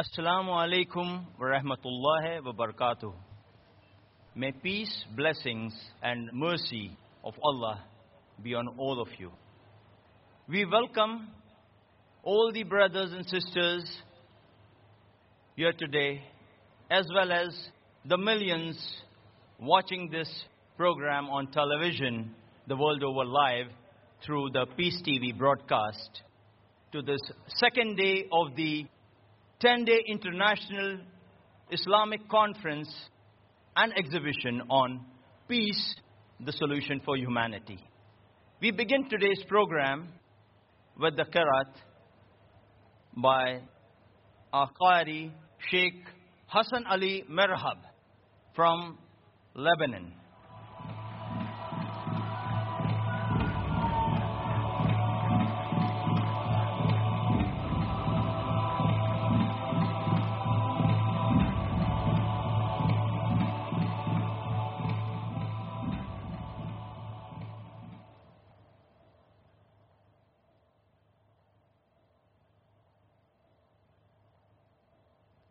Assalamu alaikum wa rahmatullahi wa barakatuh. May peace, blessings, and mercy of Allah be on all of you. We welcome all the brothers and sisters here today, as well as the millions watching this program on television the world over live through the Peace TV broadcast to this second day of the 10 day international Islamic conference and exhibition on peace, the solution for humanity. We begin today's program with the Karat by our Qari Sheikh Hassan Ali Merhab from Lebanon.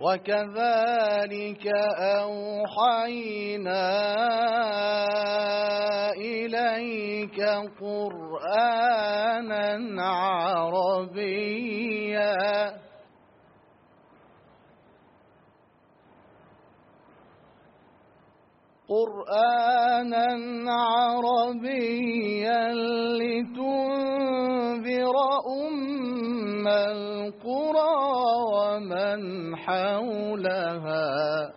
وكذلك أوحينا إليك قرآنا عربيا. قرآنا عربيا لتنذر أم القرى ومن حولها.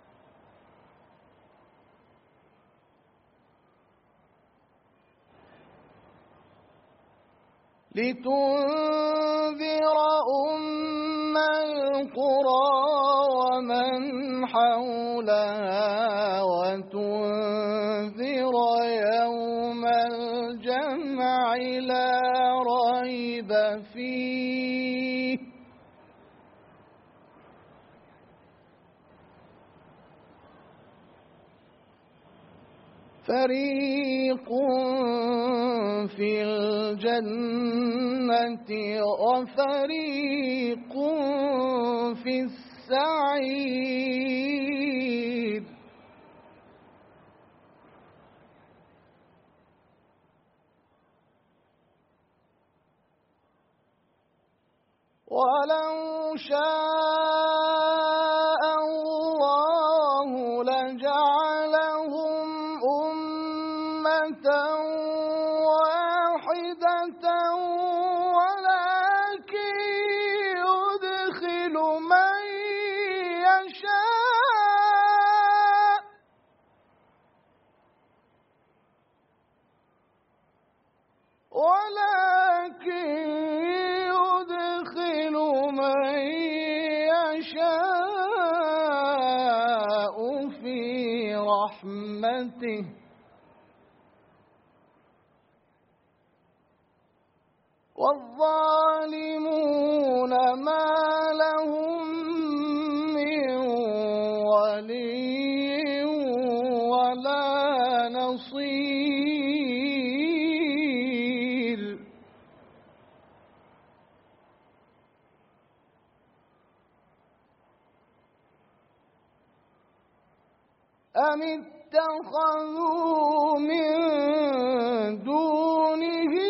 لتنذر أم القرى ومن حولها وتنذر يوم لا ريب فيه. فريق في الجنة وفريق في السعير. ولو شاء بنفسه والظالمون ما لهم من ولي ولا نصير. أم اتخذوا من دونه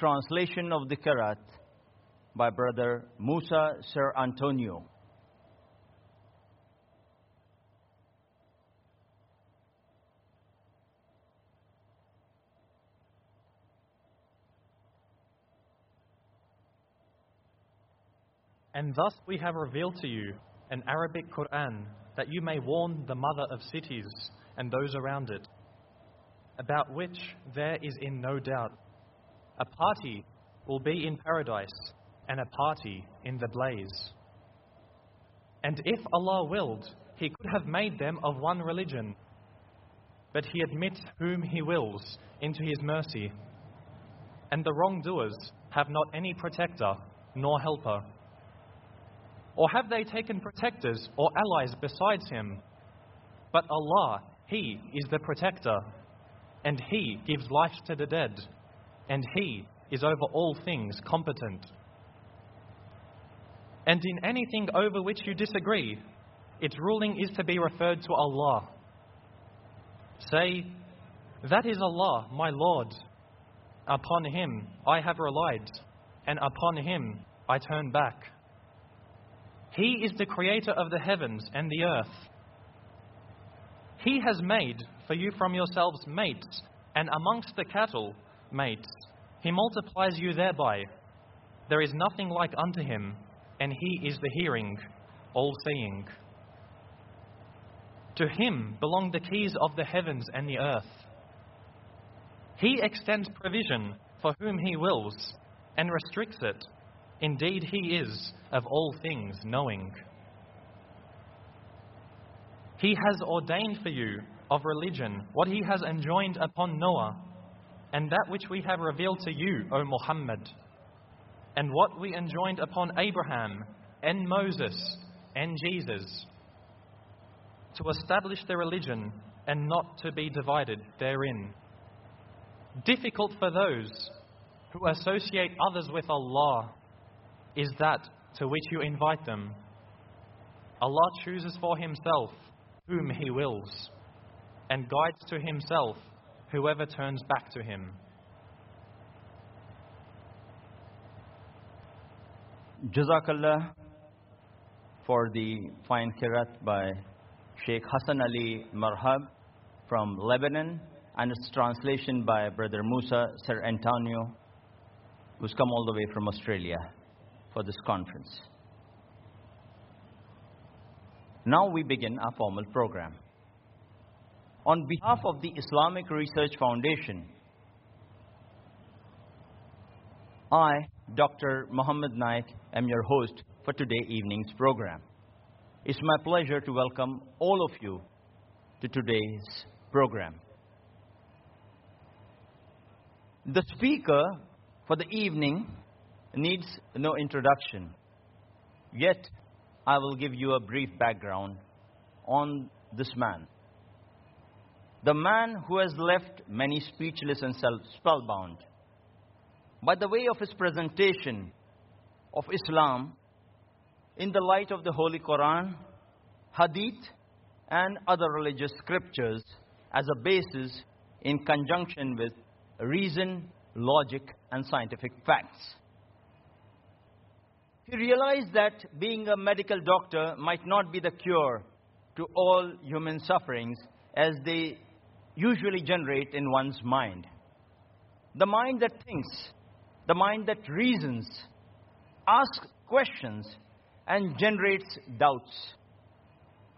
translation of the Karat by Brother Musa Cerantonio. And thus we have revealed to you an Arabic Quran that you may warn the mother of cities and those around it, about which there is in no doubt. A party will be in paradise and a party in the blaze. And if Allah willed, He could have made them of one religion. But He admits whom He wills into His mercy. And the wrongdoers have not any protector nor helper. Or have they taken protectors or allies besides him? But Allah, He is the protector, and He gives life to the dead, and He is over all things competent. And in anything over which you disagree, its ruling is to be referred to Allah. Say, That is Allah, my Lord. Upon Him I have relied, and upon Him I turn back. He is the creator of the heavens and the earth. He has made for you from yourselves mates, and amongst the cattle, mates. He multiplies you thereby. There is nothing like unto him, and he is the hearing, all seeing. To him belong the keys of the heavens and the earth. He extends provision for whom he wills, and restricts it. Indeed, he is of all things knowing. He has ordained for you of religion what he has enjoined upon Noah, and that which we have revealed to you, O Muhammad, and what we enjoined upon Abraham, and Moses, and Jesus, to establish their religion and not to be divided therein. Difficult for those who associate others with Allah is that to which you invite them. Allah chooses for Himself whom He wills, and guides to Himself whoever turns back to Him. Jazakallah for the fine kirat by Sheikh Hassan Ali Marhab from Lebanon and its translation by Brother Musa Cerantonio, who's come all the way from Australia for this conference. Now we begin our formal program. On behalf of the Islamic Research Foundation, I, Dr. Muhammad Naik, am your host for today evening's program. It's my pleasure to welcome all of you to today's program. The speaker for the evening needs no introduction. Yet, I will give you a brief background on this man. The man who has left many speechless and spellbound. By the way of his presentation of Islam in the light of the Holy Quran, Hadith, and other religious scriptures as a basis in conjunction with reason, logic, and scientific facts. He realized that being a medical doctor might not be the cure to all human sufferings as they usually generate in one's mind. The mind that thinks, the mind that reasons, asks questions, and generates doubts.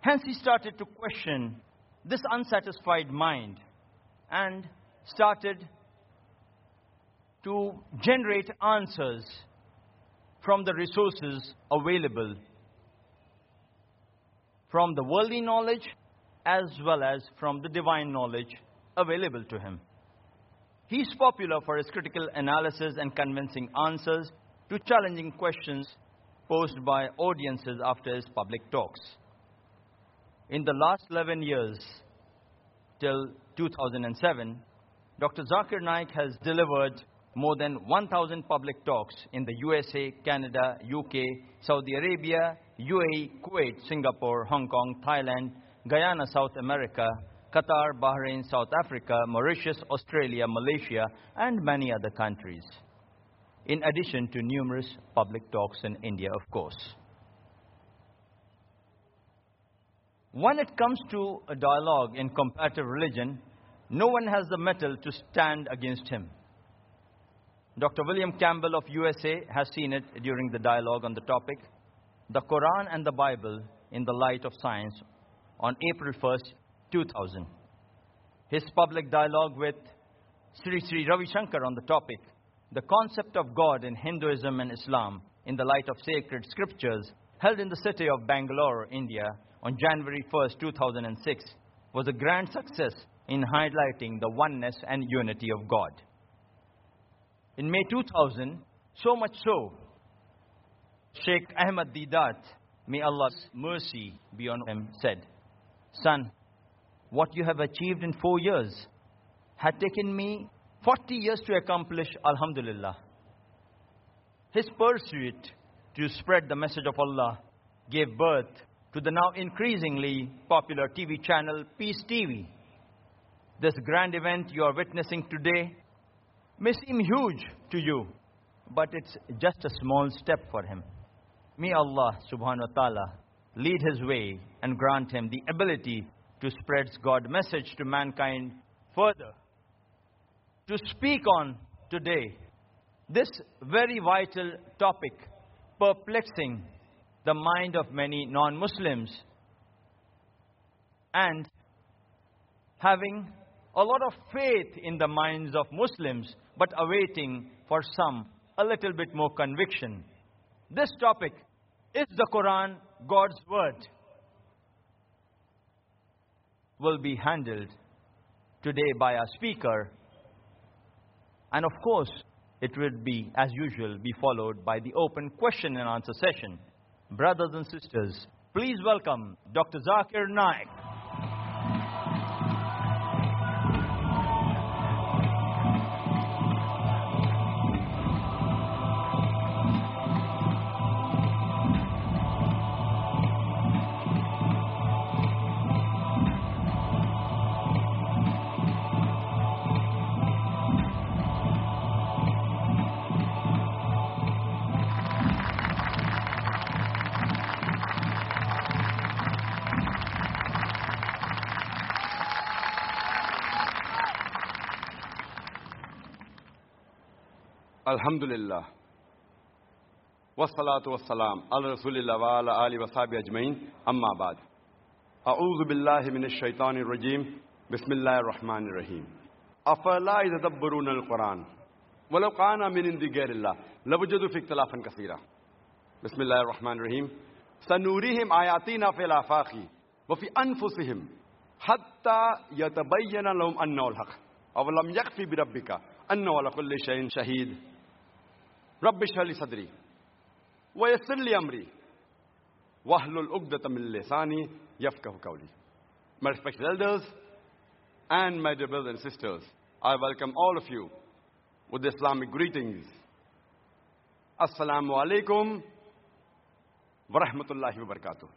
Hence, he started to question this unsatisfied mind and started to generate answers from the resources available from the worldly knowledge as well as from the divine knowledge available to him. He is popular for his critical analysis and convincing answers to challenging questions posed by audiences after his public talks. In the last 11 years, till 2007, Dr. Zakir Naik has delivered more than 1,000 public talks in the USA, Canada, UK, Saudi Arabia, UAE, Kuwait, Singapore, Hong Kong, Thailand, Guyana, South America, Qatar, Bahrain, South Africa, Mauritius, Australia, Malaysia, and many other countries. In addition to numerous public talks in India, of course. When it comes to a dialogue in comparative religion, no one has the mettle to stand against him. Dr. William Campbell of USA has seen it during the dialogue on the topic, The Quran and the Bible in the Light of Science, on April 1st, 2000. His public dialogue with Sri Sri Ravi Shankar on the topic, The Concept of God in Hinduism and Islam in the Light of Sacred Scriptures, held in the city of Bangalore, India, on January 1st, 2006, was a grand success in highlighting the oneness and unity of God. In May 2000, so much so, Sheikh Ahmad Deedat, may Allah's mercy be on him, said, Son, what you have achieved in four years had taken me 40 years to accomplish, Alhamdulillah. His pursuit to spread the message of Allah gave birth to the now increasingly popular TV channel Peace TV. This grand event you are witnessing today may seem huge to you, but it's just a small step for him. May Allah subhanahu wa ta'ala lead his way and grant him the ability to spread God's message to mankind further. To speak on today this very vital topic perplexing the mind of many non Muslims and having a lot of faith in the minds of Muslims, but awaiting for some a little bit more conviction. This topic is the Quran, God's Word, will be handled today by our speaker. And of course, it will be, as usual, be followed by the open question and answer session. Brothers and sisters, please welcome Dr. Zakir Naik. الحمد لله والصلاة والسلام على رسول الله وعلى آله وصحبه أجمعين. أما بعد أعوذ بالله من الشيطان الرجيم. بسم الله الرحمن الرحيم. أفلا يتدبرون القرآن؟ ولو كان من عند غير الله لوجدوا في اختلافا كثيرا. بسم الله الرحمن الرحيم. سنوريهم آياتنا في الآفاق وفي أنفسهم حتى يتبين لهم أنه الحق. أولم يكفي بربك أنه على كل شيء شهيد؟ رب اشرح لي صدري ويسر لي أمري واحلل عقدة من لساني يفقه قولي My respected elders and my dear brothers and sisters, I welcome all of you with the Islamic greetings. Assalamu alaikum wa rahmatullahi wa barakatuh.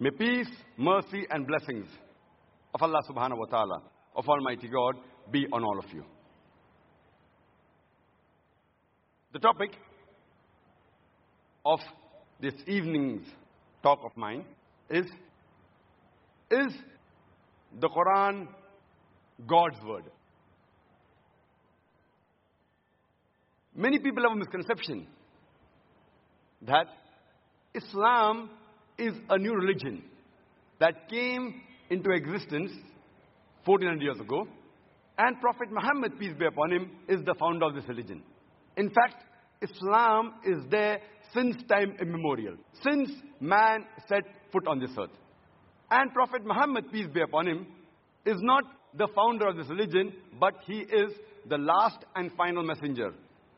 May peace, mercy, and blessings of Allah subhanahu wa ta'ala, of Almighty God, be on all of you. The topic of this evening's talk of mine is Is the Quran God's word? Many people have a misconception that Islam is a new religion that came into existence 1400 years ago, and Prophet Muhammad, peace be upon him, is the founder of this religion. In fact, Islam is there since time immemorial, since man set foot on this earth. And Prophet Muhammad, peace be upon him, is not the founder of this religion, but he is the last and final messenger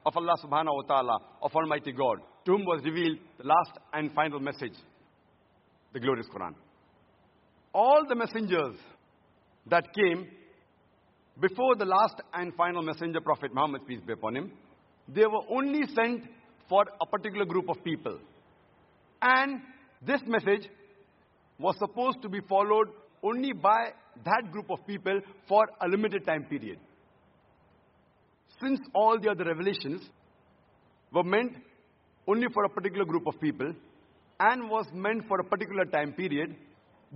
of Allah subhanahu wa ta'ala, of Almighty God, to whom was revealed the last and final message, the glorious Quran. All the messengers that came before the last and final messenger, Prophet Muhammad, peace be upon him, they were only sent for a particular group of people. And this message was supposed to be followed only by that group of people for a limited time period. Since all the other revelations were meant only for a particular group of people and was meant for a particular time period,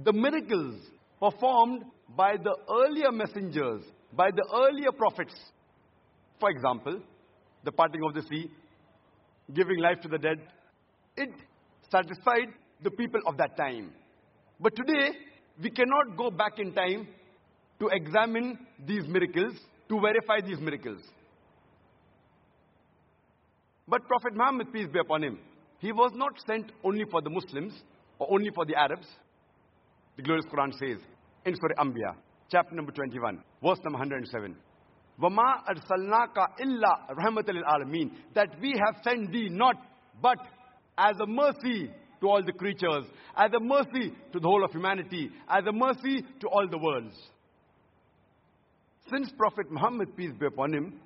the miracles performed by the earlier messengers, by the earlier prophets, for example, the parting of the sea, giving life to the dead, it satisfied the people of that time. But today, we cannot go back in time to examine these miracles, to verify these miracles. But Prophet Muhammad, peace be upon him, he was not sent only for the Muslims or only for the Arabs. The glorious Quran says in Surah Anbiya, chapter number 21, verse number 107. Vamā arsalnaka illa rahmatal alamin. That we have sent thee not but as a mercy to all the creatures, as a mercy to the whole of humanity, as a mercy to all the worlds. Since Prophet Muhammad, peace be upon him,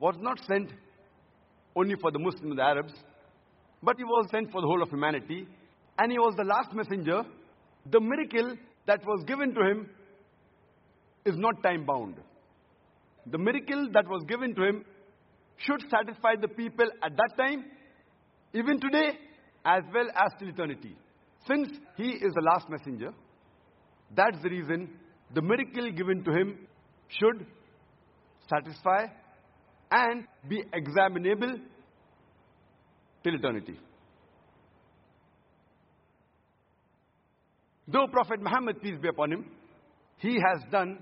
was not sent only for the Muslims and the Arabs, but he was sent for the whole of humanity, and he was the last messenger, the miracle that was given to him is not time bound. The miracle that was given to him should satisfy the people at that time, even today, as well as till eternity. Since he is the last messenger, that's the reason the miracle given to him should satisfy and be examinable till eternity. Though Prophet Muhammad, peace be upon him, he has done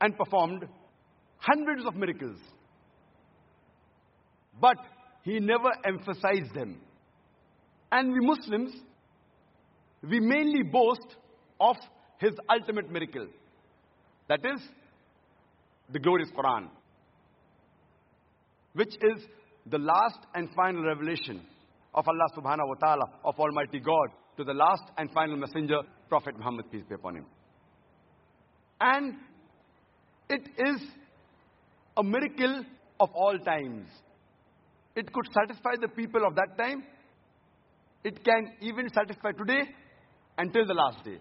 and performed hundreds of miracles. But he never emphasized them. And we Muslims, we mainly boast of his ultimate miracle. That is the glorious Quran, which is the last and final revelation of Allah subhanahu wa ta'ala, of Almighty God, to the last and final messenger, Prophet Muhammad, peace be upon him. And it is a miracle of all times. It could satisfy the people of that time. It can even satisfy today until the last day.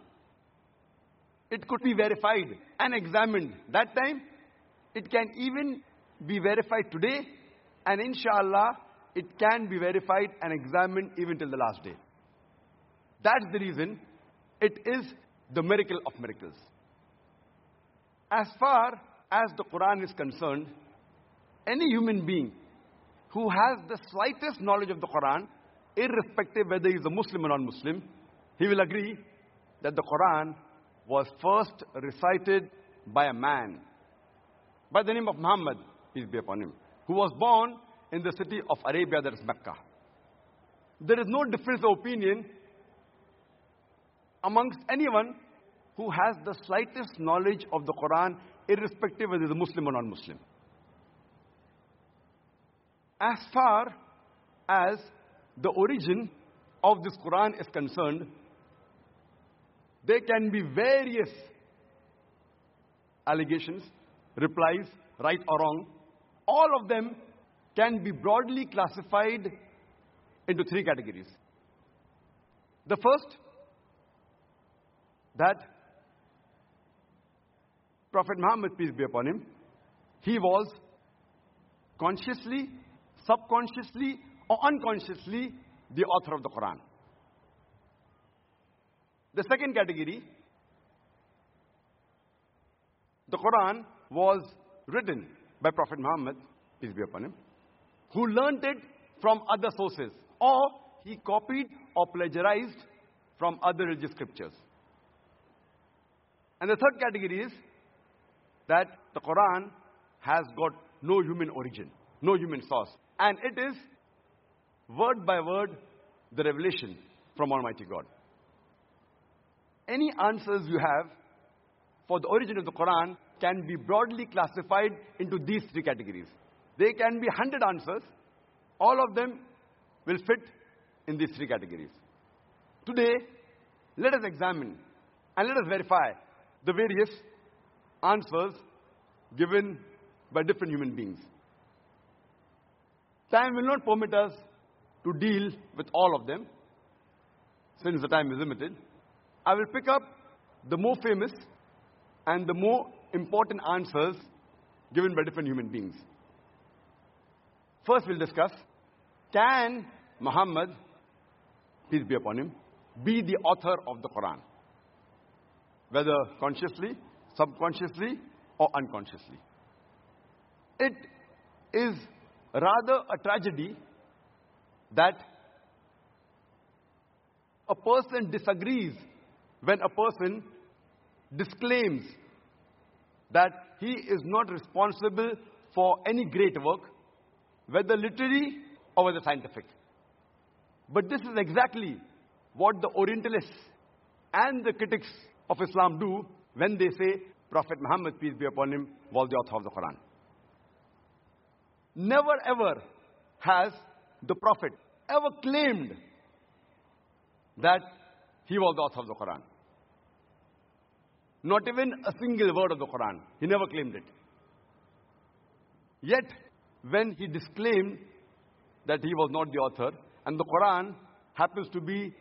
It could be verified and examined that time. It can even be verified today. And inshallah, it can be verified and examined even till the last day. That's the reason it is the miracle of miracles. As far as the Quran is concerned, any human being who has the slightest knowledge of the Quran, irrespective whether he is a Muslim or non Muslim, he will agree that the Quran was first recited by a man by the name of Muhammad, peace be upon him, who was born in the city of Arabia, that is Mecca. There is no difference of opinion amongst anyone who has the slightest knowledge of the Quran, irrespective whether he is a Muslim or non Muslim. As far as the origin of this Quran is concerned, there can be various allegations, replies, right or wrong. All of them can be broadly classified into three categories. The first, that Prophet Muhammad, peace be upon him, he was consciously, subconsciously, or unconsciously the author of the Quran. The second category, the Quran was written by Prophet Muhammad, peace be upon him, who learnt it from other sources, or he copied or plagiarized from other religious scriptures. And the third category is that the Quran has got no human origin, no human source. And it is word by word the revelation from Almighty God. Any answers you have for the origin of the Quran can be broadly classified into these three categories. There can be 100 answers, all of them will fit in these three categories. Today, let us examine and let us verify the various answers given by different human beings. Time will not permit us to deal with all of them, since the time is limited. I will pick up the more famous and the more important answers given by different human beings. First, we'll discuss can Muhammad, peace be upon him, be the author of the Quran? Whether consciously, subconsciously, or unconsciously. It is rather a tragedy that a person disagrees when a person disclaims that he is not responsible for any great work, whether literary or whether scientific. But this is exactly what the Orientalists and the critics of Islam do when they say Prophet Muhammad, peace be upon him, was the author of the Quran. Never ever has the Prophet ever claimed that he was the author of the Quran. Not even a single word of the Quran. He never claimed it. Yet, when he disclaimed that he was not the author, and the Quran happens to be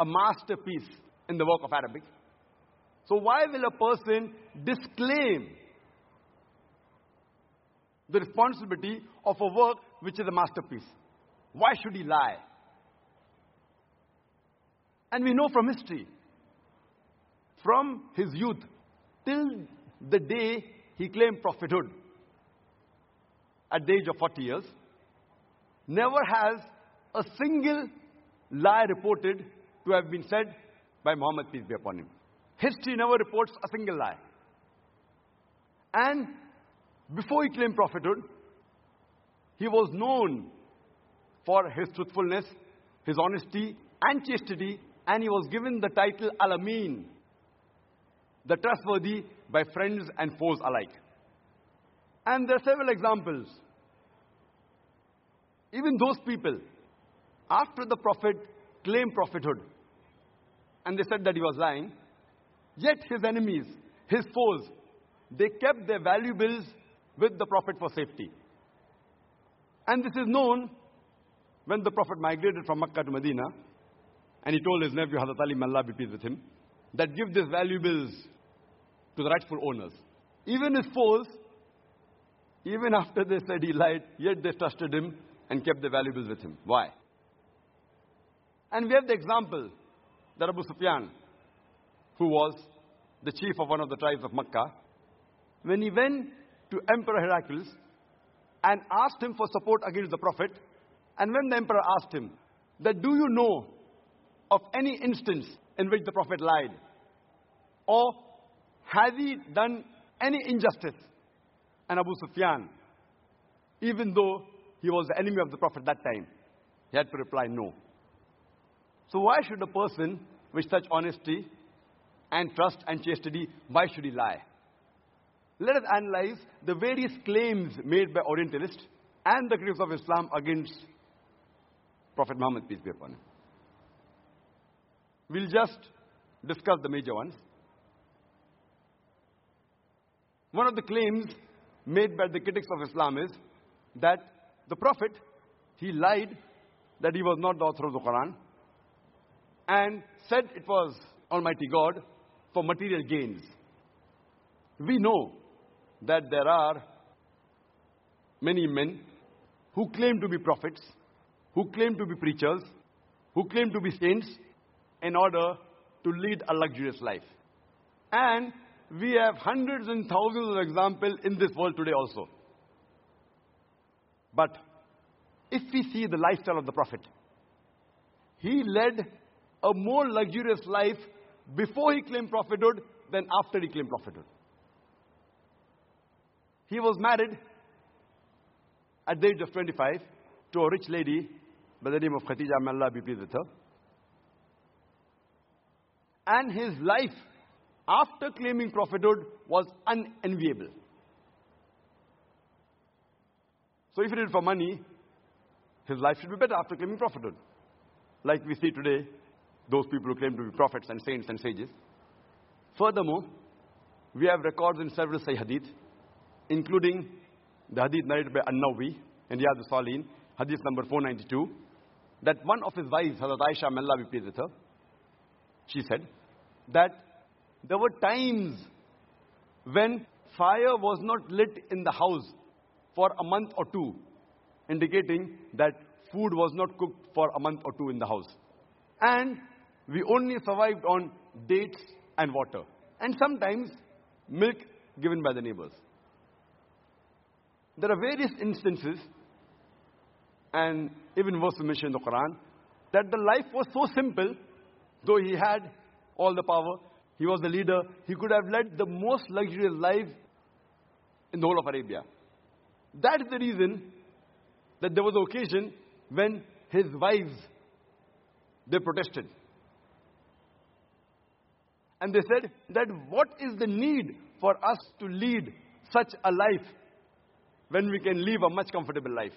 a masterpiece in the work of Arabic, so why will a person disclaim the responsibility of a work which is a masterpiece? Why should he lie? And we know from history, from his youth till the day he claimed prophethood at the age of 40 years, never has a single lie reported to have been said by Muhammad, peace be upon him. History never reports a single lie. And before he claimed prophethood, he was known for his truthfulness, his honesty, and chastity, and he was given the title Al Amin, the trustworthy by friends and foes alike. And there are several examples. Even those people, after the Prophet claimed prophethood, and they said that he was lying, yet his enemies, his foes, they kept their valuables with the Prophet for safety. And this is known when the Prophet migrated from Makkah to Medina, and he told his nephew, Hazrat Ali, may Allah be pleased with him, that give these valuables to the rightful owners. Even his foes, even after they said he lied, yet they trusted him and kept the valuables with him. Why? And we have the example that Abu Sufyan, who was the chief of one of the tribes of Makkah, when he went to Emperor Heraclius and asked him for support against the Prophet, and when the emperor asked him that do you know of any instance in which the Prophet lied? Or has he done any injustice? And Abu Sufyan, even though he was the enemy of the Prophet that time, he had to reply no. So why should a person with such honesty and trust and chastity, why should he lie? Let us analyze the various claims made by Orientalists and the critics of Islam against Prophet Muhammad, peace be upon him. We'll just discuss the major ones. One of the claims made by the critics of Islam is that the Prophet, he lied that he was not the author of the Quran and said it was Almighty God for material gains. We know that there are many men who claim to be prophets, who claim to be preachers, who claim to be saints in order to lead a luxurious life. And we have hundreds and thousands of examples in this world today also. But if we see the lifestyle of the Prophet, he led a more luxurious life before he claimed prophethood than after he claimed prophethood. He was married at the age of 25 to a rich lady by the name of Khadija, may Allah be pleased with her. And his life after claiming prophethood was unenviable. So if he did it for money, his life should be better after claiming prophethood. Like we see today, those people who claim to be prophets and saints and sages. Furthermore, we have records in several Sahih Hadith, including the Hadith narrated by An-Nawawi in Riyadh al-Salihin, Hadith number 492, that one of his wives, Hazrat Aisha, may Allah be pleased with her, she said that there were times when fire was not lit in the house for a month or two, indicating that food was not cooked for a month or two in the house. And we only survived on dates and water. And sometimes milk given by the neighbors. There are various instances, and even verses mentioned in the Quran, that the life was so simple, though he had all the power, he was the leader, he could have led the most luxurious life in the whole of Arabia. That is the reason that there was an occasion when his wives, they protested. And they said that what is the need for us to lead such a life when we can live a much comfortable life?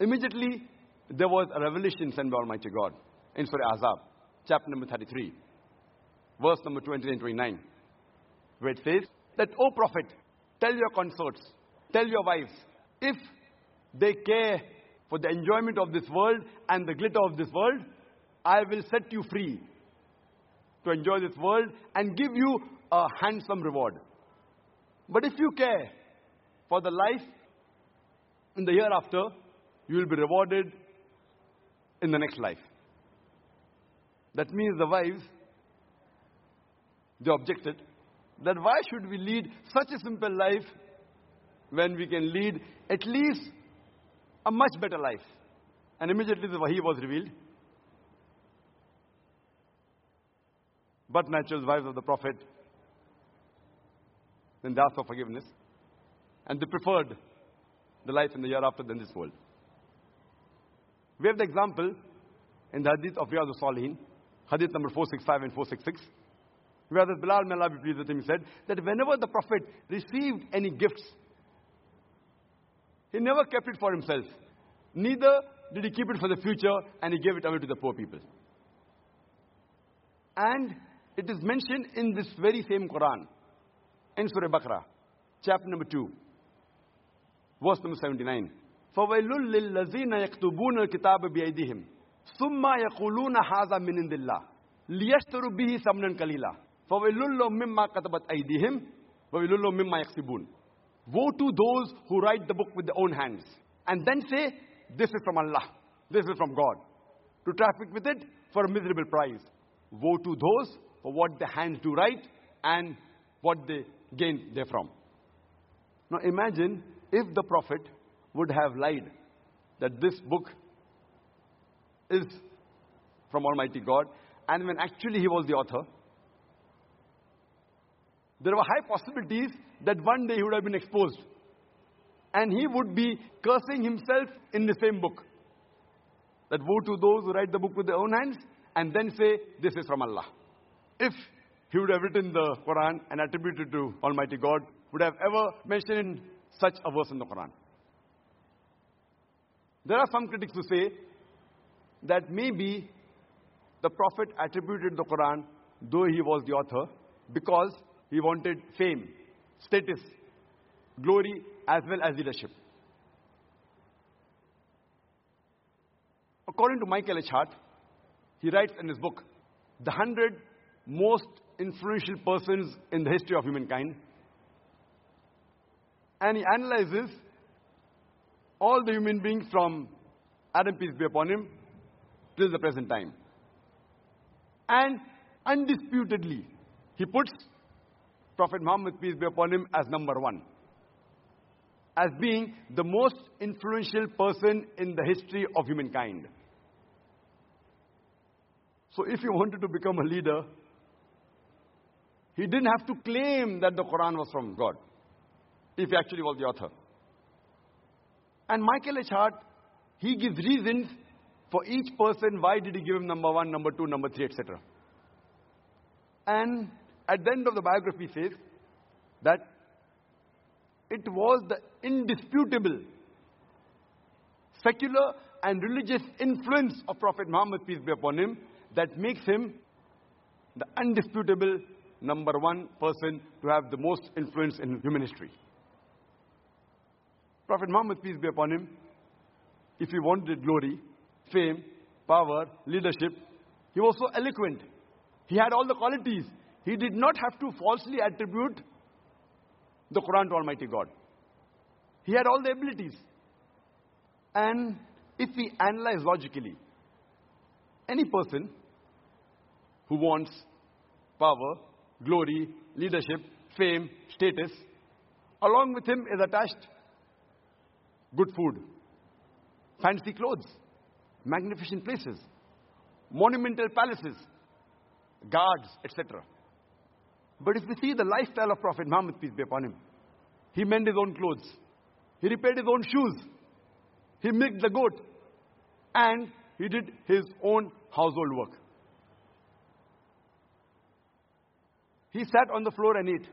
Immediately, there was a revelation sent by Almighty God in Surah Ahzab, chapter number 33, verse number 20 and 29, where it says that, O Prophet, tell your consorts, tell your wives, if they care for the enjoyment of this world and the glitter of this world, I will set you free to enjoy this world and give you a handsome reward. But if you care for the life in the hereafter, you will be rewarded in the next life. That means the wives, they objected that why should we lead such a simple life when we can lead at least a much better life? And immediately the wahi was revealed. But natural wives of the Prophet, then they asked for forgiveness. And they preferred the life in the hereafter than this world. We have the example in the hadith of Riyadh al-Salihin, hadith number 465 and 466, where Bilal may Allah be pleased with him said that whenever the Prophet received any gifts, he never kept it for himself. Neither did he keep it for the future and he gave it away to the poor people. And it is mentioned in this very same Quran, in Surah Baqarah, chapter number 2, verse number 79. فَوَيْلٌ لِلَّذِينَ يَكْتُبُونَ الْكِتَابَ بِأَيْدِيهِمْ ثُمَّ يَقُولُونَ هَذَا مِنْ عِنْدِ اللَّهِ لِيَشْتَرُوا بِهِ ثَمْنًا قَلِيلًا فَوَيْلٌ لَهُم مِّمَّا كَتَبَتْ أَيْدِيهِمْ وَوَيْلٌ لَهُم مِّمَّا يَكْسِبُونَ Woe to those who write the book with their own hands and then say, this is from Allah, this is from God, to traffic with it for a miserable price. Woe to those for what the hands do write and what they gain therefrom. Now imagine if the Prophet would have lied that this book is from Almighty God, and when actually he was the author, there were high possibilities that one day he would have been exposed. And he would be cursing himself in the same book. That woe to those who write the book with their own hands and then say, This is from Allah. If he would have written the Quran and attributed to Almighty God, would have ever mentioned such a verse in the Quran. There are some critics who say that maybe the Prophet attributed the Quran, though he was the author, because he wanted fame, status, glory, as well as leadership. According to Michael H. Hart, he writes in his book, The Hundred Most Influential Persons in the History of Humankind. And he analyzes all the human beings from Adam, peace be upon him, till the present time. And undisputedly, he puts Prophet Muhammad, peace be upon him, as number one. As being the most influential person in the history of humankind. So if you wanted to become a leader, he didn't have to claim that the Quran was from God, if he actually was the author. And Michael H. Hart, he gives reasons for each person why did he give him number one, number two, number three, etc. And at the end of the biography says that it was the indisputable secular and religious influence of Prophet Muhammad, peace be upon him, that makes him the undisputable number one person to have the most influence in human history. Prophet Muhammad, peace be upon him, if he wanted glory, fame, power, leadership, he was so eloquent. He had all the qualities. He did not have to falsely attribute the Quran to Almighty God. He had all the abilities. And if we analyze logically, any person who wants power, glory, leadership, fame, status, along with him is attached good food, fancy clothes, magnificent places, monumental palaces, guards, etc. But if we see the lifestyle of Prophet Muhammad, peace be upon him, he mended his own clothes, he repaired his own shoes, he milked the goat, and he did his own household work. He sat on the floor and ate.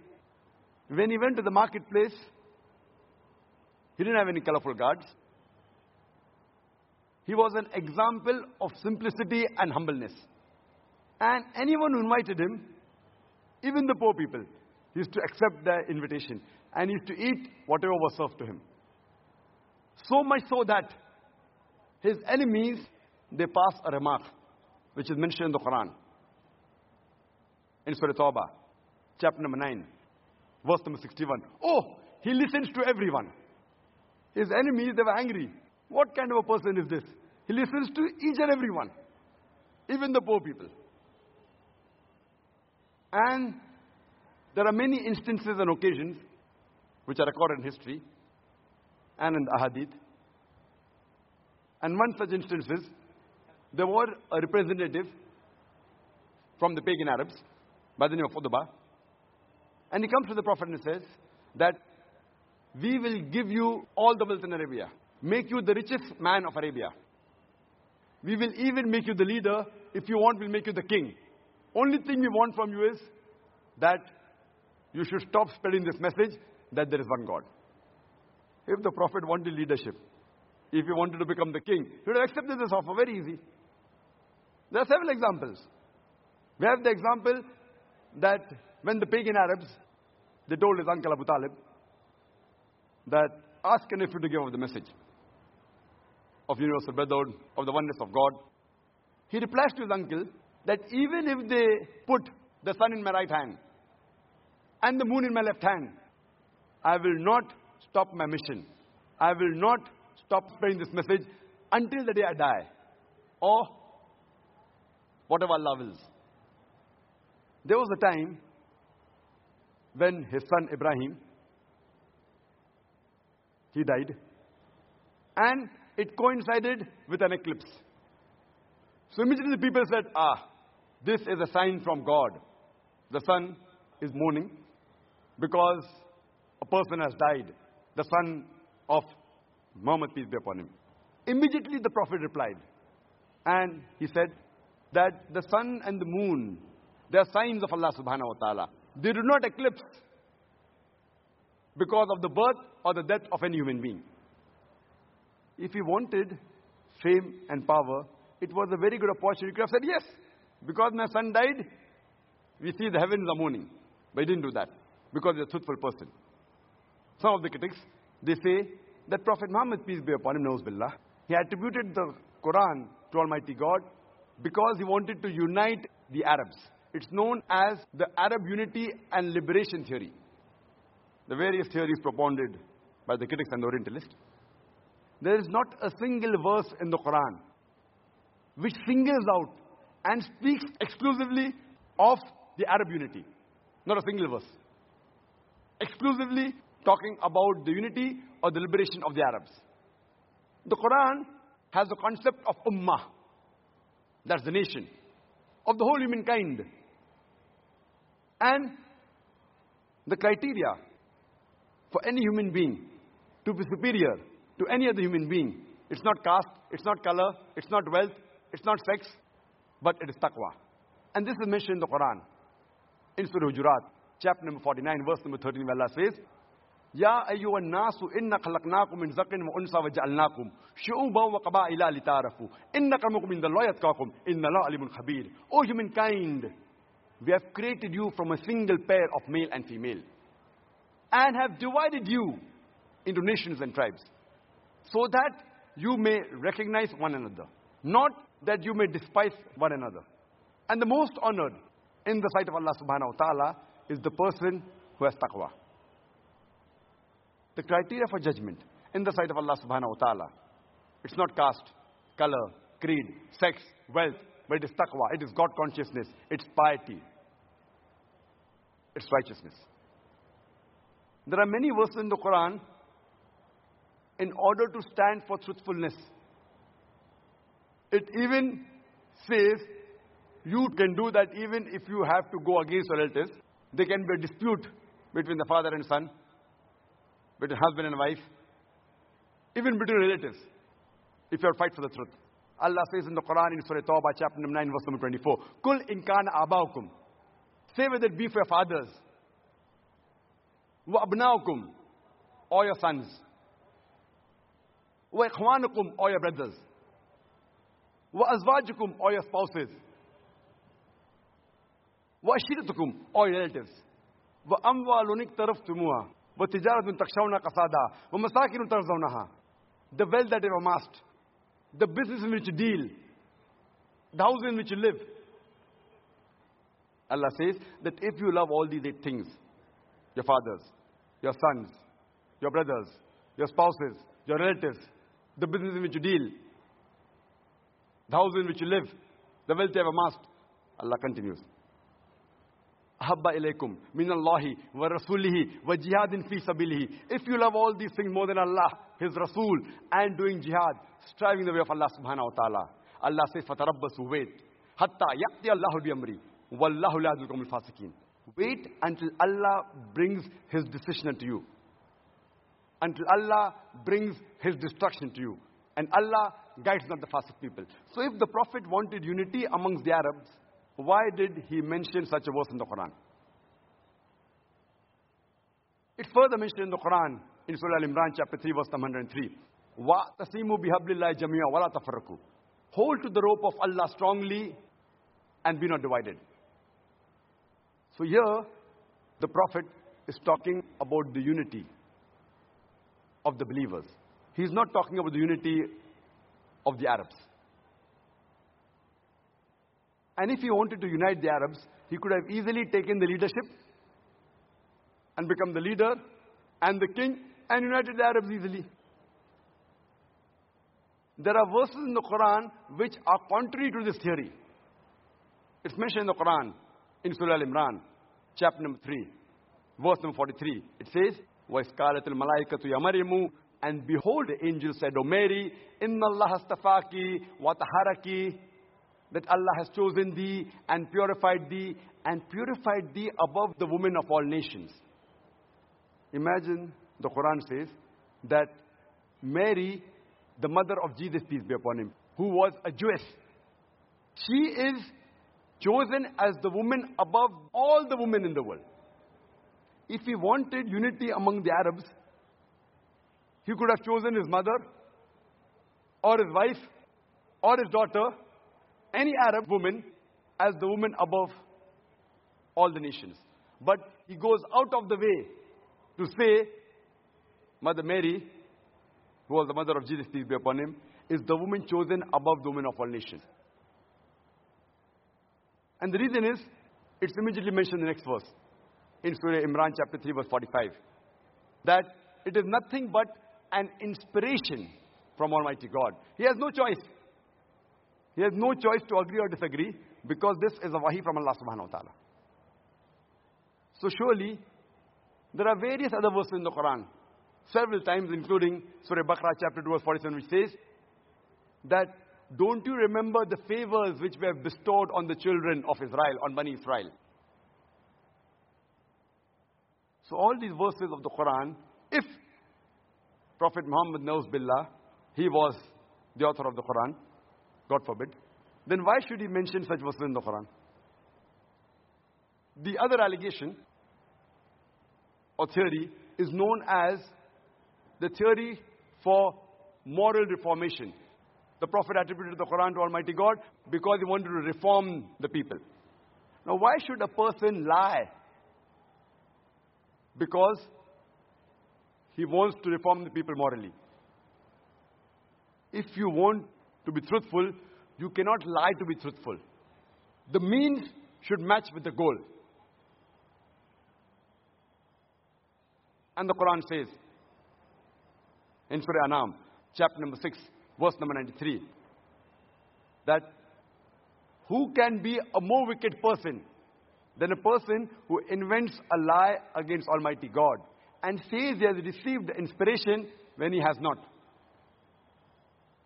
When he went to the marketplace, he didn't have any colorful guards. He was an example of simplicity and humbleness. And anyone who invited him, even the poor people, he used to accept their invitation and he used to eat whatever was served to him. So much so that his enemies, they passed a remark, which is mentioned in the Quran. In Surah Tawbah, chapter number 9, verse number 61. Oh, he listens to everyone. His enemies, they were angry. What kind of a person is this? He listens to each and everyone, even the poor people. And there are many instances and occasions which are recorded in history and in the Ahadith. And one such instance is there was a representative from the pagan Arabs by the name of Utbah. And he comes to the Prophet and says that we will give you all the wealth in Arabia, make you the richest man of Arabia. We will even make you the leader. If you want, we'll make you the king. Only thing we want from you is that you should stop spreading this message that there is one God. If the Prophet wanted leadership, if he wanted to become the king, he would have accepted this offer very easy. There are several examples. We have the example that when the pagan Arabs, they told his uncle Abu Talib that ask an nephew to give up the message of universal brotherhood, of the oneness of God. He replies to his uncle that even if they put the sun in my right hand and the moon in my left hand, I will not stop my mission. I will not stop spreading this message until the day I die. Or whatever Allah wills. There was a time when his son Ibrahim he died and it coincided with an eclipse. So immediately the people said, Ah, this is a sign from God. The sun is mourning because a person has died, the son of Muhammad, peace be upon him. Immediately the Prophet replied, and he said that the sun and the moon, they are signs of Allah subhanahu wa ta'ala. They do not eclipse because of the birth or the death of any human being. If he wanted fame and power, it was a very good opportunity. He could have said, Yes, because my son died, we see the heavens are mourning. But he didn't do that because he's a truthful person. Some of the critics, they say that Prophet Muhammad, peace be upon him, Nauz Billah, he attributed the Quran to Almighty God because he wanted to unite the Arabs. It's known as the Arab unity and liberation theory. The various theories propounded by the critics and the Orientalists. There is not a single verse in the Quran which singles out and speaks exclusively of the Arab unity. Not a single verse. Exclusively talking about the unity or the liberation of the Arabs. The Quran has the concept of ummah. That's the nation. Of the whole humankind and the criteria for any human being to be superior to any other human being. It's not caste, it's not color, it's not wealth, it's not sex, but it is taqwa. And this is mentioned in the Quran. In Surah Hujurat, chapter number 49, verse number 13, where Allah says, Ya ayyuha nasu inna khalaqnakum min zaqin wa unsa wa ja'alnakum shu'uban wa qaba'ila litarafu inna karmakum inda Allah yatqakum inna la alimun khabir O humankind we have created you from a single pair of male and female and have divided you into nations and tribes so that you may recognize one another, not that you may despise one another. And the most honored in the sight of Allah subhanahu wa ta'ala is the person who has taqwa the criteria for judgment in the sight of Allah subhanahu wa ta'ala. It's not caste, color, creed, sex, wealth, but it is taqwa, it is God consciousness, it's piety, it's righteousness. There are many verses in the Quran in order to stand for truthfulness. It even says you can do that even if you have to go against relatives. There can be a dispute between the father and son between husband and wife, even between relatives, if you fight for the truth. Allah says in the Quran in Surah Tawbah, chapter number 9, verse number 24, Kul in kana abaukum. Say whether it be for your fathers, wa abnaukum, or your sons, wa ikhwanukum, or your brothers, wa azwajukum, or your spouses, wa ashiratukum, or your relatives, wa amwalun iktaraftumuha, وتجارة تخشون قصادا ومساكن ترزونها the wealth that you have amassed the business in which you deal the house in which you live Allah says that if you love all these eight things your fathers your sons your brothers your spouses your relatives the business in which you deal the house in which you live the wealth you have amassed Allah continues Habba ilaykum min Allahi wa rasulihi wa jihadin fi sabilihi. If you love all these things more than Allah, His Rasul, and doing jihad, striving the way of Allah subhanahu wa ta'ala, Allah says, fatarabbasu, wait. Hatta yaqti Allahu bi amri. Wallahu la yadul fasikin. Wait until Allah brings His decision unto you. Until Allah brings His destruction to you. And Allah guides not the fasik people. So if the Prophet wanted unity amongst the Arabs, why did he mention such a verse in the Quran? It's further mentioned in the Quran in Surah Al-Imran chapter 3 verse 103. وَاعْتَصِمُوا بِحَبْلِ اللَّهِ جَمِيعًا وَلَا تَفَرَّقُوا Hold to the rope of Allah strongly and be not divided. So here, the Prophet is talking about the unity of the believers. He's not talking about the unity of the Arabs. And if he wanted to unite the Arabs, he could have easily taken the leadership and become the leader and the king and united the Arabs easily. There are verses in the Quran which are contrary to this theory. It's mentioned in the Quran in Surah Al-Imran, chapter number 3, verse number 43. It says, وَإِسْكَالَتِ الْمَلَائِكَةُ يَمَرِمُ And behold, the angel said, O Mary, إِنَّ اللَّهَ اسْتَفَاكِ وَطَهَرَكِ that Allah has chosen thee and purified thee and purified thee above the women of all nations. Imagine the Quran says that Mary, the mother of Jesus, peace be upon him, who was a Jewess, she is chosen as the woman above all the women in the world. If he wanted unity among the Arabs, he could have chosen his mother, or his wife, or his daughter, any Arab woman, as the woman above all the nations. But he goes out of the way to say, Mother Mary, who was the mother of Jesus, peace be upon him, is the woman chosen above the women of all nations. And the reason is, it's immediately mentioned in the next verse, in Surah Imran, chapter 3, verse 45, that it is nothing but an inspiration from Almighty God. He has no choice. He has no choice to agree or disagree because this is a wahi from Allah subhanahu wa ta'ala. So surely, there are various other verses in the Quran, several times, including Surah Baqarah chapter 2, verse 47, which says that don't you remember the favors which were bestowed on the children of Israel, on Bani Israel? So all these verses of the Quran, if Prophet Muhammad Nauz Billah, he was the author of the Quran, God forbid, then why should he mention such verses in the Quran? The other allegation or theory is known as the theory for moral reformation. The Prophet attributed the Quran to Almighty God because he wanted to reform the people. Now, why should a person lie? Because he wants to reform the people morally. If you want to be truthful, you cannot lie to be truthful. The means should match with the goal. And the Quran says in Surah Anam, chapter number 6, verse number 93, that who can be a more wicked person than a person who invents a lie against Almighty God and says he has received inspiration when he has not?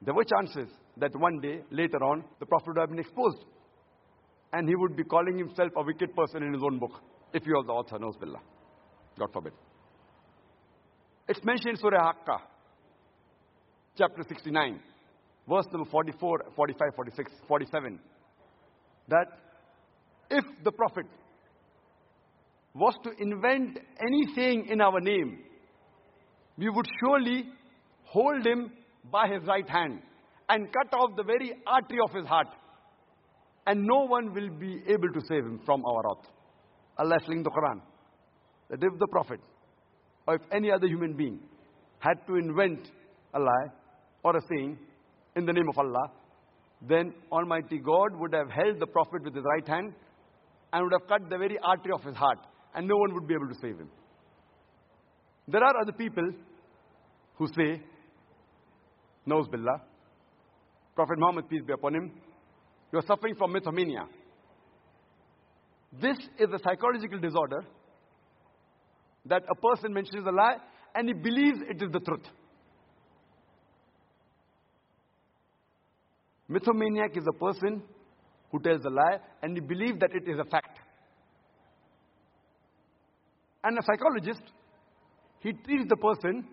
There were chances that one day, later on, the Prophet would have been exposed. And he would be calling himself a wicked person in his own book, if he was the author, Nauz Billah. God forbid. It's mentioned in Surah Haqqah, chapter 69, verse number 44, 45, 46, 47, that if the Prophet was to invent any saying in our name, we would surely hold him by his right hand and cut off the very artery of his heart. And no one will be able to save him from our wrath. Allah is the Quran that if the Prophet or if any other human being had to invent a lie or a saying in the name of Allah, then Almighty God would have held the Prophet with his right hand and would have cut the very artery of his heart, and no one would be able to save him. There are other people who say, Nauz Billah, Prophet Muhammad, peace be upon him, you are suffering from mythomania. This is a psychological disorder that a person mentions a lie and he believes it is the truth. Mythomaniac is a person who tells a lie and he believes that it is a fact. And a psychologist, he treats the person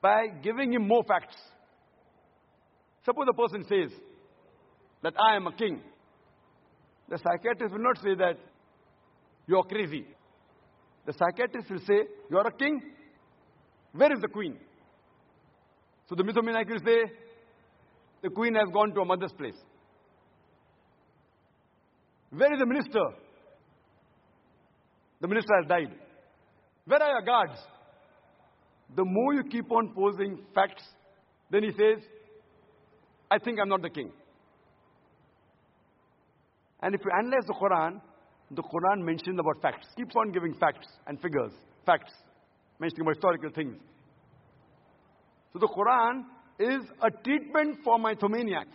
by giving him more facts. Suppose the person says that I am a king. The psychiatrist will not say that you are crazy. The psychiatrist will say, You are a king. Where is the queen? So the mythomaniac will say, The queen has gone to her mother's place. Where is the minister? The minister has died. Where are your guards? The more you keep on posing facts, then he says, I think I'm not the king. And if you analyze the Quran, the Quran mentions about facts, keeps on giving facts and figures, facts, mentioning about historical things. So the Quran is a treatment for mythomaniac.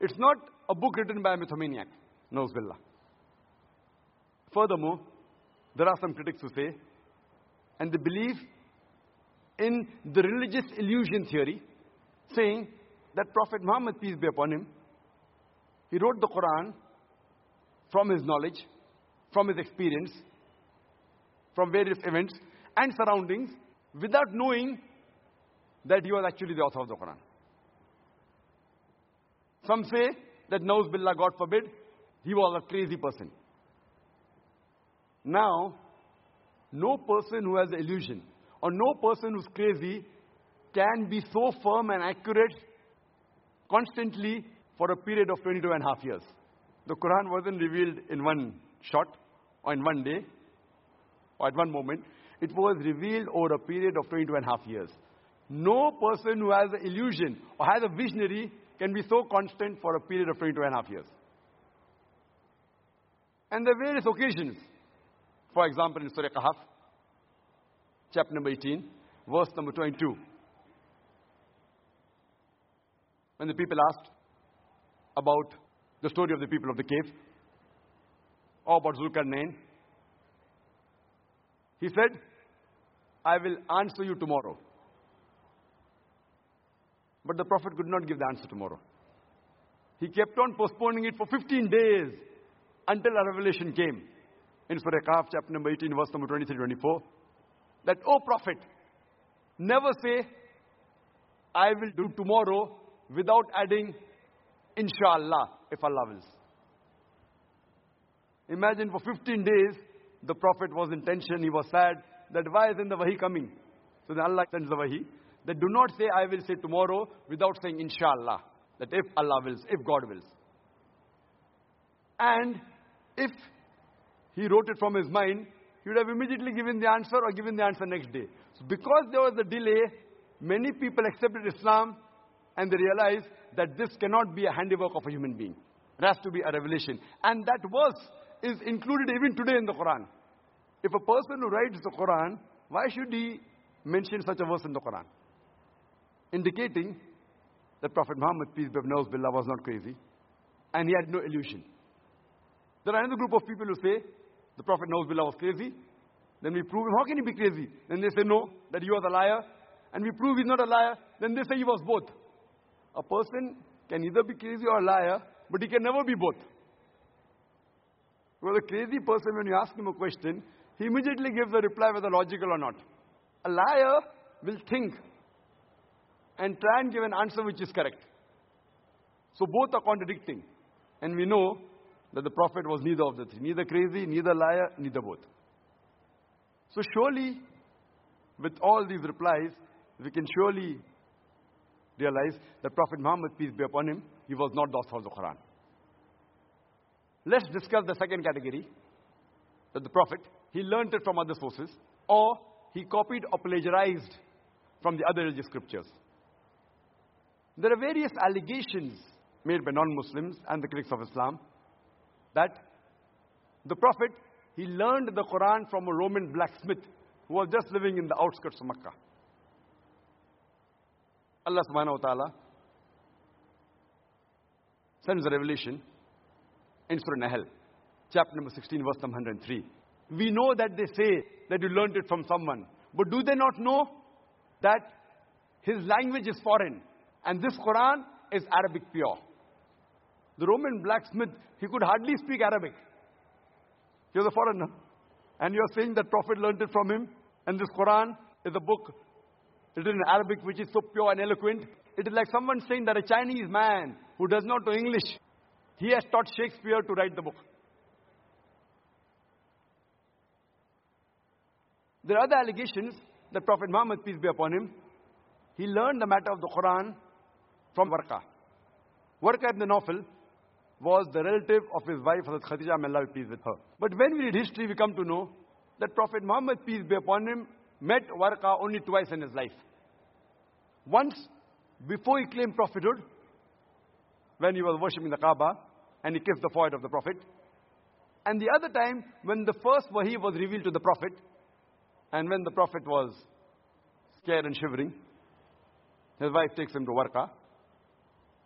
It's not a book written by a mythomaniac. Nauz Billah. Furthermore, there are some critics who say, and they believe in the religious illusion theory, saying that Prophet Muhammad, peace be upon him, he wrote the Quran from his knowledge, from his experience, from various events, and surroundings without knowing that he was actually the author of the Quran. Some say that Nauz Billah, God forbid, he was a crazy person. Now, no person who has illusion or no person who's crazy can be so firm and accurate constantly for a period of 22 and a half years. The Quran wasn't revealed in one shot or in one day or at one moment. It was revealed over a period of 22 and a half years. No person who has an illusion or has a visionary can be so constant for a period of 22 and a half years. And there are various occasions. For example, in Surah Kahf, chapter number 18, verse number 22. When the people asked about the story of the people of the cave, or about Zulkarnain, he said, I will answer you tomorrow. But the Prophet could not give the answer tomorrow. He kept on postponing it for 15 days until a revelation came in Surah Kahf, chapter number 18, verse number 23 24. That, O Prophet, never say, I will do tomorrow without adding, Inshallah, if Allah wills. Imagine for 15 days, the Prophet was in tension, he was sad, that why isn't the Wahi coming? So then Allah sends the Wahi. That do not say, I will say tomorrow, without saying Inshallah. That if Allah wills, if God wills. And if he wrote it from his mind, he would have immediately given the answer or given the answer next day. So because there was a delay, many people accepted Islam and they realized that this cannot be a handiwork of a human being. It has to be a revelation. And that verse is included even today in the Quran. If a person who writes the Quran, why should he mention such a verse in the Quran? Indicating that Prophet Muhammad, peace be upon him, was not crazy. And he had no illusion. There are another group of people who say, the Prophet Nauz Billah was crazy. Then we prove him, how can he be crazy? Then they say, no, that he was a liar. And we prove he's not a liar. Then they say he was both. A person can either be crazy or a liar, but he can never be both. Because a crazy person, when you ask him a question, he immediately gives a reply whether logical or not. A liar will think and try and give an answer which is correct. So both are contradicting. And we know that the Prophet was neither of the three. Neither crazy, neither liar, neither both. So surely, with all these replies, we can surely realize that Prophet Muhammad, peace be upon him, he was not the author of the Quran. Let's discuss the second category. That the Prophet, he learnt it from other sources, or he copied or plagiarized from the other religious scriptures. There are various allegations made by non-Muslims and the critics of Islam that the Prophet, he learned the Quran from a Roman blacksmith who was just living in the outskirts of Makkah. Allah subhanahu wa ta'ala sends a revelation in Surah Nahl, chapter number 16, verse number 103. We know that they say that you learned it from someone, but do they not know that his language is foreign and this Quran is Arabic pure? The Roman blacksmith, he could hardly speak Arabic. He was a foreigner. And you're saying that Prophet learned it from him, and this Quran is a book written in Arabic which is so pure and eloquent. It is like someone saying that a Chinese man who does not know English, he has taught Shakespeare to write the book. There are other allegations that Prophet Muhammad, peace be upon him, he learned the matter of the Quran from Warqa. Warqa ibn Nawfal was the relative of his wife, Hazrat Khadija, may Allah be pleased with her. But when we read history, we come to know that Prophet Muhammad, peace be upon him, met Warqa only twice in his life. Once, before he claimed prophethood, when he was worshipping the Kaaba, and he kissed the forehead of the Prophet. And the other time, when the first wahi was revealed to the Prophet, and when the Prophet was scared and shivering, his wife takes him to Warqa,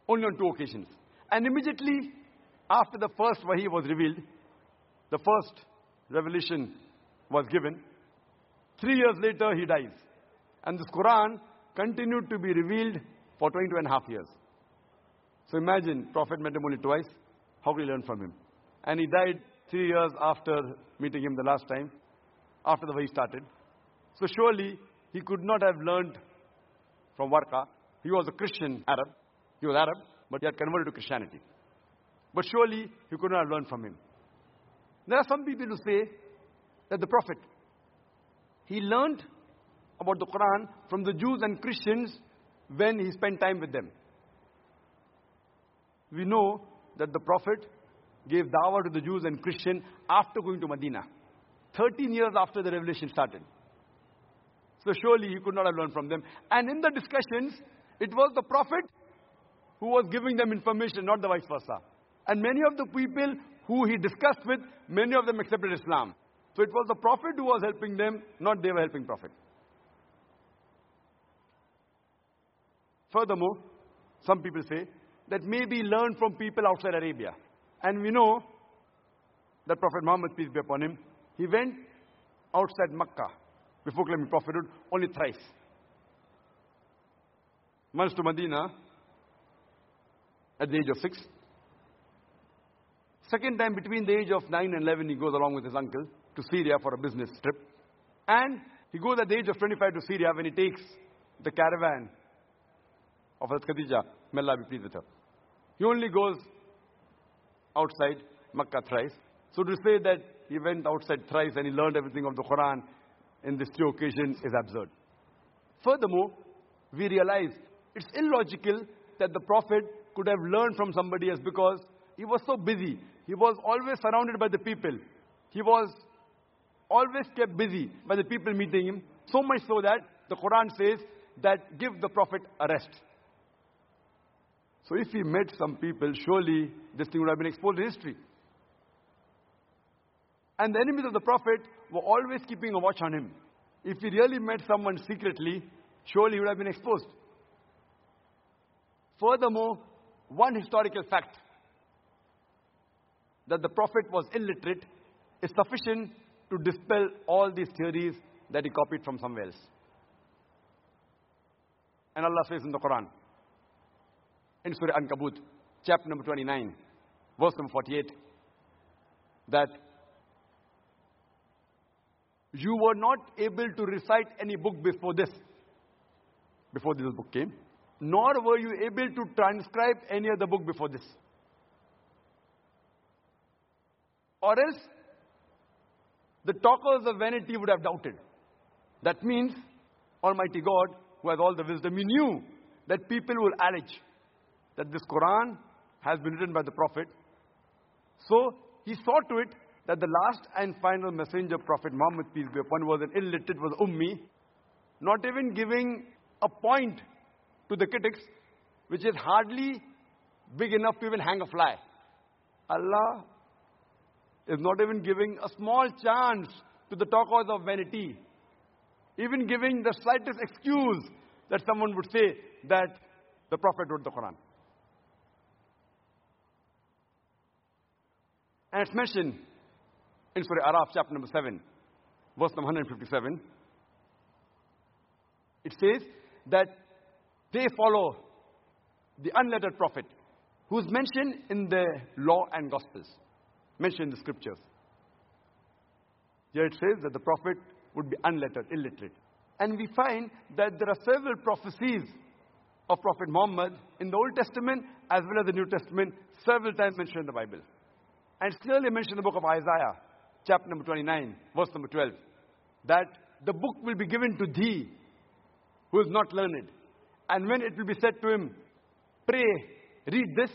only on two occasions. And immediately after the first wahi was revealed, the first revelation was given, three years later he dies. And this Quran continued to be revealed for 22 and a half years. So imagine, Prophet met him only twice. How could he learn from him? And he died three years after meeting him the last time, after the wahi started. So surely he could not have learned from Warqa. He was a Christian Arab. He was Arab, but he had converted to Christianity. But surely he could not have learned from him. There are some people who say that the Prophet, he learned about the Quran from the Jews and Christians when he spent time with them. We know that the Prophet gave dawah to the Jews and Christian after going to Medina. 13 years after the revelation started. So surely he could not have learned from them. And in the discussions, it was the Prophet who was giving them information, not the vice versa. And many of the people who he discussed with, many of them accepted Islam. So it was the Prophet who was helping them, not they were helping Prophet. Furthermore, some people say that maybe learn from people outside Arabia. And we know that Prophet Muhammad, peace be upon him, he went outside Makkah before claiming prophethood only thrice. Once to Medina at the age of six. Second time between the age of 9 and 11 he goes along with his uncle to Syria for a business trip. And he goes at the age of 25 to Syria when he takes the caravan of Hazrat Khadija, may Allah be pleased with her. He only goes outside Makkah thrice. So to say that he went outside thrice and he learned everything of the Quran in these two occasions is absurd. Furthermore, we realize it's illogical that the Prophet could have learned from somebody else because he was so busy. He was always surrounded by the people. He was always kept busy by the people meeting him. So much so that the Quran says that give the Prophet a rest. So if he met some people, surely this thing would have been exposed in history. And the enemies of the Prophet were always keeping a watch on him. If he really met someone secretly, surely he would have been exposed. Furthermore, one historical fact that the Prophet was illiterate is sufficient to dispel all these theories that he copied from somewhere else. And Allah says in the Quran, in Surah Ankabut, chapter number 29, verse number 48, that you were not able to recite any book before this, before this book came, nor were you able to transcribe any other book before this. Or else, the talkers of vanity would have doubted. That means, Almighty God, who has all the wisdom, He knew that people will allege that this Quran has been written by the Prophet. So, He saw to it that the last and final messenger, Prophet Muhammad, peace be upon, him, was an illiterate, was ummi, not even giving a point to the critics, which is hardly big enough to even hang a fly. Allah is not even giving a small chance to the talkers of vanity, even giving the slightest excuse that someone would say that the Prophet wrote the Quran. And it's mentioned in Surah Araf, chapter number 7, verse number 157. It says that they follow the unlettered prophet who's mentioned in the law and gospels, mentioned in the scriptures. Here it says that the prophet would be unlettered, illiterate. And we find that there are several prophecies of Prophet Muhammad in the Old Testament as well as the New Testament, several times mentioned in the Bible. And it's clearly mentioned in the book of Isaiah, chapter number 29, verse number 12, that the book will be given to thee who is not learned. And when it will be said to him, Pray, read this,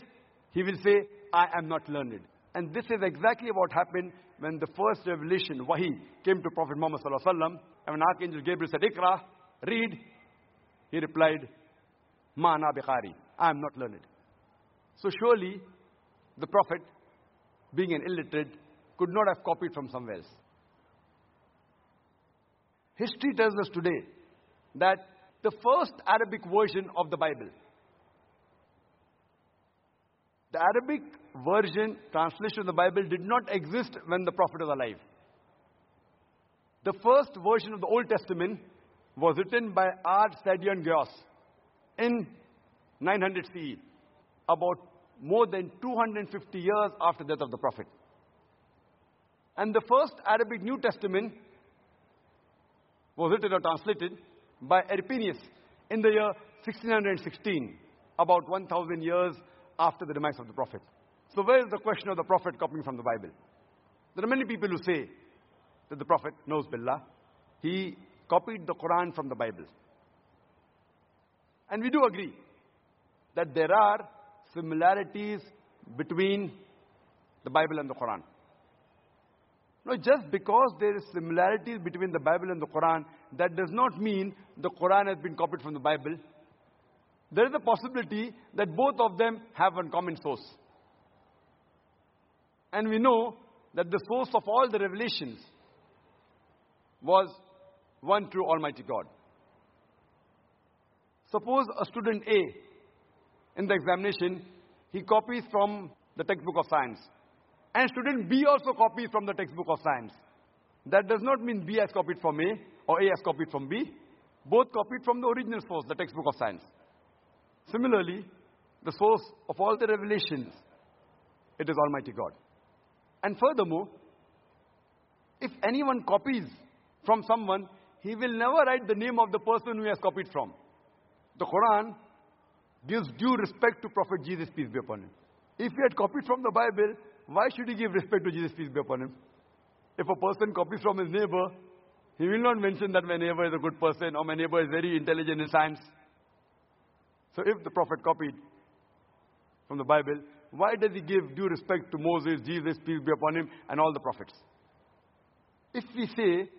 he will say, I am not learned. And this is exactly what happened when the first revelation, Wahi, came to Prophet Muhammad. And when Archangel Gabriel said, Ikra, read, he replied, Ma na biqari, I am not learned. So surely, the Prophet, being an illiterate, could not have copied from somewhere else. History tells us today that the first Arabic version of the Bible, the Arabic version, translation of the Bible, did not exist when the Prophet was alive. The first version of the Old Testament was written by R. Saadias Gaon in 900 CE, about more than 250 years after the death of the Prophet. And the first Arabic New Testament was written or translated by Erpenius in the year 1616, about 1000 years after the demise of the Prophet. So, where is the question of the Prophet copying from the Bible? There are many people who say that the Prophet Nauz Billah. He copied the Quran from the Bible. And we do agree that there are similarities between the Bible and the Quran. No, just because there is similarities between the Bible and the Quran, that does not mean the Quran has been copied from the Bible. There is a possibility that both of them have one common source. And we know that the source of all the revelations was one true Almighty God. Suppose a student A in the examination, he copies from the textbook of science. And student B also copies from the textbook of science. That does not mean B has copied from A or A has copied from B. Both copied from the original source, the textbook of science. Similarly, the source of all the revelations, it is Almighty God. And furthermore, if anyone copies from someone, he will never write the name of the person who has copied from. The Quran gives due respect to Prophet Jesus, peace be upon him. If he had copied from the Bible, why should he give respect to Jesus, peace be upon him? If a person copies from his neighbor, he will not mention that my neighbor is a good person or my neighbor is very intelligent in science. So if the Prophet copied from the Bible, why does he give due respect to Moses, Jesus, peace be upon him, and all the prophets? If we say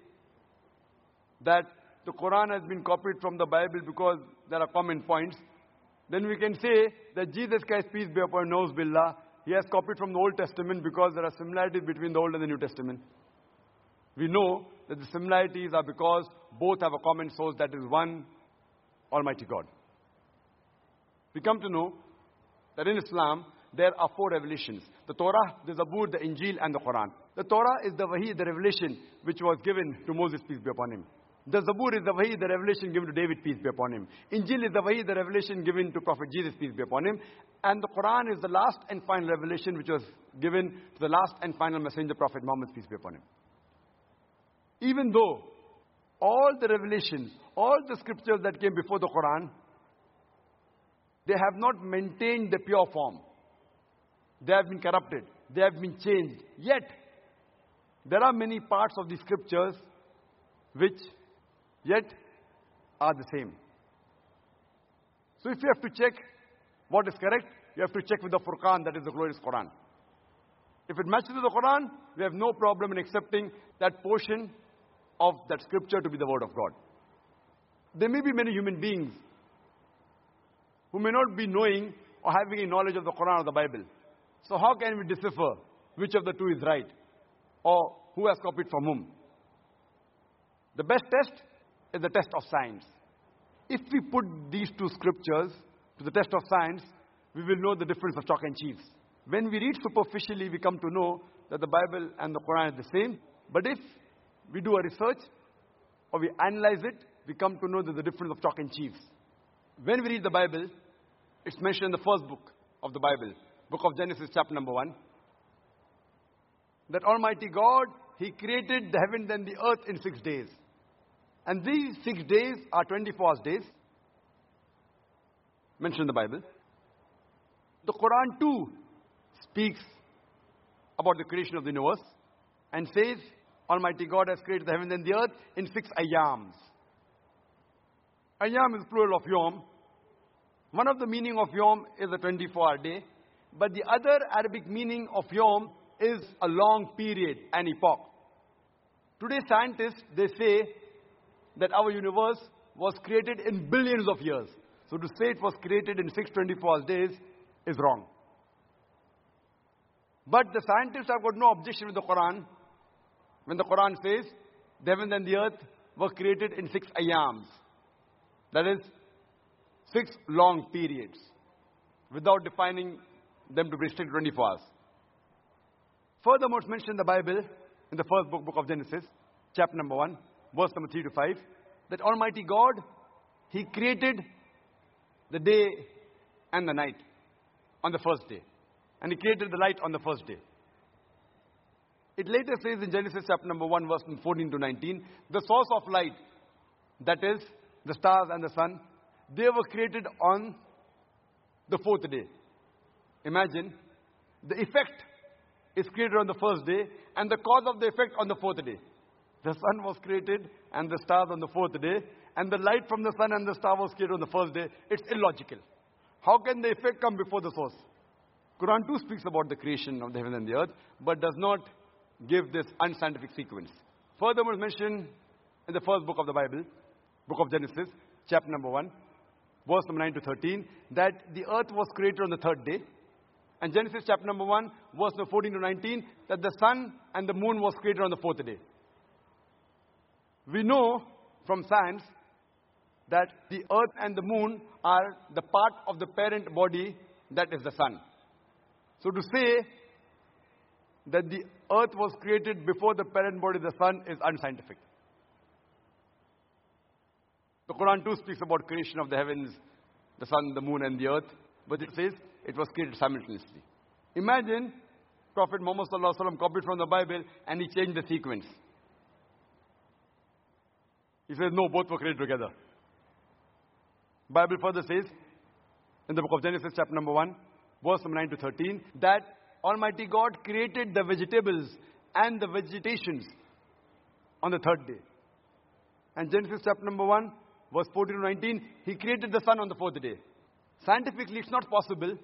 that the Quran has been copied from the Bible because there are common points, then we can say that Jesus Christ, peace be upon him, Nauz Billah. He has copied from the Old Testament because there are similarities between the Old and the New Testament. We know that the similarities are because both have a common source that is one Almighty God. We come to know that in Islam there are four revelations the Torah, the Zabur, the Injil, and the Quran. The Torah is the Wahi, the revelation which was given to Moses, peace be upon him. The Zabur is the Wahi, the revelation given to David, peace be upon him. Injil is the Wahi, the revelation given to Prophet Jesus, peace be upon him. And the Quran is the last and final revelation which was given to the last and final messenger, Prophet Muhammad, peace be upon him. Even though all the revelations, all the scriptures that came before the Quran, they have not maintained the pure form. They have been corrupted. They have been changed. Yet, there are many parts of the scriptures which yet are the same. So if you have to check what is correct, you have to check with the Furqan, that is the glorious Quran. If it matches with the Quran, we have no problem in accepting that portion of that scripture to be the word of God. There may be many human beings who may not be knowing or having a knowledge of the Quran or the Bible. So how can we decipher which of the two is right or who has copied from whom? The best test is the test of science. If we put these two scriptures to the test of science, we will know the difference of chalk and cheese. When we read superficially, we come to know that the Bible and the Quran are the same. But if we do a research or we analyze it, we come to know the difference of chalk and cheese. When we read the Bible, it's mentioned in the first book of the Bible, book of Genesis, chapter number 1, that Almighty God, He created the heavens and the earth in six days. And these six days are 24 days, mentioned in the Bible. The Quran too speaks about the creation of the universe and says, Almighty God has created the heavens and the earth in six ayams. Ayam is plural of yom. One of the meaning of yom is a 24-hour day, but the other Arabic meaning of yom is a long period, an epoch. Today scientists, they say that our universe was created in billions of years. So to say it was created in 624 days is wrong. But the scientists have got no objection with the Quran when the Quran says the heaven and the earth were created in six ayams. That is, six long periods without defining them to be strict 24 hours. Furthermore, it's mentioned in the Bible, in the first book, book of Genesis, chapter number 1, verse number 3 to 5, that Almighty God, He created the day and the night on the first day. And He created the light on the first day. It later says in Genesis chapter number 1, verse 14 to 19, the source of light that is, the stars and the sun, they were created on the fourth day. Imagine the effect is created on the first day and the cause of the effect on the fourth day. The sun was created and the stars on the fourth day, and the light from the sun and the star was created on the first day. It's illogical. How can the effect come before the source? Quran 2 speaks about the creation of the heaven and the earth, but does not give this unscientific sequence. Furthermore, mentioned in the first book of the Bible, book of Genesis, chapter number 1, verse number 9 to 13, that the earth was created on the third day. And Genesis chapter number 1, verse number 14 to 19, that the sun and the moon was created on the fourth day. We know from science that the earth and the moon are the part of the parent body that is the sun. So to say that the earth was created before the parent body, the sun, is unscientific. The Quran too speaks about creation of the heavens, the sun, the moon, and the earth, but it says it was created simultaneously. Imagine Prophet Muhammad copied from the Bible and he changed the sequence. He says, no, both were created together. Bible further says, in the book of Genesis, chapter number 1, verse number 9 to 13, that Almighty God created the vegetables and the vegetations on the third day. And Genesis chapter number 1, verse 14 to 19, He created the sun on the fourth day. Scientifically, it's not possible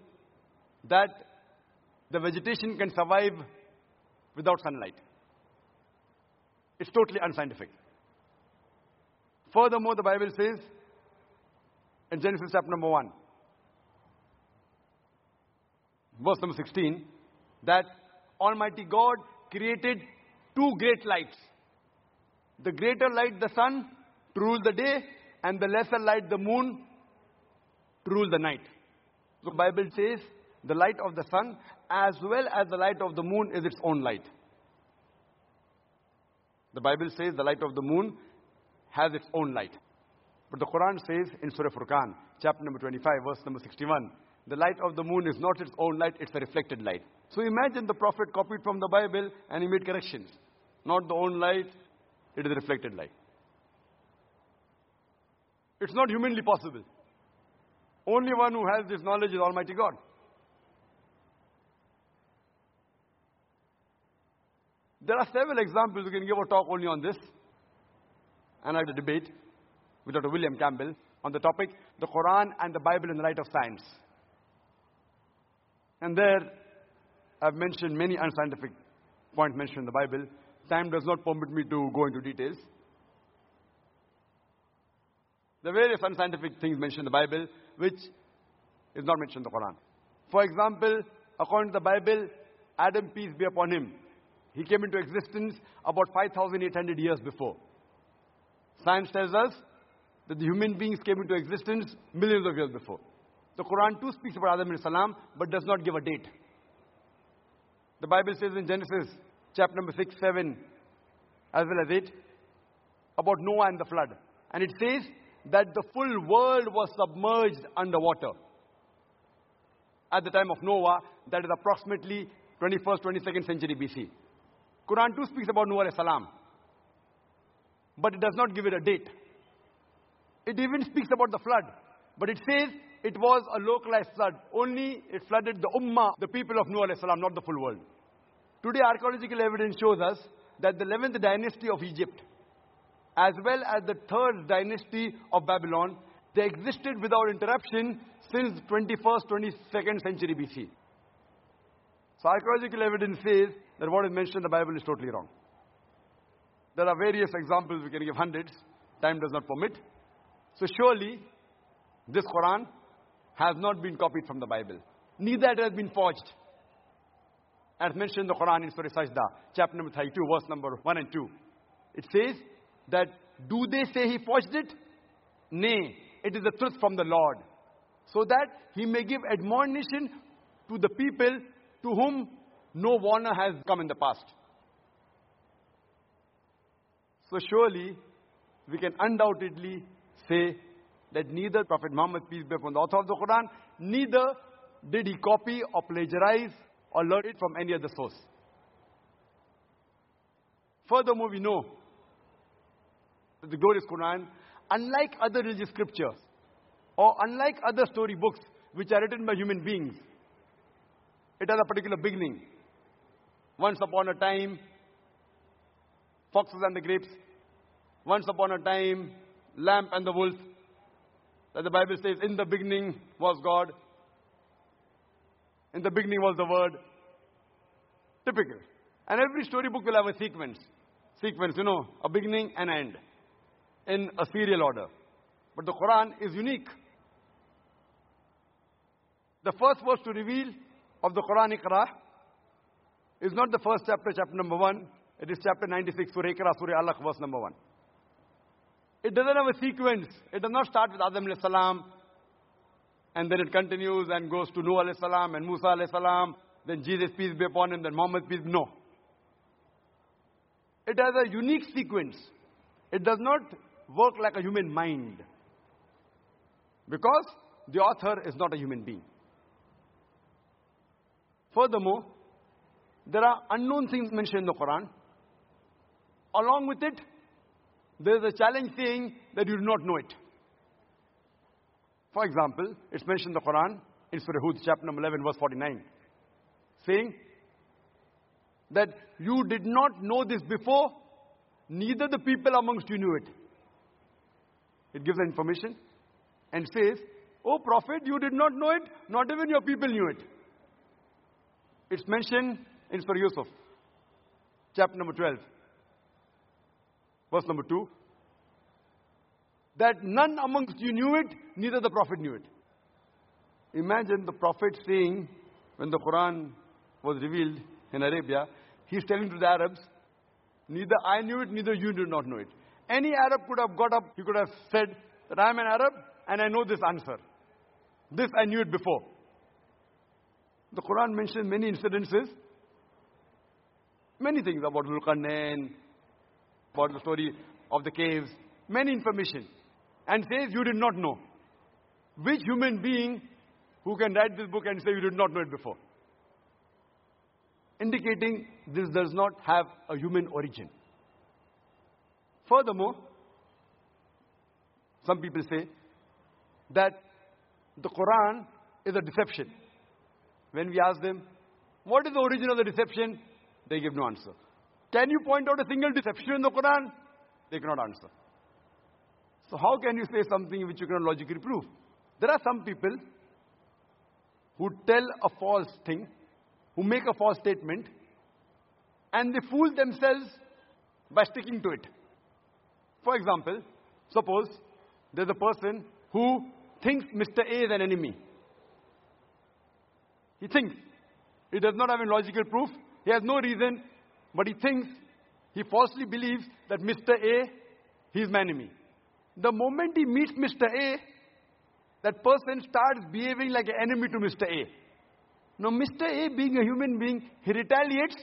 that the vegetation can survive without sunlight. It's totally unscientific. Furthermore, the Bible says in Genesis chapter number 1, verse number 16, that Almighty God created two great lights. The greater light, the sun, to rule the day, and the lesser light, the moon, to rule the night. The Bible says the light of the sun as well as the light of the moon is its own light. The Bible says the light of the moon has its own light. But the Quran says in Surah Furqan, chapter number 25, verse number 61, the light of the moon is not its own light, it's a reflected light. So imagine the Prophet copied from the Bible and he made corrections. Not the own light, it is a reflected light. It's not humanly possible. Only one who has this knowledge is Almighty God. There are several examples. We can give a talk only on this. And I had a debate with Dr. William Campbell on the topic, the Quran and the Bible in the light of science. And there, I've mentioned many unscientific points mentioned in the Bible. Time does not permit me to go into details. The various unscientific things mentioned in the Bible, which is not mentioned in the Quran. For example, according to the Bible, Adam, peace be upon him, he came into existence about 5,800 years before. Science tells us that the human beings came into existence millions of years before. The Quran too speaks about Adam salam, but does not give a date. The Bible says in Genesis, chapter number 6, 7, as well as 8, about Noah and the flood. And it says that the full world was submerged underwater. At the time of Noah, that is approximately 21st, 22nd century BC. Quran too speaks about Noah salam. But it does not give it a date. It even speaks about the flood. But it says it was a localized flood. Only it flooded the ummah, the people of Noah salam, not the full world. Today archaeological evidence shows us that the 11th dynasty of Egypt, as well as the third dynasty of Babylon, they existed without interruption since 21st, 22nd century BC. So archaeological evidence says that what is mentioned in the Bible is totally wrong. There are various examples, we can give hundreds. Time does not permit. So surely, this Quran has not been copied from the Bible. Neither it has been forged. As mentioned in the Quran in Surah Sajda, chapter number 32, verse number 1 and 2. It says that, do they say he forged it? Nay, it is the truth from the Lord. So that he may give admonition to the people to whom no warner has come in the past. So surely, we can undoubtedly say that neither Prophet Muhammad, peace be upon the author of the Quran, neither did he copy or plagiarize or learn it from any other source. Furthermore, we know that the glorious Quran unlike other religious scriptures, or unlike other story books which are written by human beings, it has a particular beginning. Once upon a time, foxes and the grapes. Once upon a time, lamb and the wolf. That the Bible says, in the beginning was God. In the beginning was the word. Typical. And every storybook will have a sequence. Sequence, you know, a beginning and end. In a serial order. But the Quran is unique. The first verse to reveal of the Quran Iqra is not the first chapter, chapter number 1. It is chapter 96, Surah Iqra, Surah Alaq, verse number 1. It doesn't have a sequence. It does not start with Adam alayhi salam, and then it continues and goes to Noah alayhi salam and Musa alayhi salam, then Jesus peace be upon him, then Muhammad peace. Be upon him. No. It has a unique sequence. It does not work like a human mind. Because the author is not a human being. Furthermore, there are unknown things mentioned in the Quran. Along with it, there is a challenge saying that you do not know it. For example, it's mentioned in the Quran in Surah Hud, chapter number 11, verse 49, saying that you did not know this before, neither the people amongst you knew it. It gives the information and says, Oh Prophet, you did not know it, not even your people knew it. It's mentioned in Surah Yusuf, chapter number 12, verse number 2, that none amongst you knew it, neither the Prophet knew it. Imagine the Prophet saying, when the Quran was revealed in Arabia, he's telling to the Arabs, neither I knew it, neither you did not know it. Any Arab could have got up, he could have said that I am an Arab and I know this answer. This I knew it before. The Quran mentions many incidences, many things about Zulqarnain, about the story of the caves, many information, and says you did not know. Which human being who can write this book and say you did not know it before? Indicating this does not have a human origin. Furthermore, some people say that the Quran is a deception. When we ask them, what is the origin of the deception? They give no answer. Can you point out a single deception in the Quran? They cannot answer. So how can you say something which you cannot logically prove? There are some people who tell a false thing, who make a false statement, and they fool themselves by sticking to it. For example, suppose there's a person who thinks Mr. A is an enemy. He thinks. He does not have any logical proof. He has no reason, but he thinks, he falsely believes that Mr. A, he is my enemy. The moment he meets Mr. A, that person starts behaving like an enemy to Mr. A. Now, Mr. A, being a human being, he retaliates.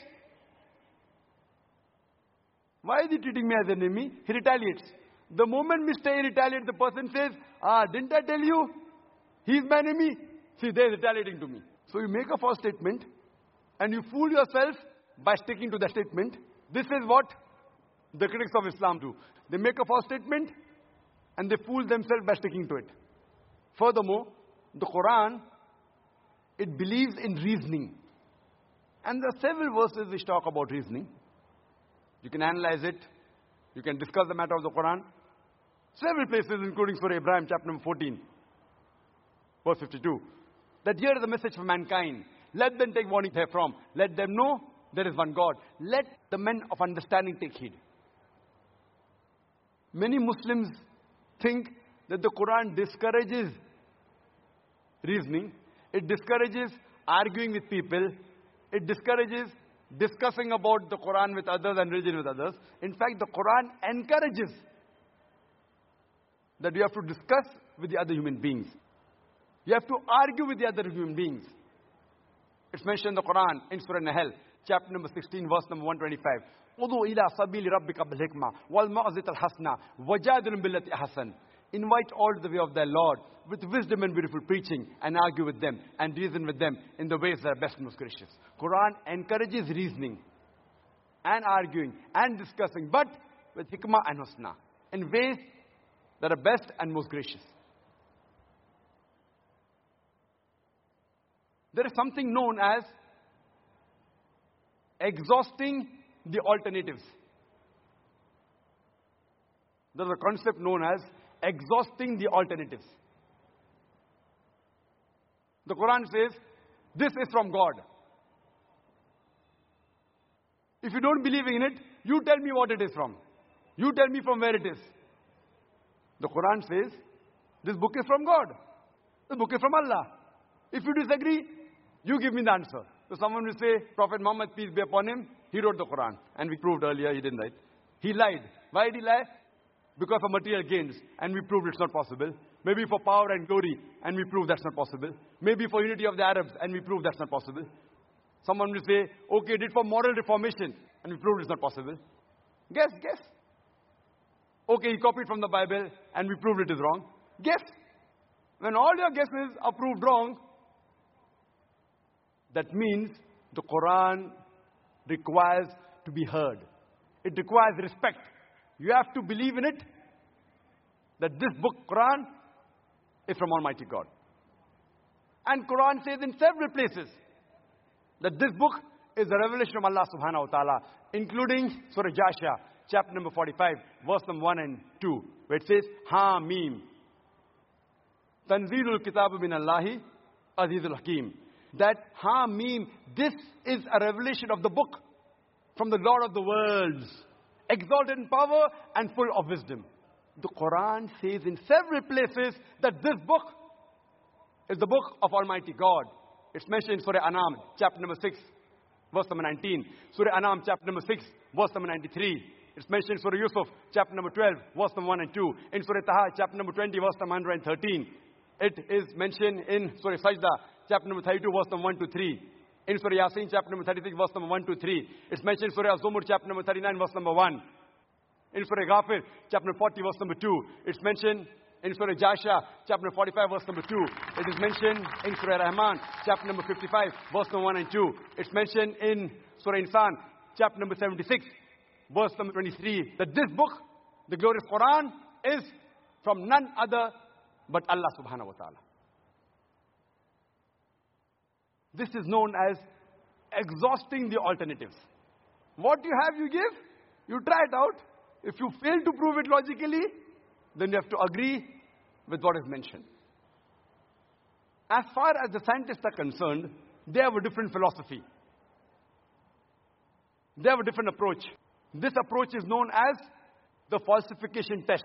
Why is he treating me as an enemy? He retaliates. The moment Mr. A retaliates, the person says, Ah, didn't I tell you? He's my enemy. See, they're retaliating to me. So you make a false statement and you fool yourself by sticking to the statement. This is what the critics of Islam do. They make a false statement and they fool themselves by sticking to it. Furthermore, the Quran, it believes in reasoning. And there are several verses which talk about reasoning. You can analyze it. You can discuss the matter of the Quran. Several places, including Surah Ibrahim, chapter number 14, verse 52. That here is a message for mankind. Let them take warning therefrom. Let them know there is one God. Let the men of understanding take heed. Many Muslims think that the Quran discourages reasoning, it discourages arguing with people, it discourages discussing about the Quran with others and religion with others. In fact, the Quran encourages that you have to discuss with the other human beings. You have to argue with the other human beings. It's mentioned in the Quran in Surah Nahl, chapter number 16, verse number 125. "Udu ila wal al hasna wajadilhum billati ahsan." Invite all to the way of their Lord with wisdom and beautiful preaching and argue with them and reason with them in the ways that are best and most gracious. Quran encourages reasoning and arguing and discussing, but with hikmah and husna, in ways that are best and most gracious. There is something known as exhausting the alternatives. There's a concept known as exhausting the alternatives. The Quran says, This is from God. If you don't believe in it, you tell me what it is from. You tell me from where it is. The Quran says, This book is from God. This book is from Allah. If you disagree, you give me the answer. So someone will say, Prophet Muhammad, peace be upon him, he wrote the Quran. And we proved earlier he didn't write. He lied. Why did he lie? Because of material gains. And we proved it's not possible. Maybe for power and glory. And we proved that's not possible. Maybe for unity of the Arabs. And we proved that's not possible. Someone will say, okay, did for moral reformation. And we proved it's not possible. Guess, guess. Okay, he copied from the Bible. And we proved it is wrong. Guess. When all your guesses are proved wrong, that means the Quran requires to be heard. It requires respect. You have to believe in it that this book, Quran, is from Almighty God. And Quran says in several places that this book is a revelation of Allah subhanahu wa ta'ala, including Surah Jasha, chapter number 45, verse number 1 and 2, where it says, Ha Mim. Tanzilul Kitab min Allahi Azizul Hakim. That Ha Mim, this is a revelation of the book from the Lord of the worlds, exalted in power and full of wisdom. The Quran says in several places that this book is the book of Almighty God. It's mentioned in Surah Anam, chapter number 6, verse number 19. Surah Anam, chapter number 6, verse number 93. It's mentioned in Surah Yusuf, chapter number 12, verse number 1 and 2. In Surah Taha, chapter number 20, verse number 113. It is mentioned in Surah Sajda, chapter number 32, verse number 1 to 3. In Surah Yasin, chapter number 36, verse number 1 to 3. It's mentioned in Surah Zumur, chapter number 39, verse number 1. In Surah Ghafir, chapter 40, verse number 2. It's mentioned in Surah Jasha, chapter 45, verse number 2. It is mentioned in Surah Rahman, chapter number 55, verse number 1 and 2. It's mentioned in Surah Insan, chapter number 76, verse number 23, that this book, the glorious Quran, is from none other but Allah subhanahu wa ta'ala. This is known as exhausting the alternatives. What you have, you give. You try it out. If you fail to prove it logically, then you have to agree with what is mentioned. As far as the scientists are concerned, they have a different philosophy. They have a different approach. This approach is known as the falsification test.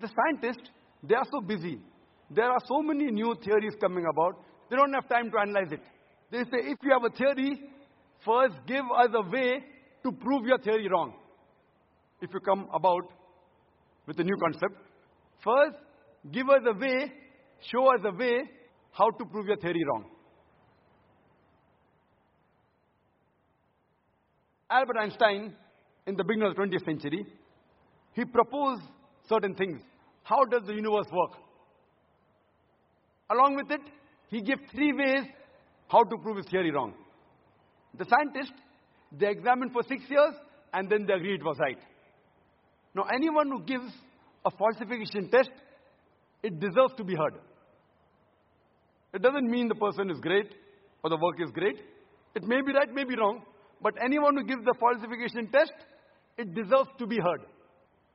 The scientists, they are so busy. There are so many new theories coming about, they don't have time to analyze it. They say, if you have a theory, first give us a way to prove your theory wrong. If you come about with a new concept, first give us a way, show us a way how to prove your theory wrong. Albert Einstein, in the beginning of the 20th century, he proposed certain things. How does the universe work? Along with it, he gave three ways how to prove his theory wrong. The scientists, they examined for six years and then they agreed it was right. Now, anyone who gives a falsification test, it deserves to be heard. It doesn't mean the person is great or the work is great. It may be right, may be wrong. But anyone who gives the falsification test, it deserves to be heard.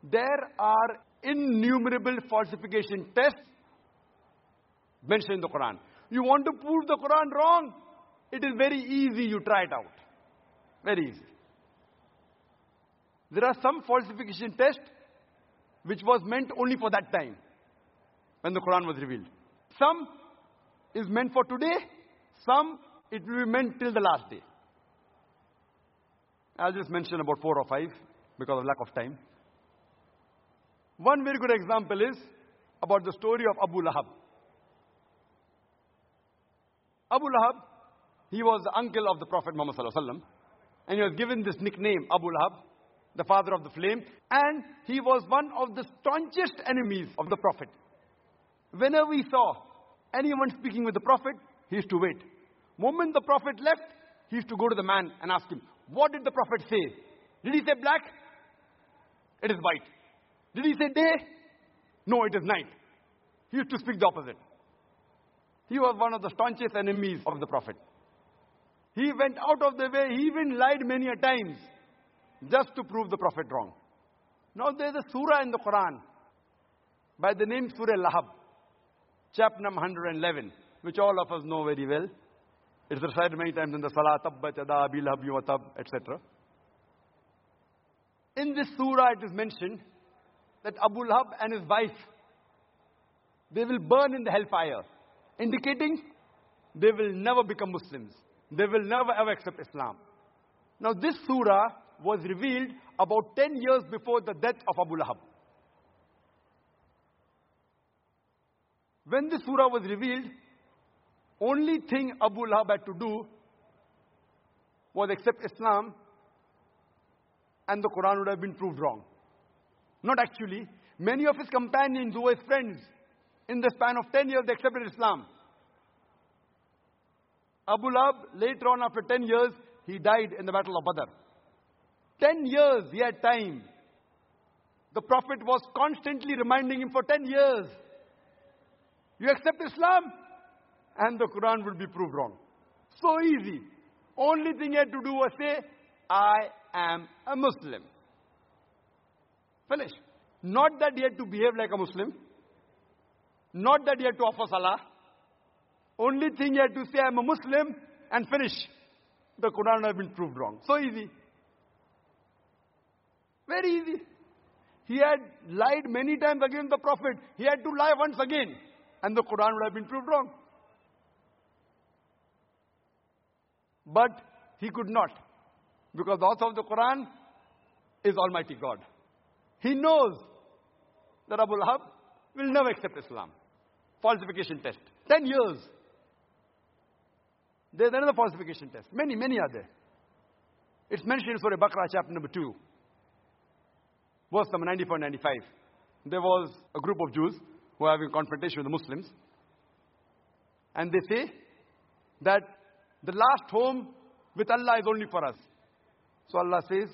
There are innumerable falsification tests mentioned in the Quran. You want to prove the Quran wrong? It is very easy, you try it out. Very easy. There are some falsification tests which was meant only for that time when the Quran was revealed. Some is meant for today, some it will be meant till the last day. I'll just mention about four or five because of lack of time. One very good example is about the story of Abu Lahab. Abu Lahab, he was the uncle of the Prophet Muhammad and he was given this nickname Abu Lahab, the father of the flame, and he was one of the staunchest enemies of the Prophet. Whenever he saw anyone speaking with the Prophet, he used to wait. Moment the Prophet left, he used to go to the man and ask him, What did the Prophet say? Did he say black? It is white. Did he say day? No, it is night. He used to speak the opposite. He was one of the staunchest enemies of the Prophet. He went out of the way, he even lied many a times just to prove the Prophet wrong. Now there's a surah in the Quran by the name Surah Lahab, chapter number 111, which all of us know very well. It's recited many times in the Salah, Tabbat Yada Abi Lahab etc. In this surah it is mentioned that Abu Lahab and his wife, they will burn in the hellfire, indicating they will never become Muslims. They will never ever accept Islam. Now this surah was revealed about 10 years before the death of Abu Lahab. When this surah was revealed, only thing Abu Lahab had to do was accept Islam and the Quran would have been proved wrong. Not actually. Many of his companions who were his friends, in the span of 10 years, they accepted Islam. Abu Lab, later on after 10 years, he died in the battle of Badr. 10 years he had time. The Prophet was constantly reminding him for 10 years. You accept Islam? And the Quran will be proved wrong. So easy. Only thing he had to do was say, I am a Muslim. Finish. Not that he had to behave like a Muslim. Not that he had to offer salah. Only thing he had to say, I'm a Muslim, and finish. The Quran has been proved wrong. So easy. Very easy. He had lied many times against the Prophet. He had to lie once again. And the Quran would have been proved wrong. But he could not. Because the author of the Quran is Almighty God. He knows that Abu Lahab will never accept Islam. Falsification test. Ten years. There's another falsification test. Many, many are there. It's mentioned in Surah Baqarah, chapter number 2, verse number 94 95. There was a group of Jews who were having confrontation with the Muslims. And they say that the last home with Allah is only for us. So Allah says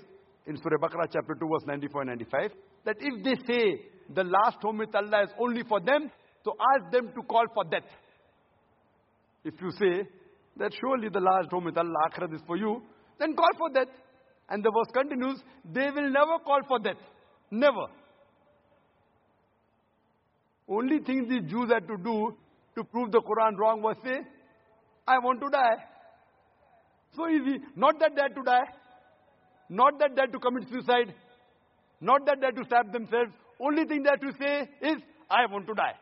in Surah Baqarah, chapter 2, verse 94 and 95, that if they say the last home with Allah is only for them, so ask them to call for death. If you say that surely the last home with Allah, Akhirat is for you, then call for death. And the verse continues, they will never call for death. Never. Only thing the Jews had to do to prove the Quran wrong was say, I want to die. So easy. Not that they had to die. Not that they had to commit suicide. Not that they had to stab themselves. Only thing they had to say is, I want to die.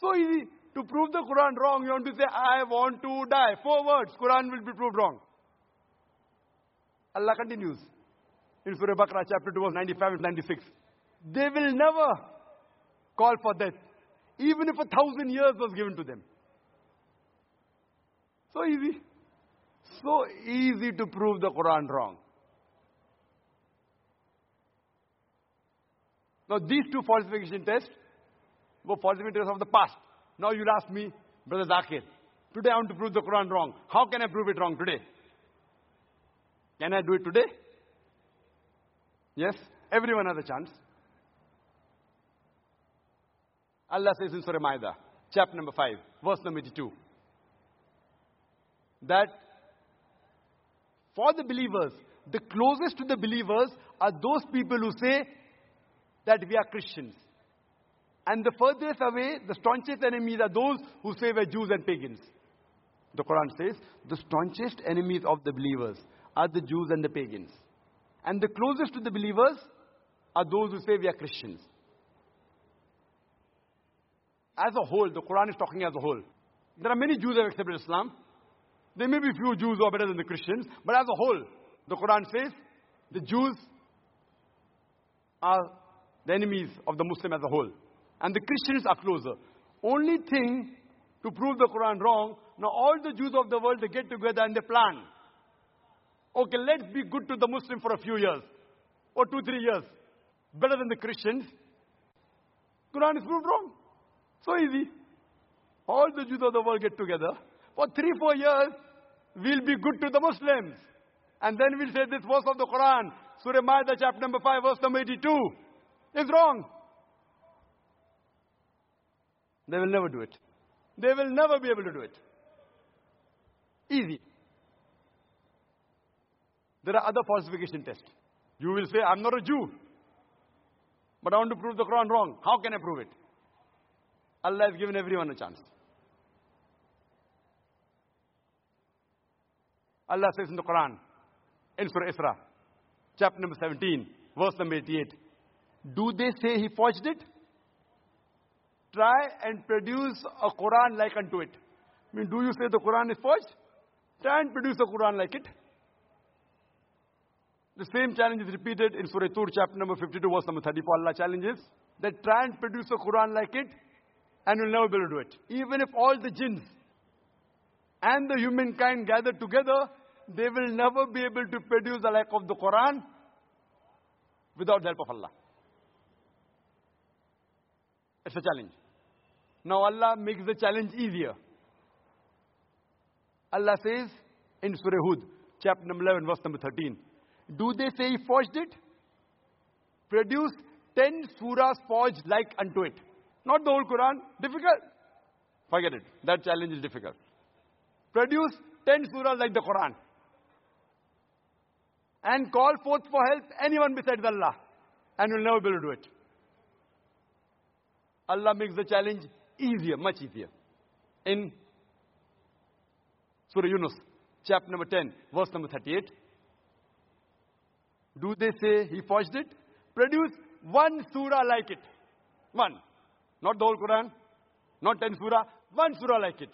So easy. To prove the Quran wrong, you want to say, I want to die. Four words, Quran will be proved wrong. Allah continues in Surah Baqarah, chapter 2, verse 95 and 96. They will never call for death, even if a thousand years was given to them. So easy. So easy to prove the Quran wrong. Now, these two falsification tests were tests of the past. Now, you'll ask me, Brother Zakir, today I want to prove the Quran wrong. How can I prove it wrong today? Can I do it today? Yes, everyone has a chance. Allah says in Surah Maida, chapter number 5, verse number 82, that for the believers, the closest to the believers are those people who say that we are Christians. And the furthest away, the staunchest enemies are those who say we're Jews and pagans. The Quran says the staunchest enemies of the believers are the Jews and the pagans. And the closest to the believers are those who say we are Christians. As a whole, the Quran is talking as a whole. There are many Jews who have accepted Islam. There may be few Jews who are better than the Christians, but as a whole, the Quran says the Jews are the enemies of the Muslim as a whole. And the Christians are closer. Only thing to prove the Quran wrong, now all the Jews of the world, they get together and they plan. Okay, let's be good to the Muslim for a few years. Or two, three years. Better than the Christians. Quran is proved wrong. So easy. All the Jews of the world get together. For three, four years, we'll be good to the Muslims. And then we'll say this verse of the Quran, Surah Maida, chapter number 5, verse number 82. is wrong. They will never do it. They will never be able to do it. Easy. There are other falsification tests. You will say, I'm not a Jew, but I want to prove the Quran wrong. How can I prove it? Allah has given everyone a chance. Allah says in the Quran, in Surah Isra, chapter number 17, verse number 88, do they say he forged it? Try and produce a Quran like unto it. I mean, do you say the Quran is forged? Try and produce a Quran like it. The same challenge is repeated in Surah Tur, chapter number 52, verse number 34. Allah challenges that try and produce a Quran like it, and you'll never be able to do it. Even if all the jinns and the humankind gather together, they will never be able to produce the like of the Quran without the help of Allah. It's a challenge. Now Allah makes the challenge easier. Allah says in Surah Hud, chapter number 11, verse number 13, Do they say he forged it? Produce 10 surahs forged like unto it. Not the whole Quran. Difficult. Forget it. That challenge is difficult. Produce 10 surahs like the Quran. And call forth for help anyone besides Allah. And you'll never be able to do it. Allah makes the challenge easier, much easier. In Surah Yunus, chapter number 10, verse number 38. Do they say he forged it? Produce one surah like it. One. Not the whole Quran, not 10 surah, one surah like it.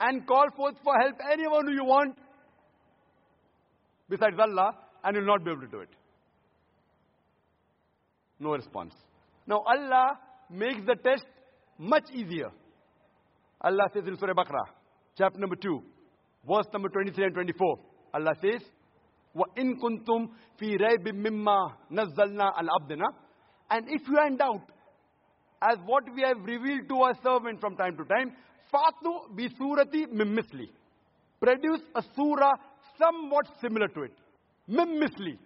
And call forth for help anyone who you want besides Allah, and you'll not be able to do it. No response. Now Allah makes the test much easier. Allah says in Surah Baqarah, chapter number 2, verse number 23 and 24. Allah says, وَإِن كُنْتُمْ فِي رَيْبٍ مِمَّا نَزَّلْنَا عَلَى عَبْدِنَا And if you are in doubt, as what we have revealed to our servant from time to time, فَاتُوا بِسُورَةِ مِن مِثْلِ Produce a surah somewhat similar to it. Mim misli.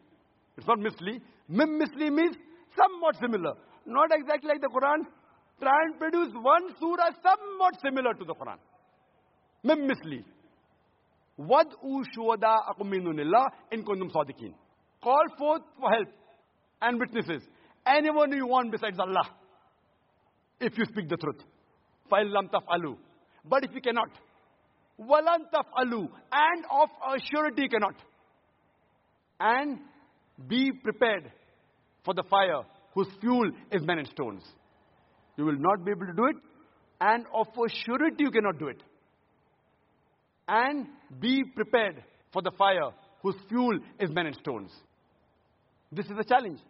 It's not misli. Mim misli means somewhat similar. Not exactly like the Quran. Try and produce one surah somewhat similar to the Quran. Mim misli. Wad'u shuhada'akum min dunillah in kuntum sadiqin. Call forth for help and witnesses. Anyone you want besides Allah. If you speak the truth. فَإِن لَمْ تَفْعَلُوا But if you cannot. وَلَن تَفْعَلُوا And of a surety cannot. And be prepared for the fire whose fuel is men and stones. You will not be able to do it. And of a surety you cannot do it. And be prepared for the fire whose fuel is men and stones. This is a challenge.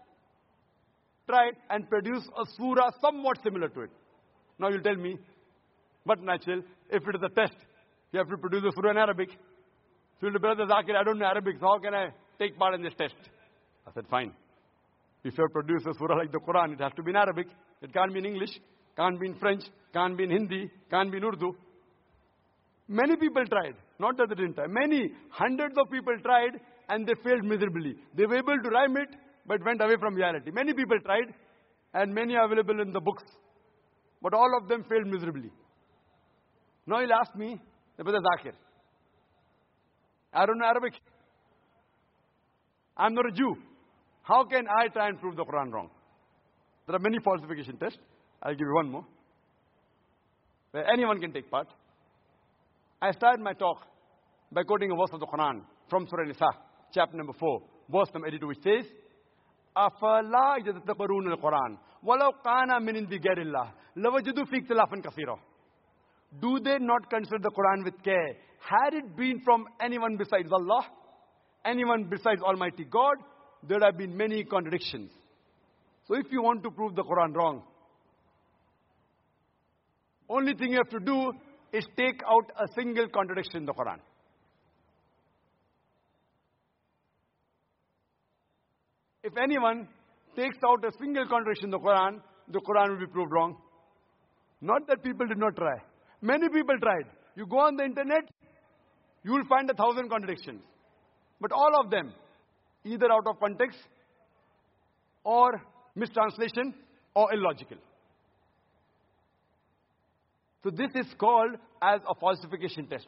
Try it and produce a surah somewhat similar to it. Now you'll tell me, but natural, if it is a test, you have to produce a surah in Arabic. So you'll brother Zakir, I don't know Arabic, so how can I take part in this test? I said, fine. If you produce a surah like the Quran, it has to be in Arabic. It can't be in English, can't be in French, can't be in Hindi, can't be in Urdu. Many people tried. Not that they didn't try. Many, hundreds of people tried and they failed miserably. They were able to rhyme it, but went away from reality. Many people tried and many are available in the books. But all of them failed miserably. Now he'll ask me, the Brother Zakir, I don't know Arabic. I'm not a Jew. How can I try and prove the Quran wrong? There are many falsification tests. I'll give you one more. Where anyone can take part. I started my talk by quoting a verse of the Quran from Surah Nisa, chapter number 4, verse number 82, which says, أَفَلَا يَتَدَبَّرُونَ الْقُرْآنَ وَلَوْ كَانَ مِنْ عِنْدِ غَيْرِ اللَّهِ لَوَجَدُوا فِي اخْتِلَافًا كَثِيرًا Do they not consider the Quran with care? Had it been from anyone besides Allah, anyone besides Almighty God, there would have been many contradictions. So if you want to prove the Quran wrong, only thing you have to do is take out a single contradiction in the Quran. If anyone takes out a single contradiction in the Quran, the Quran will be proved wrong. Not that people did not try. Many people tried. You go on the internet, you will find a thousand contradictions. But all of them, either out of context or mistranslation, or illogical. So this is called as a falsification test.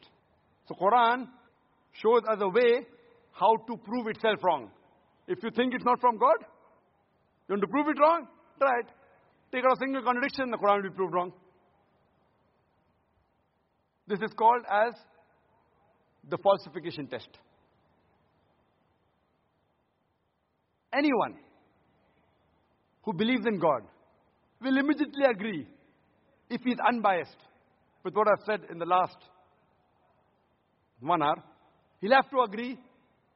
So Quran shows us a way how to prove itself wrong. If you think it's not from God, you want to prove it wrong? Try it. Take out a single contradiction, the Quran will be proved wrong. This is called as the falsification test. Anyone who believes in God will immediately agree if he is unbiased with what I've said in the last one hour, he'll have to agree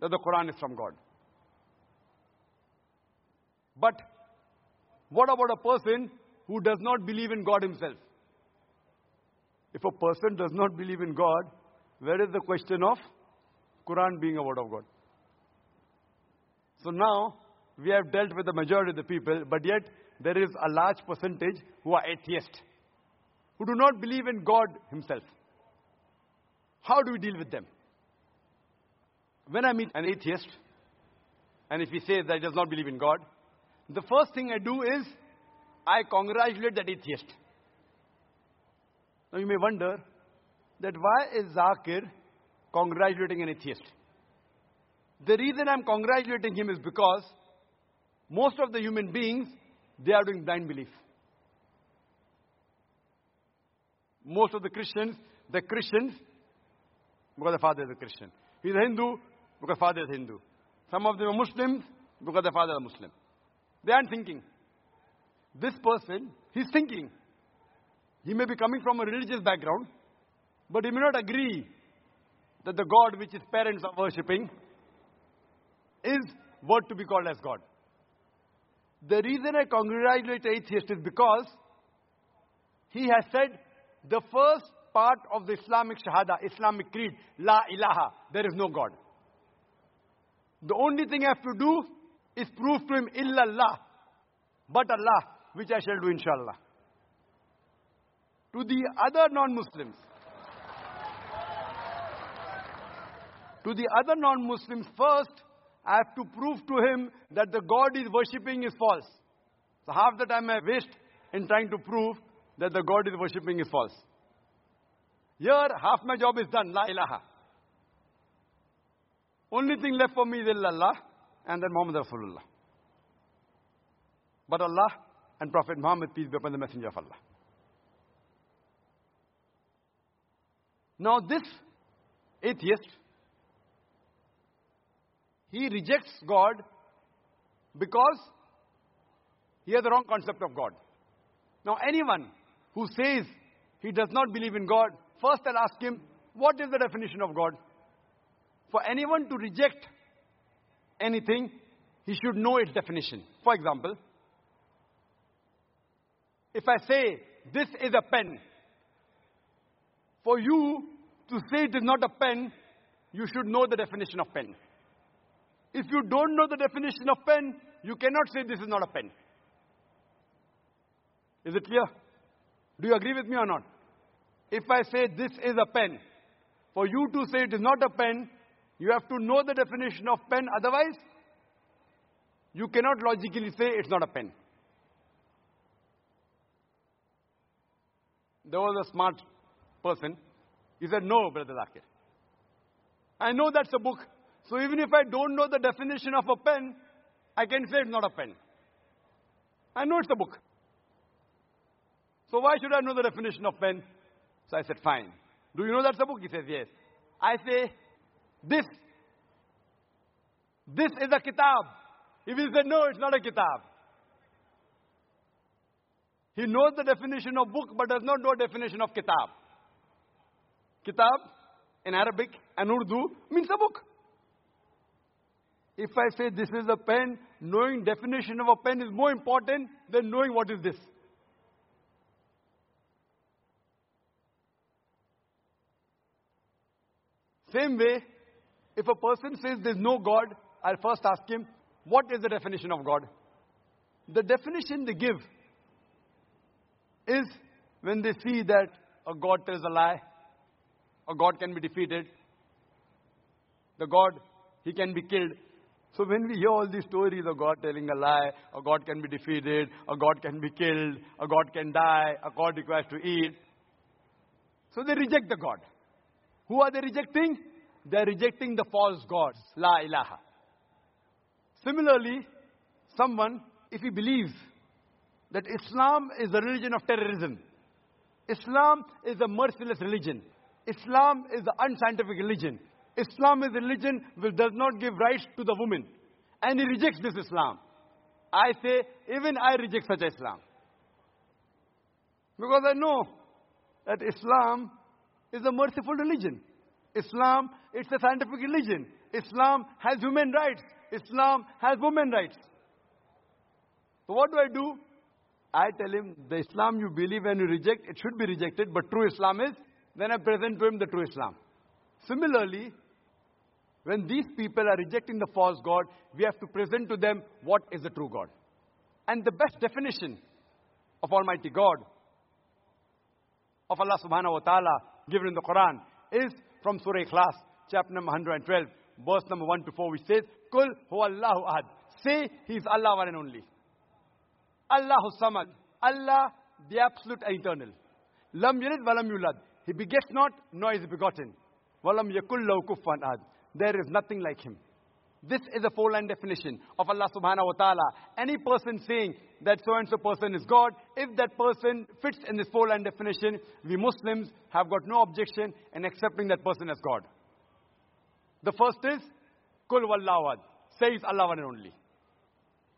that the Quran is from God. But what about a person who does not believe in God himself? If a person does not believe in God, where is the question of Quran being a word of God? So now we have dealt with the majority of the people, but yet there is a large percentage who are atheists, who do not believe in God himself. How do we deal with them? When I meet an atheist, and if he says that he does not believe in God, the first thing I do is I congratulate that atheist. Now you may wonder that why is Zakir congratulating an atheist? The reason I'm congratulating him is because most of the human beings, they are doing blind belief. Most of the Christians, the Christians, because the father is a Christian. He's a Hindu because father is Hindu. Some of them are Muslims because the father is Muslim. They aren't thinking. This person, he's thinking. He may be coming from a religious background, but he may not agree that the God which his parents are worshipping is what to be called as God. The reason I congratulate atheist is because he has said the first part of the Islamic Shahada, Islamic creed, La ilaha, there is no God. The only thing I have to do is prove to him illallah, but Allah, which I shall do inshallah. To the other non-Muslims, to the other non-Muslims first, I have to prove to him that the God he's worshipping is false. So half the time I waste in trying to prove that the God he's worshipping is false. Here, half my job is done. La ilaha. Only thing left for me is illallah and then Muhammad Rasulullah. But Allah and Prophet Muhammad, peace be upon the Messenger of Allah. Now this atheist, he rejects God because he has the wrong concept of God. Now anyone who says he does not believe in God, first I'll ask him, what is the definition of God? For anyone to reject anything, he should know its definition. For example, if I say, this is a pen, for you to say it is not a pen, you should know the definition of pen. If you don't know the definition of pen, you cannot say this is not a pen. Is it clear? Do you agree with me or not? If I say this is a pen, for you to say it is not a pen, you have to know the definition of pen, otherwise, you cannot logically say it's not a pen. There was a smart person. He said, No, Brother Zakir. I know that's a book. So even if I don't know the definition of a pen, I can say it's not a pen. I know it's a book. So why should I know the definition of pen? So I said, Fine. Do you know that's a book? He says, Yes. I say, This. This is a kitab. If he said, No, it's not a kitab. He knows the definition of book but does not know definition of kitab. Kitab in Arabic and Urdu means a book. If I say this is a pen, knowing definition of a pen is more important than knowing what is this. Same way, if a person says there's no God, I'll first ask him, what is the definition of God? The definition they give is when they see that a God tells a lie, a God can be defeated, the God, he can be killed. So when we hear all these stories of God telling a lie, or God can be defeated, or God can be killed, or God can die, or God requires to eat, so they reject the God. Who are they rejecting? They are rejecting the false gods. La ilaha. Similarly, someone, if he believes that Islam is a religion of terrorism, Islam is a merciless religion, Islam is the unscientific religion, Islam is a religion which does not give rights to the woman, and he rejects this Islam. I say, even I reject such Islam. Because I know that Islam is a merciful religion. Islam, it's a scientific religion. Islam has human rights. Islam has women rights. So what do I do? I tell him, the Islam you believe and you reject, it should be rejected, but true Islam is, then I present to him the true Islam. Similarly, when these people are rejecting the false God, we have to present to them what is the true God. And the best definition of Almighty God, of Allah subhanahu wa ta'ala, given in the Quran, is from Surah Ikhlas, chapter number 112, verse number 1 to 4, which says, Kul huwallahu ahad. Say, He is Allah one and only. Allahu samad. Allah, the absolute and eternal. Lam yalid walam yulad. He begets not, nor is he begotten. Walam yakul lahu kuffan ahad. There is nothing like him. This is a four-line definition of Allah subhanahu wa ta'ala. Any person saying that so-and-so person is God, if that person fits in this four-line definition, we Muslims have got no objection in accepting that person as God. The first is, Kul wallawad. Says Allah one and only.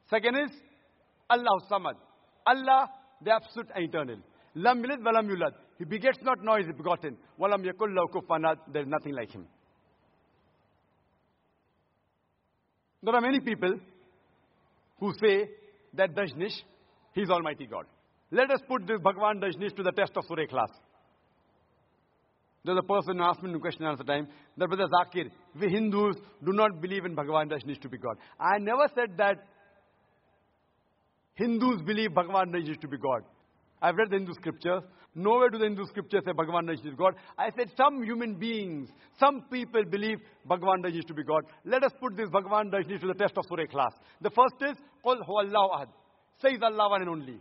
Second is, Allah samad. Allah, the absolute and eternal. Lam yalid walam yulad. He begets not, nor is begotten. Walam yakul lahu kufuwan. There is nothing like him. There are many people who say that Rajneesh, is Almighty God. Let us put this Bhagwan Rajneesh to the test of Surah Ikhlas. There's a person who asked me a question at the time that Brother Zakir, we Hindus do not believe in Bhagwan Rajneesh to be God. I never said that Hindus believe Bhagwan Rajneesh to be God. I've read the Hindu scriptures. Nowhere do the Hindu scriptures say Bhagavan is God. I said some human beings, some people believe Bhagavan Rajneesh to be God. Let us put this Bhagavan Rajneesh to the test of Surah Ikhlas. The first is, Qul Allahu Ahad. Says Allah one and only.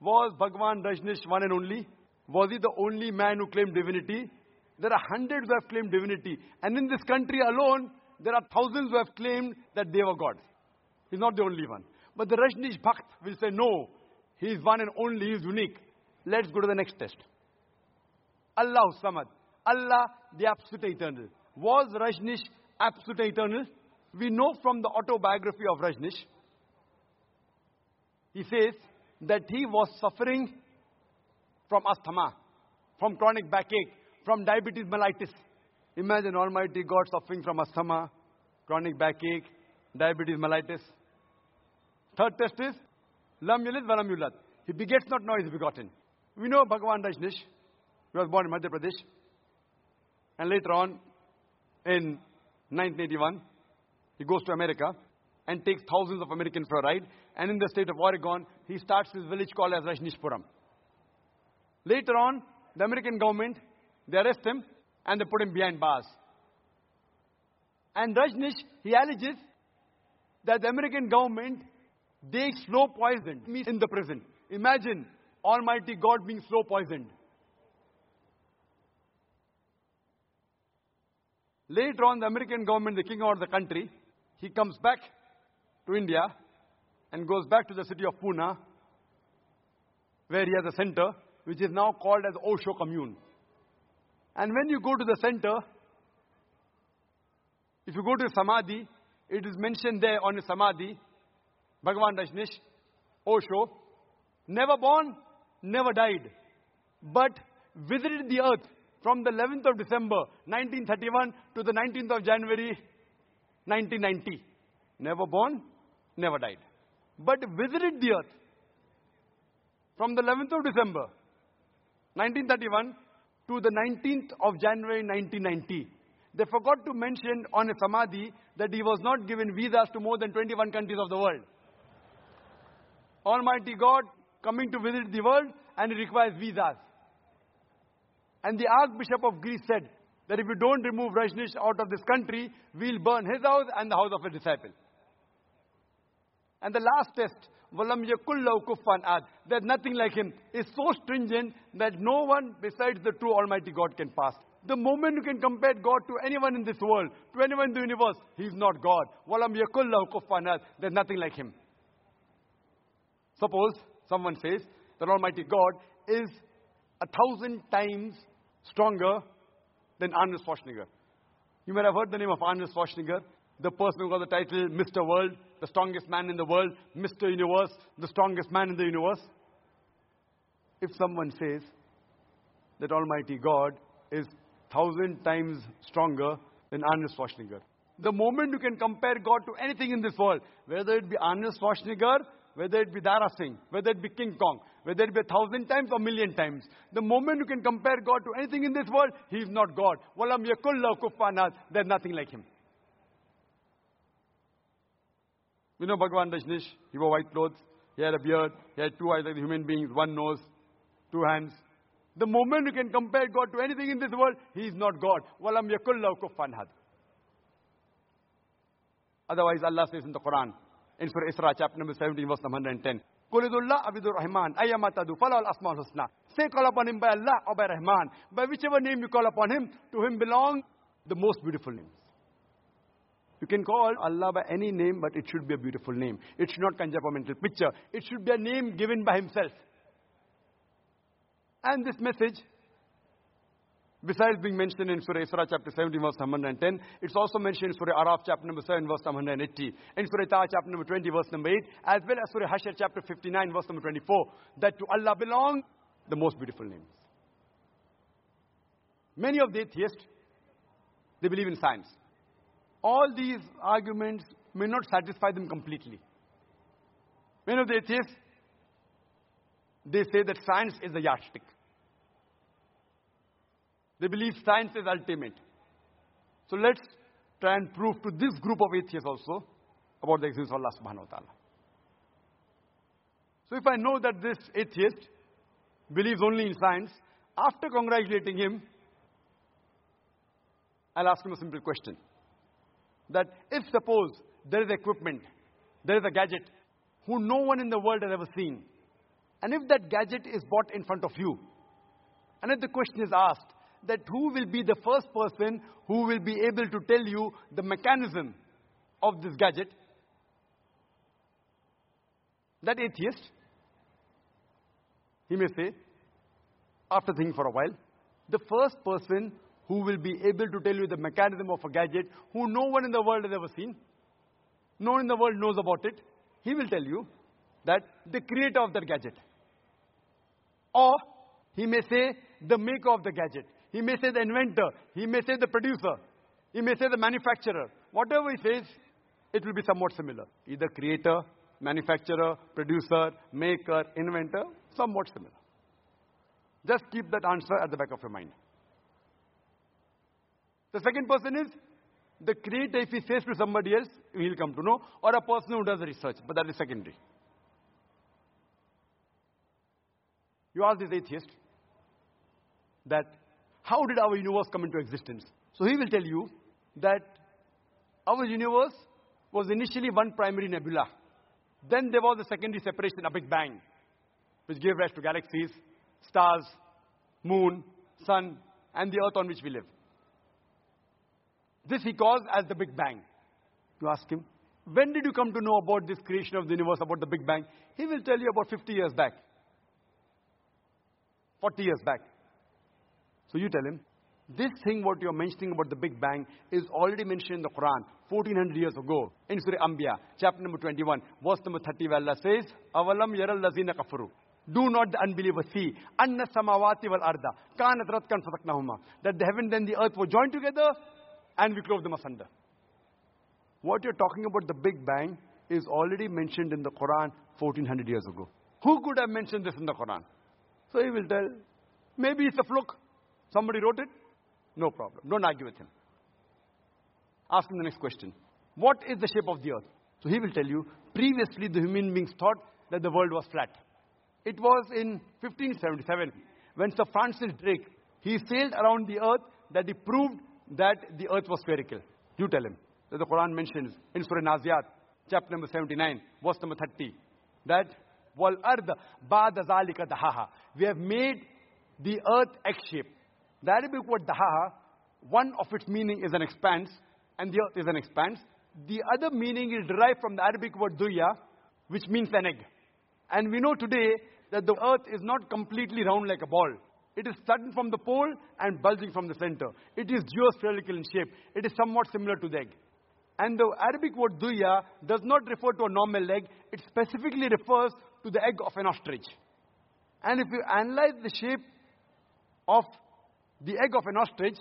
Was Bhagavan Rajneesh one and only? Was he the only man who claimed divinity? There are hundreds who have claimed divinity. And in this country alone, there are thousands who have claimed that they were gods. He's not the only one. But the Rajneesh Bhakt will say, no, he is one and only, he is unique. Let's go to the next test. Allah Samad. Allah, the absolute eternal. Was Rajneesh absolute eternal? We know from the autobiography of Rajneesh, he says that he was suffering from asthma, from chronic backache, from diabetes mellitus. Imagine Almighty God suffering from asthma, chronic backache, diabetes mellitus. Third test is Lam yulad. He begets not, nor is begotten. We know Bhagavan Rajneesh. He was born in Madhya Pradesh. And later on, in 1981, he goes to America and takes thousands of Americans for a ride. And in the state of Oregon, he starts his village called as Rajneeshpuram. Later on, the American government, they arrest him and they put him behind bars. And Rajneesh, he alleges that the American government they slow poisoned me in the prison. Imagine Almighty God being slow poisoned. Later on, the American government, the king of the country, he comes back to India and goes back to the city of Pune, where he has a center, which is now called as Osho Commune. And when you go to the center, if you go to Samadhi, it is mentioned there on Samadhi Bhagavan Rajneesh, Osho, never born, never died, but visited the earth from the 11th of December 1931 to the 19th of January 1990. Never born, never died, but visited the earth from the 11th of December 1931 to the 19th of January 1990. They forgot to mention on a samadhi that he was not given visas to more than 21 countries of the world. Almighty God coming to visit the world and requires visas. And the Archbishop of Greece said, that if you don't remove Rajneesh out of this country, we'll burn his house and the house of a disciple. And the last test, Walam. There's nothing like him. Is so stringent that no one besides the true Almighty God can pass. The moment you can compare God to anyone in this world, to anyone in the universe, He's not God. There's nothing like him. Suppose someone says that Almighty God is a thousand times stronger than Arnold Schwarzenegger. You might have heard the name of Arnold Schwarzenegger, the person who got the title Mr. World, the strongest man in the world, Mr. Universe, the strongest man in the universe. If someone says that Almighty God is thousand times stronger than Arnold Schwarzenegger, the moment you can compare God to anything in this world, whether it be Arnold Schwarzenegger, whether it be Dara Singh, whether it be King Kong, whether it be a thousand times or million times, the moment you can compare God to anything in this world, He is not God. Walam yakullahu kufanat. There's nothing like Him. You know Bhagwan Rajneesh, he wore white clothes, he had a beard, he had two eyes like human beings, one nose, two hands. The moment you can compare God to anything in this world, He is not God. Walam yakullahu kufanat. Otherwise, Allah says in the Quran, in Surah Isra, chapter number 17, verse number 110. Kulidullah Abidur Rahman, Ayamatadu, Falal Asmaul Husna. Say call upon him by Allah or by Rahman. By whichever name you call upon him, to him belong the most beautiful names. You can call Allah by any name, but it should be a beautiful name. It should not conjure a mental picture. It should be a name given by himself. And this message Besides being mentioned in Surah Isra chapter 17 verse 110, it's also mentioned in Surah Araf chapter number 7 verse 180, in Surah Taha chapter number 20 verse number 8, as well as Surah Hashr chapter 59 verse number 24, that to Allah belong the most beautiful names. Many of the atheists, they believe in science. All these arguments may not satisfy them completely. Many of the atheists, they say that science is a yardstick. They believe science is ultimate. So let's try and prove to this group of atheists also about the existence of Allah subhanahu wa ta'ala. So if I know that this atheist believes only in science, after congratulating him, I'll ask him a simple question. That if suppose there is equipment, there is a gadget who no one in the world has ever seen, and if that gadget is bought in front of you, and if the question is asked, that who will be the first person who will be able to tell you the mechanism of this gadget? That atheist, he may say, after thinking for a while, the first person who will be able to tell you the mechanism of a gadget who no one in the world has ever seen, no one in the world knows about it, he will tell you that the creator of that gadget. Or he may say the maker of the gadget. He may say the inventor. He may say the producer. He may say the manufacturer. Whatever he says, it will be somewhat similar. Either creator, manufacturer, producer, maker, inventor, somewhat similar. Just keep that answer at the back of your mind. The second person is the creator, if he says to somebody else, he'll come to know, or a person who does research, but that is secondary. You ask this atheist that how did our universe come into existence? So he will tell you that our universe was initially one primary nebula. Then there was a secondary separation, a Big Bang, which gave rise to galaxies, stars, moon, sun, and the earth on which we live. This he calls as the Big Bang. You ask him, when did you come to know about this creation of the universe, about the Big Bang? He will tell you about 50 years back, 40 years back. So you tell him, this thing what you're mentioning about the Big Bang is already mentioned in the Quran 1400 years ago in Surah Anbiya, chapter number 21, verse number 30, where Allah says, Avalam yaral lazina kafaru. Do not the unbelievers see anna samawati wal arda kanat ratkan fataknahuma that the heaven and the earth were joined together and we clove them asunder. What you're talking about the Big Bang is already mentioned in the Quran 1400 years ago. Who could have mentioned this in the Quran? So he will tell, maybe it's a fluke. Somebody wrote it? No problem. Don't argue with him. Ask him the next question. What is the shape of the earth? So he will tell you, previously the human beings thought that the world was flat. It was in 1577 when Sir Francis Drake, he sailed around the earth that he proved that the earth was spherical? You tell him. That the Quran mentions in Surah Naziyat, chapter number 79, verse number 30, that wal ard ba'da zalika dahaha. We have made the earth egg-shaped. The Arabic word dahaha, one of its meaning is an expanse, and the earth is an expanse. The other meaning is derived from the Arabic word duya, which means an egg. And we know today that the earth is not completely round like a ball. It is flattened from the pole and bulging from the center. It is geospherical in shape. It is somewhat similar to the egg. And the Arabic word duya does not refer to a normal egg. It specifically refers to the egg of an ostrich. And if you analyze the shape of the egg of an ostrich,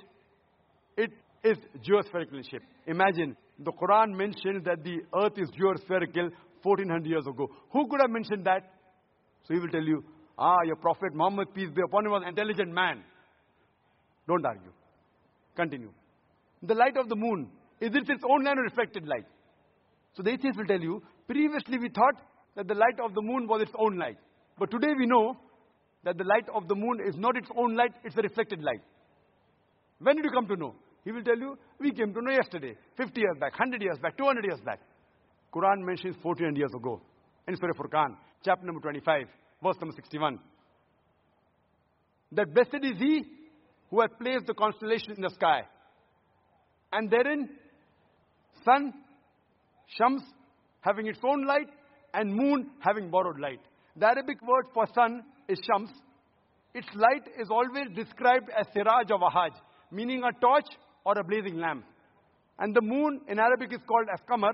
it is geospherical in shape. Imagine, the Quran mentions that the earth is geospherical 1400 years ago. Who could have mentioned that? So he will tell you, ah, your prophet Muhammad, peace be upon him, was an intelligent man. Don't argue. Continue. The light of the moon, is it its own light or reflected light? So the atheist will tell you, previously we thought that the light of the moon was its own light. But today we know that the light of the moon is not its own light, it's a reflected light. When did you come to know? He will tell you, we came to know yesterday, 50 years back, 100 years back, 200 years back. Quran mentions 1400 years ago. In Surah Furqan, chapter number 25, verse number 61. That blessed is he who has placed the constellation in the sky. And therein, sun, Shams, having its own light, and moon having borrowed light. The Arabic word for sun is Shams. Its light is always described as Siraj or Wahaj, meaning a torch or a blazing lamp. And the moon in Arabic is called as Qamar.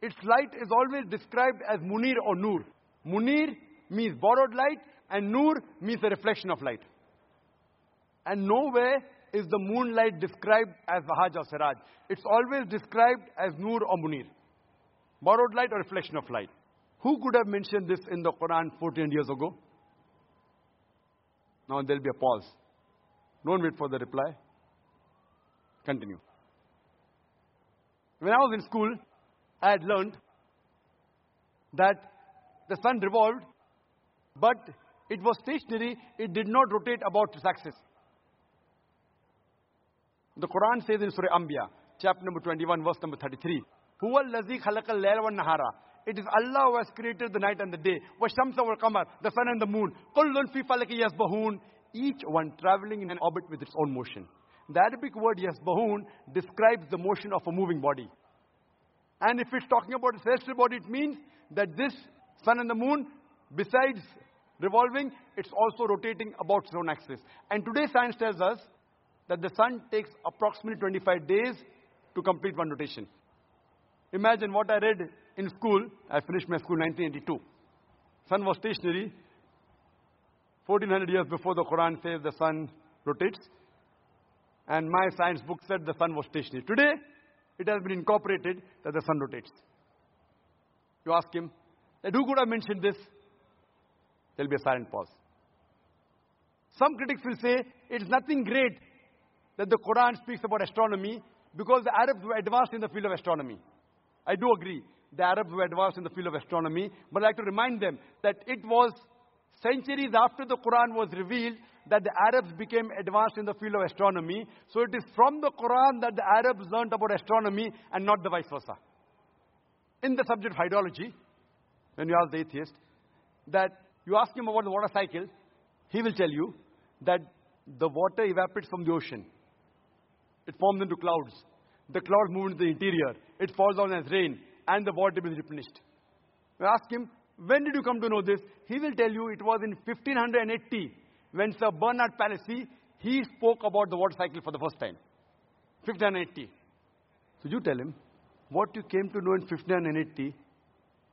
Its light is always described as Munir or Nur. Munir means borrowed light, and Nur means the reflection of light. And nowhere is the moonlight described as Wahaj or Siraj. It's always described as Nur or Munir. Borrowed light or reflection of light. Who could have mentioned this in the Quran 14 years ago? Now there'll be a pause. Don't wait for the reply. Continue. When I was in school, I had learned that the sun revolved, but it was stationary, it did not rotate about its axis. The Quran says in Surah Anbiya, chapter number 21, verse number 33, It is Allah who has created the night and the day. وَالشَّمْسَ وَالْقَمَرَ The sun and the moon. كُلٌّ فِي فَلَكِ يَسْبَحُونَ Each one traveling in an orbit with its own motion. The Arabic word yasbahun describes the motion of a moving body. And if it's talking about a celestial body, it means that this sun and the moon, besides revolving, it's also rotating about its own axis. And today science tells us that the sun takes approximately 25 days to complete one rotation. Imagine what I read in school. I finished my school in 1982. Sun was stationary. 1400 years before the Quran says the sun rotates. And my science book said the sun was stationary. Today, it has been incorporated that the sun rotates. You ask him, that who could have mentioned this? There'll be a silent pause. Some critics will say it's nothing great that the Quran speaks about astronomy because the Arabs were advanced in the field of astronomy. I do agree. The Arabs were advanced in the field of astronomy, but I'd like to remind them that it was centuries after the Quran was revealed that the Arabs became advanced in the field of astronomy. So it is from the Quran that the Arabs learned about astronomy and not the vice versa. In the subject of hydrology, when you ask the atheist, that you ask him about the water cycle, he will tell you that the water evaporates from the ocean. It forms into clouds. The clouds move into the interior. It falls down as rain, and the water is replenished. You ask him, when did you come to know this? He will tell you it was in 1580 when Sir Bernard Palissy, he spoke about the water cycle for the first time. 1580. So you tell him, what you came to know in 1580,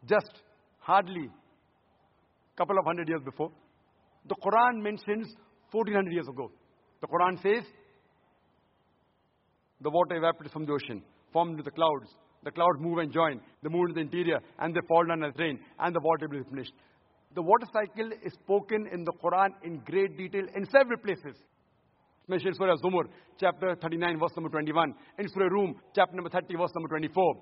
just hardly a couple of hundred years before. The Quran mentions 1400 years ago. The Quran says, the water evaporates from the ocean, formed into the clouds. The clouds move and join. They move into the interior and they fall down as rain and the water is replenished. The water cycle is spoken in the Quran in great detail in several places. Mentioned in Surah Zumur, chapter 39, verse number 21. In Surah Rum, chapter number 30, verse number 24.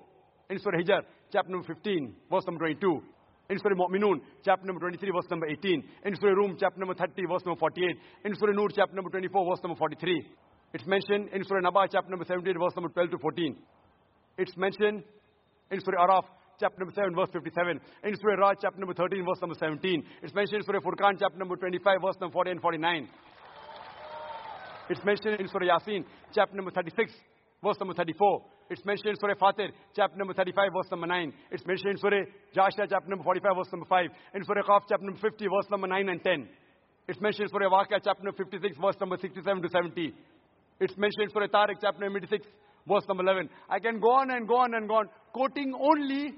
In Surah Hijr, chapter number 15, verse number 22. In Surah Mu'minun, chapter number 23, verse number 18. In Surah Rum, chapter number 30, verse number 48. In Surah Nur, chapter number 24, verse number 43. It's mentioned in Surah Naba, chapter number 17, verse number 12 to 14. It's mentioned in Surah Araf, chapter number 7, verse 57. In Surah Raj, chapter number 13, verse number 17. It's mentioned in Surah Furqan, chapter number 25, verse number 40 and 49. It's mentioned in Surah Yasin, chapter number 36, verse number 34. It's mentioned in Surah Fatir, chapter number 35, verse number 9. It's mentioned in Surah Jasha, chapter number 45, verse number 5. In Surah Qaf, chapter number 50, verse number 9 and 10. It's mentioned in Surah Waqia, chapter number 56, verse number 67 to 70. It's mentioned in Surah Tariq, chapter number 86, verse number 11. I can go on and go on and go on, quoting only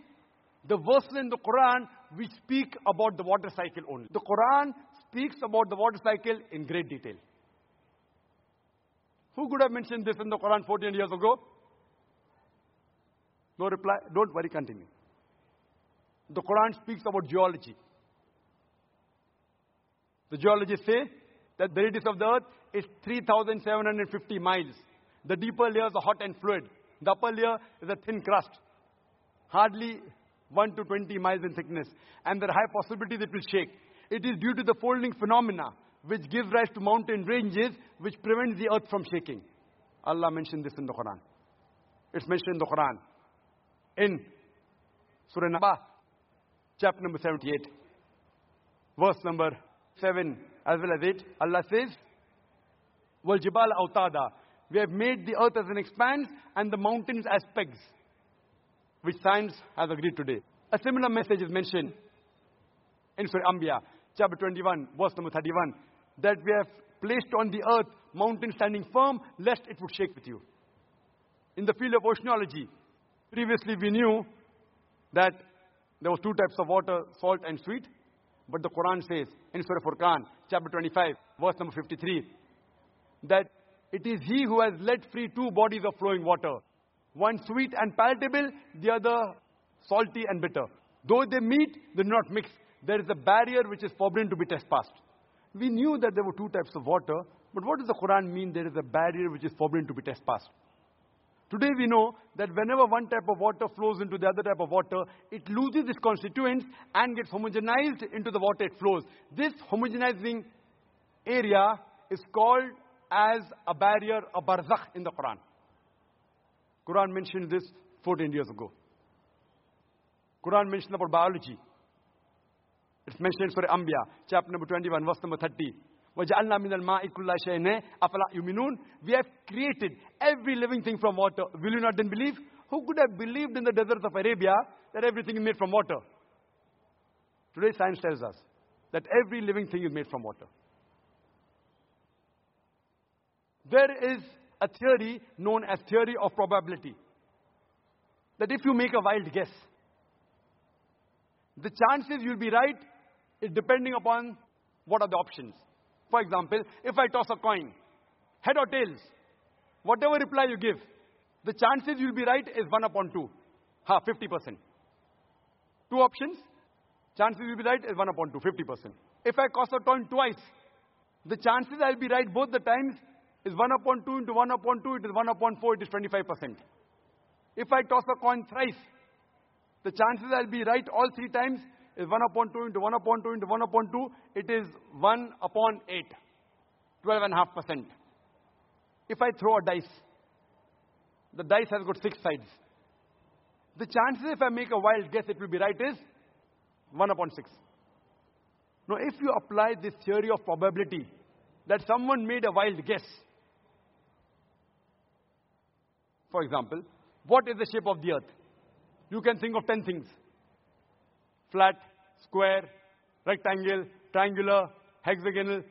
the verses in the Quran which speak about the water cycle only. The Quran speaks about the water cycle in great detail. Who could have mentioned this in the Quran 14 years ago? No reply. Don't worry, continue. The Quran speaks about geology. The geologists say that the radius of the earth is 3,750 miles. The deeper layers are hot and fluid. The upper layer is a thin crust, hardly 1 to 20 miles in thickness. And there are high possibilities it will shake. It is due to the folding phenomena which gives rise to mountain ranges which prevents the earth from shaking. Allah mentioned this in the Quran. It's mentioned in the Quran. In Surah Naba, chapter number 78, verse number 7 as well as 8, Allah says, وَالْجِبَالَ أَوْتَادًا we have made the earth as an expanse and the mountains as pegs, which science has agreed today. A similar message is mentioned in Surah Anbiya, chapter 21, verse number 31, that we have placed on the earth mountains standing firm, lest it would shake with you. In the field of oceanology, previously we knew that there was two types of water, salt and sweet. But the Quran says in Surah Furqan, chapter 25, verse number 53, that it is He who has let free two bodies of flowing water. One sweet and palatable, the other salty and bitter. Though they meet, they do not mix. There is a barrier which is forbidden to be trespassed. We knew that there were two types of water, but what does the Quran mean there is a barrier which is forbidden to be trespassed? Today we know that whenever one type of water flows into the other type of water, it loses its constituents and gets homogenized into the water it flows. This homogenizing area is called as a barrier, a barzakh in the Quran. Quran mentioned this 14 years ago. Quran mentioned about biology. It's mentioned in Surah Anbiya, chapter number 21, verse number 30. وَجَعَلْنَا مِنَ الْمَاءِ كُلَّ شَيْءٍ أَفَلَا يُؤْمِنُونَ We have created every living thing from water. Will you not then believe? Who could have believed in the deserts of Arabia that everything is made from water? Today science tells us that every living thing is made from water. There is a theory known as theory of probability. That if you make a wild guess, the chances you'll be right is depending upon what are the options. For example, if I toss a coin, head or tails, whatever reply you give, the chances you'll be right is 1 upon 2. Ha, 50%. Two options, chances you'll be right is 1 upon 2, 50%. If I toss a coin twice, the chances I'll be right both the times is 1 upon 2 into 1 upon 2, it is 1 upon 4, it is 25%. If I toss a coin thrice, the chances I'll be right all three times is 1 upon 2 into 1 upon 2 into 1 upon 2. It is 1 upon 8. 12.5%. If I throw a dice, the dice has got six sides. The chances if I make a wild guess it will be right is 1 upon 6. Now if you apply this theory of probability, that someone made a wild guess, for example, what is the shape of the earth? You can think of 10 things. Flat, square, rectangle, triangular, hexagonal,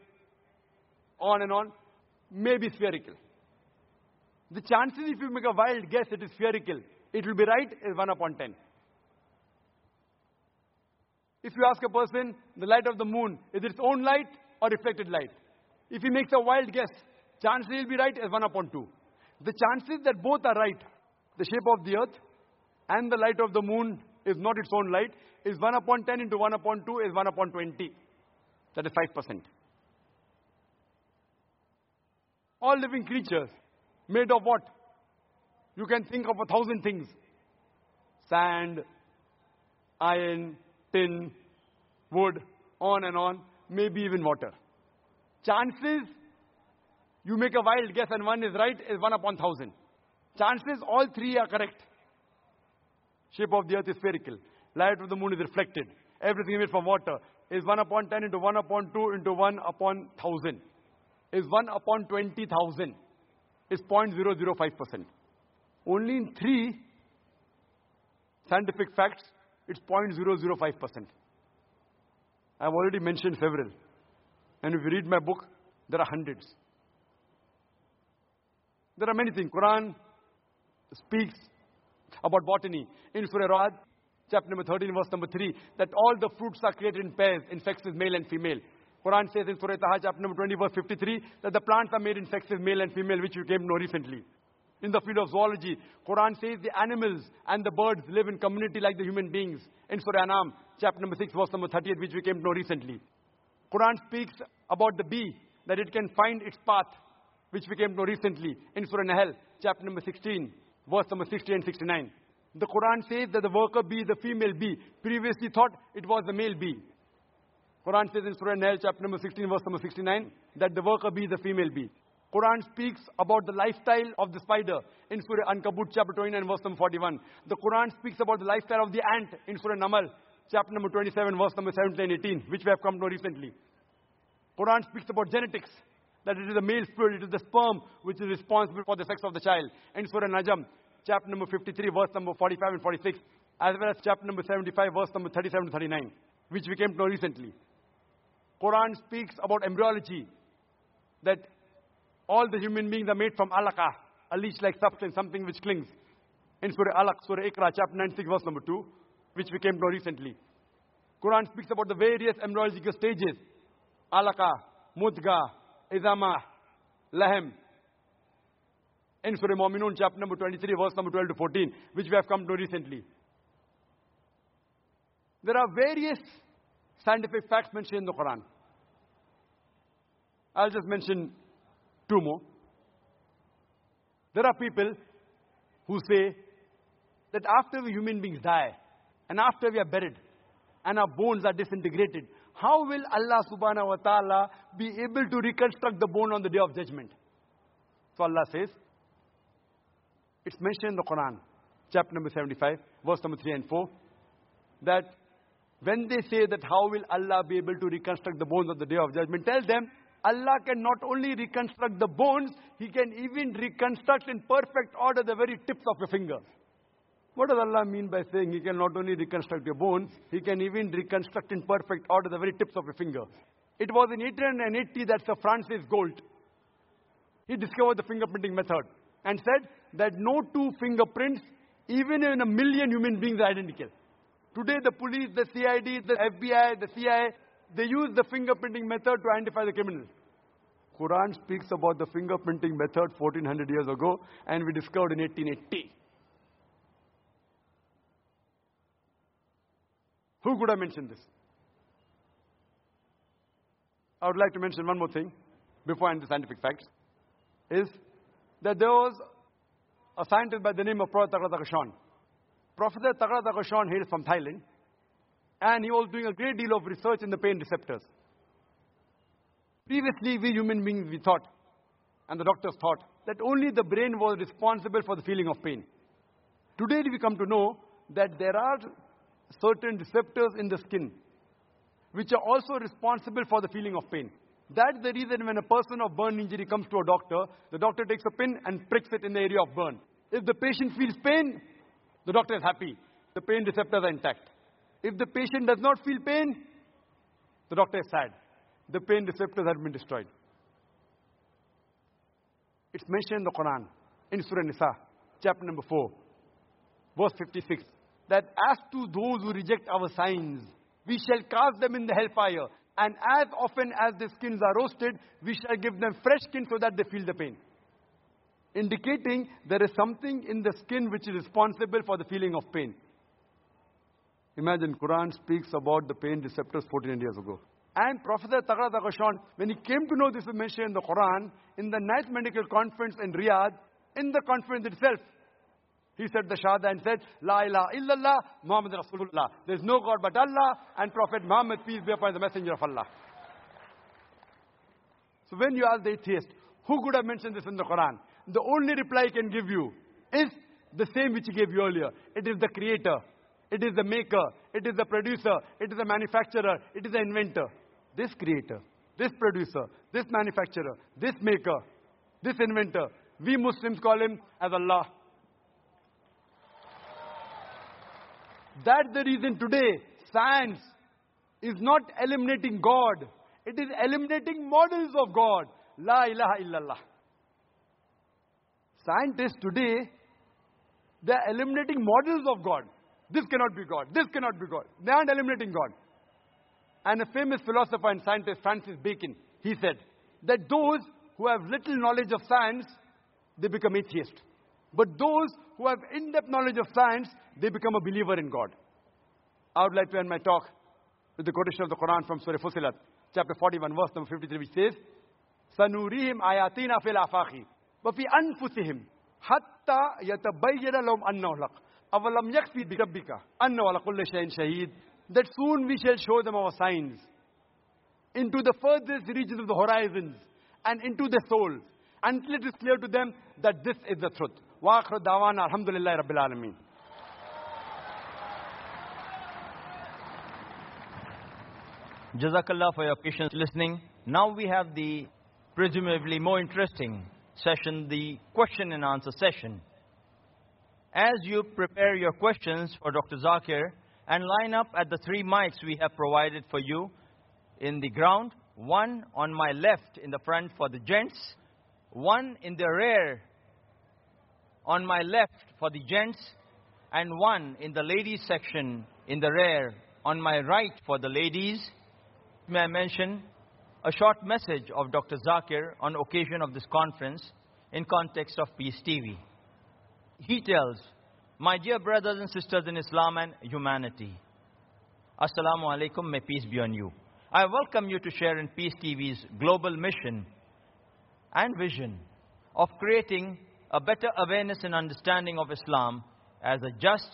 on and on. Maybe spherical. The chances if you make a wild guess it is spherical, it will be right is 1 upon 10. If you ask a person, the light of the moon, is it its own light or reflected light? If he makes a wild guess, chances he'll be right is 1 upon 2. The chances that both are right, the shape of the earth and the light of the moon is not its own light, is 1 upon 10 into 1 upon 2 is 1 upon 20. That is 5%. All living creatures made of what? You can think of a thousand things. Sand, iron, tin, wood, on and on, maybe even water. Chances You make a wild guess and one is right, is 1 upon 1000. Chances all three are correct. Shape of the earth is spherical. Light of the moon is reflected. Everything made from water. Is 1 upon 10 into 1 upon 2 into 1 upon 1000. Is 1 upon 20,000. Is 0.005%. Only in three scientific facts, it's 0.005%. I've already mentioned several. And if you read my book, there are hundreds. There are many things. Quran speaks about botany. In Surah Ra'd, chapter number 13, verse number 3, that all the fruits are created in pairs, in sexes, male and female. Quran says in Surah Taha, chapter number 20, verse 53, that the plants are made in sexes, male and female, which you came to know recently. In the field of zoology, Quran says the animals and the birds live in community like the human beings. In Surah Anam, chapter number 6, verse number 38, which we came to know recently. Quran speaks about the bee, that it can find its path, which we came to recently. In Surah Nahl, chapter number 16, verse number 60 and 69. The Quran says that the worker bee, the female bee, previously thought it was the male bee. Quran says in Surah Nahl, chapter number 16, verse number 69, that the worker bee is the female bee. Quran speaks about the lifestyle of the spider in Surah Ankabut, chapter 29, verse number 41. The Quran speaks about the lifestyle of the ant in Surah Namal, chapter number 27, verse number 17 and 18, which we have come to know recently. Quran speaks about genetics, that it is the male fluid, it is the sperm which is responsible for the sex of the child. In Surah Najm, chapter number 53, verse number 45 and 46, as well as chapter number 75, verse number 37 to 39, which we came to know recently. Quran speaks about embryology, that all the human beings are made from alaqa, a leech-like substance, something which clings. In Surah Alaq, Surah chapter 96, verse number 2, which we came to know recently. Quran speaks about the various embryological stages. Alaqa, Mudga, Izama, Lahem. In Surah Mu'minun, chapter number 23, verse number 12 to 14, which we have come to recently. There are various scientific facts mentioned in the Quran. I'll just mention two more. There are people who say that after we human beings die and after we are buried and our bones are disintegrated, how will Allah subhanahu wa ta'ala be able to reconstruct the bone on the day of judgment? So Allah says, it's mentioned in the Quran, chapter number 75, verse number 3 and 4, that when they say that how will Allah be able to reconstruct the bones on the day of judgment, tell them Allah can not only reconstruct the bones, He can even reconstruct in perfect order the very tips of your fingers. What does Allah mean by saying He can not only reconstruct your bones, He can even reconstruct in perfect order the very tips of your finger? It was in 1880 that Sir Francis Gold, he discovered the fingerprinting method and said that no two fingerprints, even in a million human beings, are identical. Today the police, the CID, the FBI, the CIA, they use the fingerprinting method to identify the criminal. Quran speaks about the fingerprinting method 1400 years ago and we discovered in 1880. Who could have mentioned this? I would like to mention one more thing before I end the scientific facts. Is that there was a scientist by the name of Professor Tagrata Kashan. Professor Tagrata Kashan hails from Thailand and he was doing a great deal of research in the pain receptors. Previously, we human beings, we thought, and the doctors thought, that only the brain was responsible for the feeling of pain. Today, we come to know that there are certain receptors in the skin which are also responsible for the feeling of pain. That's the reason when a person of burn injury comes to a doctor, the doctor takes a pin and pricks it in the area of burn. If the patient feels pain, the doctor is happy. The pain receptors are intact. If the patient does not feel pain, the doctor is sad. The pain receptors have been destroyed. It's mentioned in the Quran, in Surah Nisa, chapter number 4, verse 56, that as to those who reject our signs, we shall cast them in the hellfire. And as often as the skins are roasted, we shall give them fresh skin so that they feel the pain. Indicating there is something in the skin which is responsible for the feeling of pain. Imagine Quran speaks about the pain receptors 1400 years ago. And Professor Tagrata Kashan, when he came to know this mentioned in the Quran, in the ninth medical conference in Riyadh, in the conference itself, he said the Shahada and said, La ilaha illallah, Muhammad Rasulullah. There is no God but Allah and Prophet Muhammad, peace be upon the messenger of Allah. So when you ask the atheist, Who could have mentioned this in the Quran? The only reply I can give you is the same which he gave you earlier. It is the creator. It is the maker. It is the producer. It is the manufacturer. It is the inventor. This creator, this producer, this manufacturer, this maker, this inventor. We Muslims call him as Allah. That's the reason today science is not eliminating God. It is eliminating models of God. La ilaha illallah. Scientists today, they are eliminating models of God. This cannot be God. This cannot be God. They aren't eliminating God. And a famous philosopher and scientist, Francis Bacon, he said that those who have little knowledge of science, they become atheists. But those who have in-depth knowledge of science, they become a believer in God. I would like to end my talk with the quotation of the Quran from Surah Fusilat, chapter 41, verse number 53, which says, سَنُورِيهِمْ آيَاتِنَا فِي الْآفَاقِ وَفِي أَنفُسِهِمْ حَتَّى يَتَبَيَّنَ لَهُمْ أَنَّهُ الْحَقُّ أَوَلَمْ يَكْفِي بِرَبِّكَ أَنَّهُ عَلَى كُلِّ شَيْءٍ شَهِيدٌ That soon we shall show them our signs into the furthest reaches of the horizons and into their souls until it is clear to them that this is the truth. وآخر دعوانا الحمد لله رب العالمين Jazakallah for your patience listening. Now we have the presumably more interesting session, the question and answer session. As you prepare your questions for Dr. Zakir and line up at the three mics we have provided for you in the ground, one on my left in the front for the gents, one in the rear on my left for the gents, and one in the ladies section in the rear on my right for the ladies. May I mention a short message of Dr. Zakir on occasion of this conference in context of Peace TV. He tells, My dear brothers and sisters in Islam and humanity, Assalamu alaikum, may peace be on you. I welcome you to share in Peace TV's global mission and vision of creating a better awareness and understanding of Islam as a just,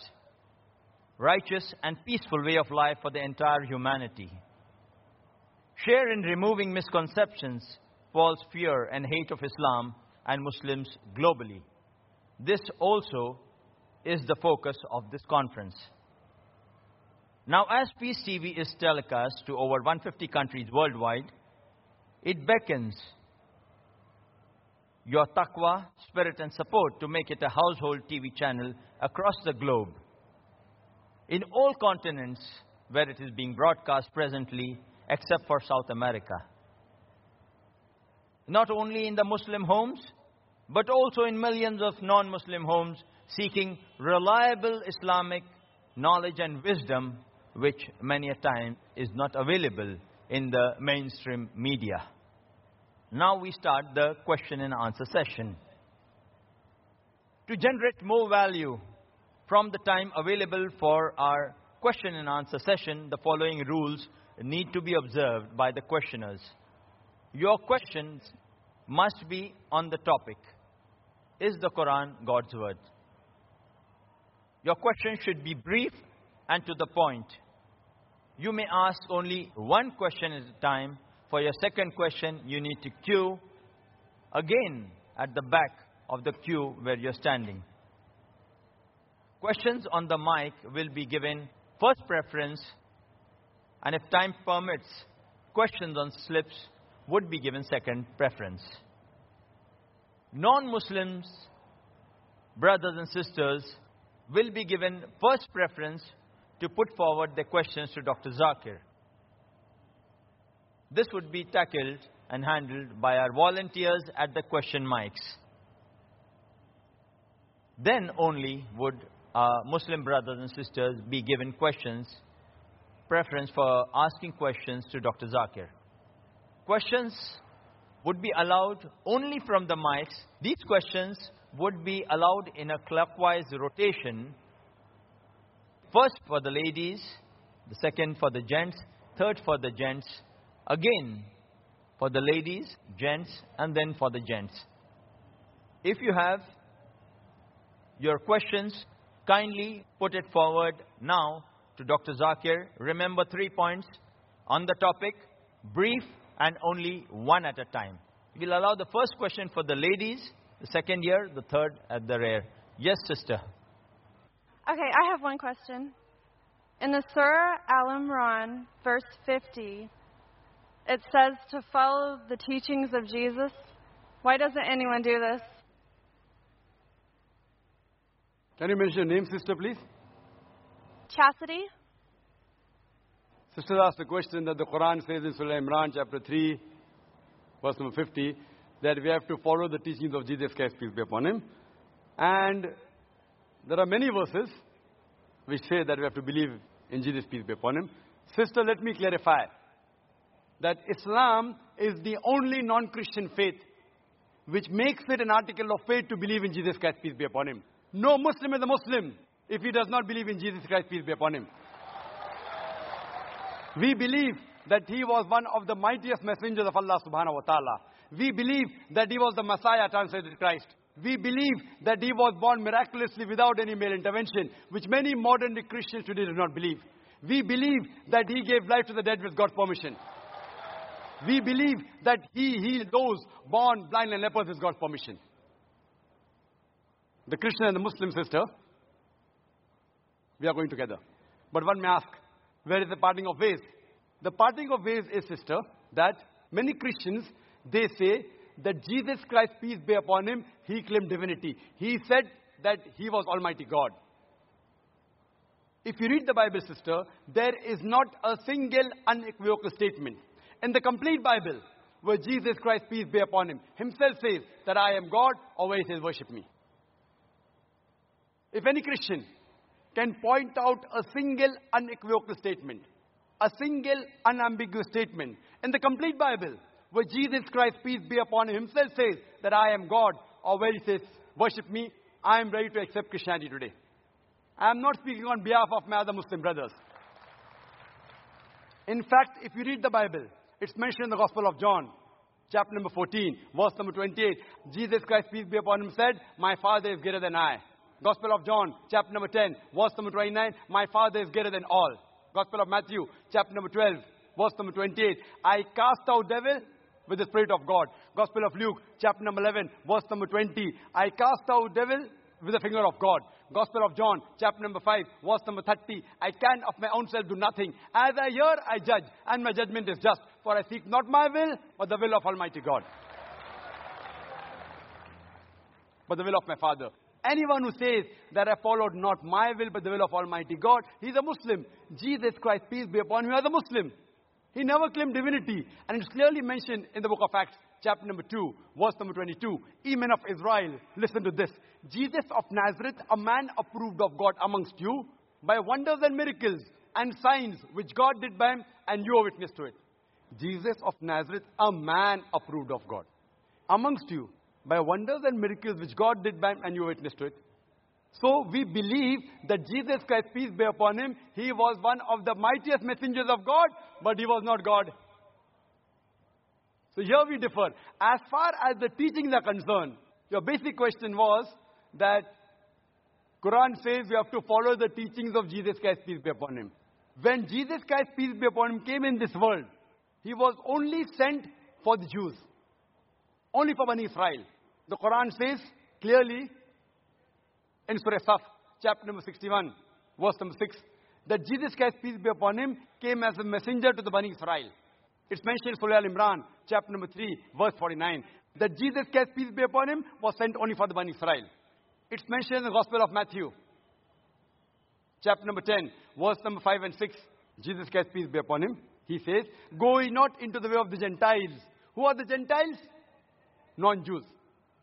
righteous, and peaceful way of life for the entire humanity. Share in removing misconceptions, false fear, and hate of Islam and Muslims globally. This also is the focus of this conference. Now, as Peace TV is telecast to over 150 countries worldwide, it beckons your taqwa, spirit, and support to make it a household TV channel across the globe. In all continents where it is being broadcast presently, except for South America. Not only in the Muslim homes, but also in millions of non Muslim homes seeking reliable Islamic knowledge and wisdom, which many a time is not available in the mainstream media. Now we start the question and answer session. To generate more value from the time available for our question and answer session, the following rules need to be observed by the questioners. Your questions must be on the topic Is the Quran God's word? Your question should be brief and to the point. You may ask only one question at a time. For your second question, you need to queue again at the back of the queue where you're standing. Questions on the mic will be given first preference, and if time permits, questions on slips would be given second preference. Non Muslims, brothers and sisters, will be given first preference to put forward their questions to Dr. Zakir. This would be tackled and handled by our volunteers at the question mics. Then only would our Muslim brothers and sisters be given questions, preference for asking questions to Dr. Zakir. Questions would be allowed only from the mics. These questions would be allowed in a clockwise rotation. First for the ladies, the second for the gents, third for the gents, again for the ladies, gents, and then for the gents. If you have your questions, kindly put it forward now to Dr. Zakir. Remember three points on the topic, brief and only one at a time. We'll allow the first question for the ladies, the second year, the third at the rear. Yes, sister. Okay, I have one question. In the Surah Al Imran, verse 50, it says to follow the teachings of Jesus. Why doesn't anyone do this? Can you mention your name, sister, please? Chastity? Sister asked a question that the Quran says in Surah Imran, chapter 3, verse number 50, that we have to follow the teachings of Jesus Christ, peace be upon him. And there are many verses which say that we have to believe in Jesus, peace be upon him. Sister, let me clarify that Islam is the only non Christian faith which makes it an article of faith to believe in Jesus Christ, peace be upon him. No Muslim is a Muslim if he does not believe in Jesus Christ, peace be upon him. We believe that he was one of the mightiest messengers of Allah subhanahu wa ta'ala. We believe that he was the Messiah translated Christ. We believe that he was born miraculously without any male intervention, which many modern Christians today do not believe. We believe that he gave life to the dead with God's permission. We believe that he healed those born blind and lepers with God's permission. The Christian and the Muslim sister, we are going together. But one may ask, where is the parting of ways? The parting of ways is, sister, that many Christians, they say that Jesus Christ, peace be upon him, he claimed divinity. He said that he was Almighty God. If you read the Bible, sister, there is not a single unequivocal statement in the complete Bible where Jesus Christ, peace be upon him, himself says that I am God, or where he says, worship me. If any Christian can point out a single unequivocal statement, a single unambiguous statement in the complete Bible where Jesus Christ, peace be upon him, himself says that I am God, or where he says, worship me, I am ready to accept Christianity today. I am not speaking on behalf of my other Muslim brothers. In fact, if you read the Bible, it's mentioned in the Gospel of John, chapter number 14, verse number 28. Jesus Christ, peace be upon him, said, My Father is greater than I. Gospel of John, chapter number 10, verse number 29. My Father is greater than all. Gospel of Matthew, chapter number 12, verse number 28. I cast out devil with the Spirit of God. Gospel of Luke, chapter number 11, verse number 20. I cast out devil with the finger of God. Gospel of John, chapter number 5, verse number 30. I can of my own self do nothing. As I hear, I judge, and my judgment is just. For I seek not my will, but the will of Almighty God. But the will of my Father. Anyone who says that I followed not my will, but the will of Almighty God, he's a Muslim. Jesus Christ, peace be upon him, was a Muslim. He never claimed divinity. And it's clearly mentioned in the book of Acts, chapter number 2, verse number 22. Ye men of Israel, listen to this. Jesus of Nazareth, a man approved of God amongst you, by wonders and miracles and signs which God did by him, and you are witness to it. Jesus of Nazareth, a man approved of God. Amongst you, by wonders and miracles which God did by him, and you are witness to it. So we believe that Jesus Christ, peace be upon him, he was one of the mightiest messengers of God, but he was not God. So here we differ. As far as the teachings are concerned, your basic question was that Quran says we have to follow the teachings of Jesus Christ, peace be upon him. When Jesus Christ, peace be upon him, came in this world, he was only sent for the Jews. Only for Bani Israel. The Quran says clearly in Surah Saf, chapter number 61, verse number 6, that Jesus Christ, peace be upon him, came as a messenger to the Bani Israel. It's mentioned in Surah Al Imran, chapter number 3, verse 49, that Jesus Christ, peace be upon him, was sent only for the Bani Israel. It's mentioned in the Gospel of Matthew, chapter number 10, verse number 5 and 6. Jesus Christ, peace be upon him, he says, Go ye not into the way of the Gentiles. Who are the Gentiles? Non Jews,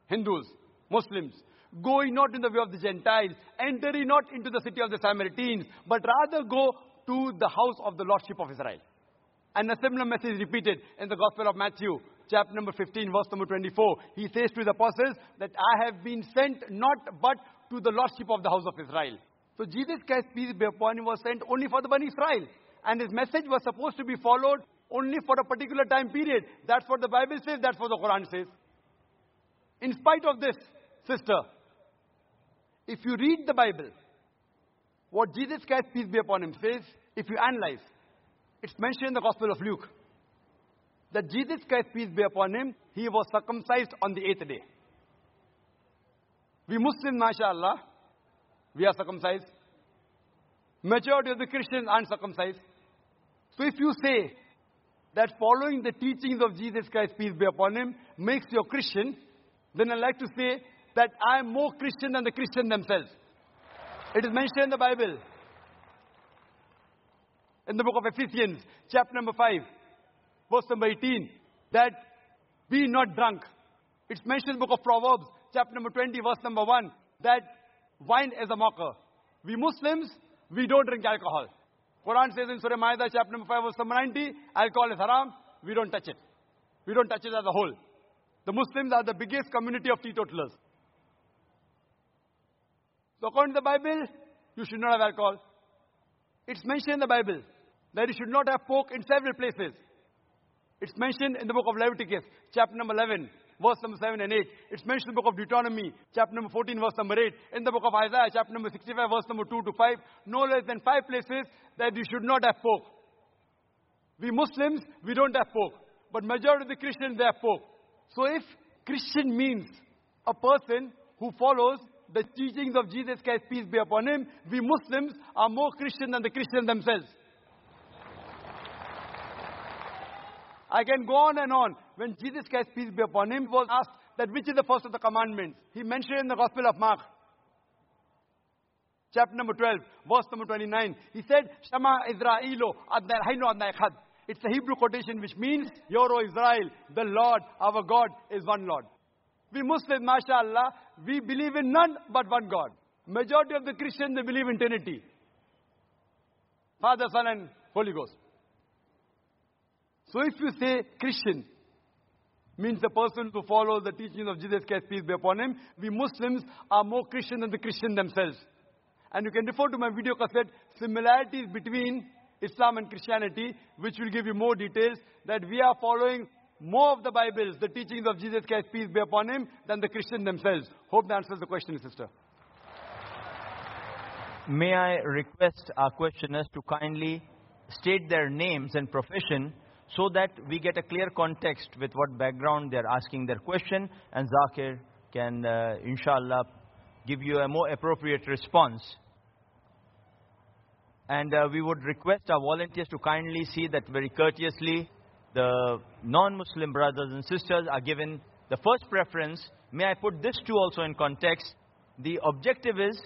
Hindus, Muslims. Go ye not in the way of the Gentiles, enter ye not into the city of the Samaritans, but rather go to the house of the Lordship of Israel. And a similar message repeated in the Gospel of Matthew, chapter number 15, verse number 24. He says to the apostles that I have been sent not but to the Lordship of the house of Israel. So Jesus Christ, peace be upon him, was sent only for the Bani Israel. And his message was supposed to be followed only for a particular time period. That's what the Bible says, that's what the Quran says. In spite of this, sister, if you read the Bible, what Jesus Christ, peace be upon him, says, if you analyze, it's mentioned in the Gospel of Luke, that Jesus Christ, peace be upon him, he was circumcised on the eighth day. We Muslims, mashallah, we are circumcised. Majority of the Christians aren't circumcised. So if you say that following the teachings of Jesus Christ, peace be upon him, makes you a Christian, then I'd like to say that I am more Christian than the Christian themselves. It is mentioned in the Bible. In the book of Ephesians, chapter number 5, verse number 18, that be not drunk. It's mentioned in the book of Proverbs, chapter number 20, verse number 1, that wine is a mocker. We Muslims, we don't drink alcohol. Quran says in Surah Maida, chapter number 5, verse number 90, alcohol is haram, we don't touch it. We don't touch it as a whole. The Muslims are the biggest community of teetotalers. So according to the Bible, you should not have alcohol. It's mentioned in the Bible that you should not have pork in several places. It's mentioned in the book of Leviticus, chapter number 11, verse number 7 and 8. It's mentioned in the book of Deuteronomy, chapter number 14, verse number 8. In the book of Isaiah, chapter number 65, verse number 2 to 5. No less than five places that you should not have pork. We Muslims, we don't have pork. But majority of the Christians, they have pork. So if Christian means a person who follows the teachings of Jesus Christ, peace be upon him, we Muslims are more Christian than the Christians themselves. I can go on and on. When Jesus Christ, peace be upon him, was asked that which is the first of the commandments. He mentioned in the Gospel of Mark, chapter number 12, verse number 29. He said, Shama Israelo Adnahaino Adnaikhad. It's a Hebrew quotation which means, Hear, O Israel, the Lord, our God, is one Lord. We Muslims, mashallah, we believe in none but one God. Majority of the Christians, they believe in Trinity. Father, Son, and Holy Ghost. So if you say Christian, means the person who follows the teachings of Jesus Christ, peace be upon him, we Muslims are more Christian than the Christian themselves. And you can refer to my video cassette, similarities between Islam and Christianity, which will give you more details, that we are following more of the Bibles, the teachings of Jesus Christ, peace be upon him, than the Christian themselves. Hope that answers the question, sister. May I request our questioners to kindly state their names and profession so that we get a clear context with what background they're asking their question and Zakir can, uh, inshallah, give you a more appropriate response. And uh, we would request our volunteers to kindly see that very courteously the non-Muslim brothers and sisters are given the first preference. May I put this too also in context? The objective is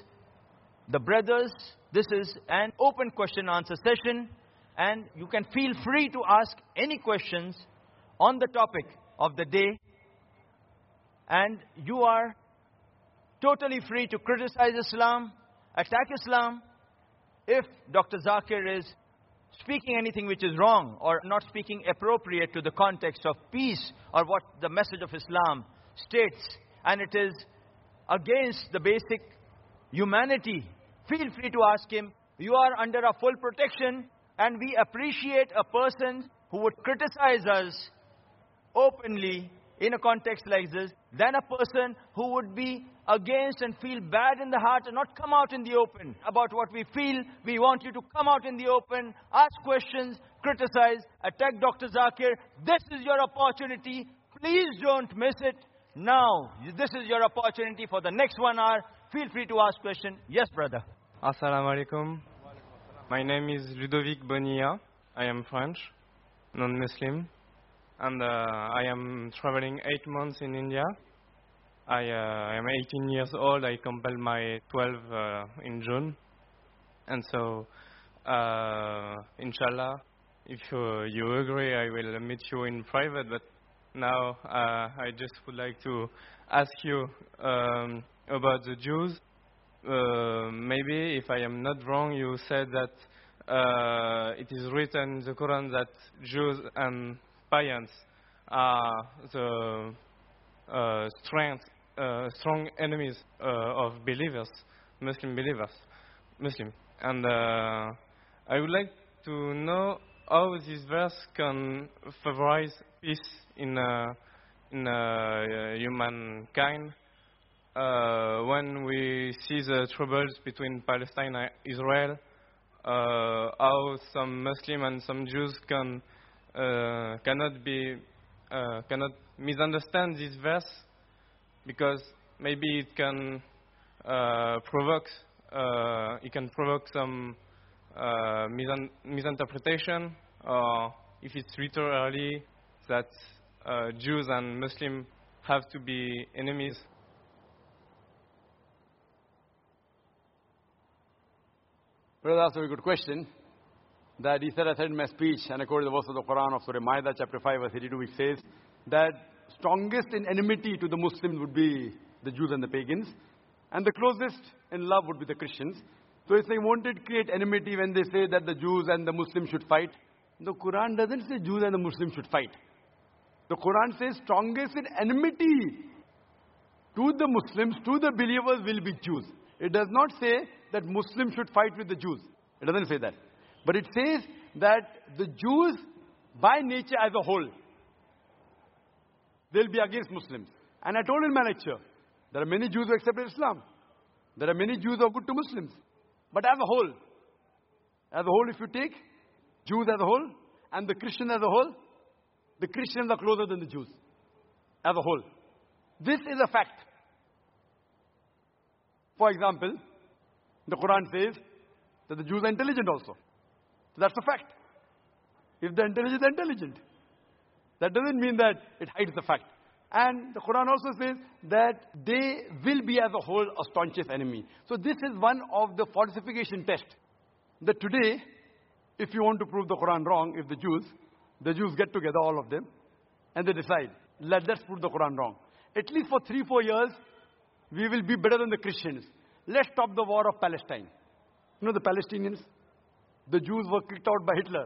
the brothers, this is an open question answer session and you can feel free to ask any questions on the topic of the day and you are totally free to criticize Islam, attack Islam. If Dr. Zakir is speaking anything which is wrong or not speaking appropriate to the context of peace or what the message of Islam states, and it is against the basic humanity, feel free to ask him. You are under a full protection, and we appreciate a person who would criticize us openly in a context like this than a person who would be against and feel bad in the heart and not come out in the open about what we feel. We want you to come out in the open, ask questions, criticize, attack Dr. Zakir. This is your opportunity. Please don't miss it. Now, this is your opportunity for the next one hour. Feel free to ask question. Yes, brother. Assalamu alaikum. My name is Ludovic Bonilla. I am French, non-Muslim, and uh, I am traveling eight months in India. I uh, am 18 years old. I completed my 12 uh, in June, and so, uh, inshallah, if you, you agree, I will meet you in private. But now, uh, I just would like to ask you um, about the Jews. Uh, maybe, if I am not wrong, you said that uh, it is written in the Quran that Jews and pagans are the uh, strength, uh, strong enemies uh, of believers, Muslim believers, Muslim. And I would like to know how this verse can favorize peace in in humankind uh, when we see the troubles between Palestine and Israel, uh, how some Muslim and some Jews can uh, cannot be uh, cannot misunderstand this verse because maybe it can uh, provoke uh, it can provoke some misun- misinterpretation or if it's literally that Jews and Muslims have to be enemies. Brother asked a very good question. That he said, I said in my speech, and I quoted the verse of the Quran of Surah Maida, chapter 5, verse 82, which says that strongest in enmity to the Muslims would be the Jews and the pagans, and the closest in love would be the Christians. So he's saying, won't it create enmity when they say that the Jews and the Muslims should fight? The Quran doesn't say Jews and the Muslims should fight. The Quran says strongest in enmity to the Muslims, to the believers will be Jews. It does not say that Muslims should fight with the Jews. It doesn't say that. But it says that the Jews, by nature as a whole, they'll be against Muslims. And I told in my lecture, there are many Jews who accepted Islam. There are many Jews who are good to Muslims. But as a whole, as a whole, if you take Jews as a whole and the Christians as a whole, the Christians are closer than the Jews as a whole. This is a fact. For example, the Quran says that the Jews are intelligent also. So that's a fact. If they're intelligent, they're intelligent. That doesn't mean that it hides the fact. And the Quran also says that they will be as a whole a staunchest enemy. So this is one of the falsification tests. That today, if you want to prove the Quran wrong, if the Jews, the Jews get together, all of them, and they decide, let, let's prove the Quran wrong. At least for three, four years, we will be better than the Christians. Let's stop the war of Palestine. You know the Palestinians? The Jews were kicked out by Hitler.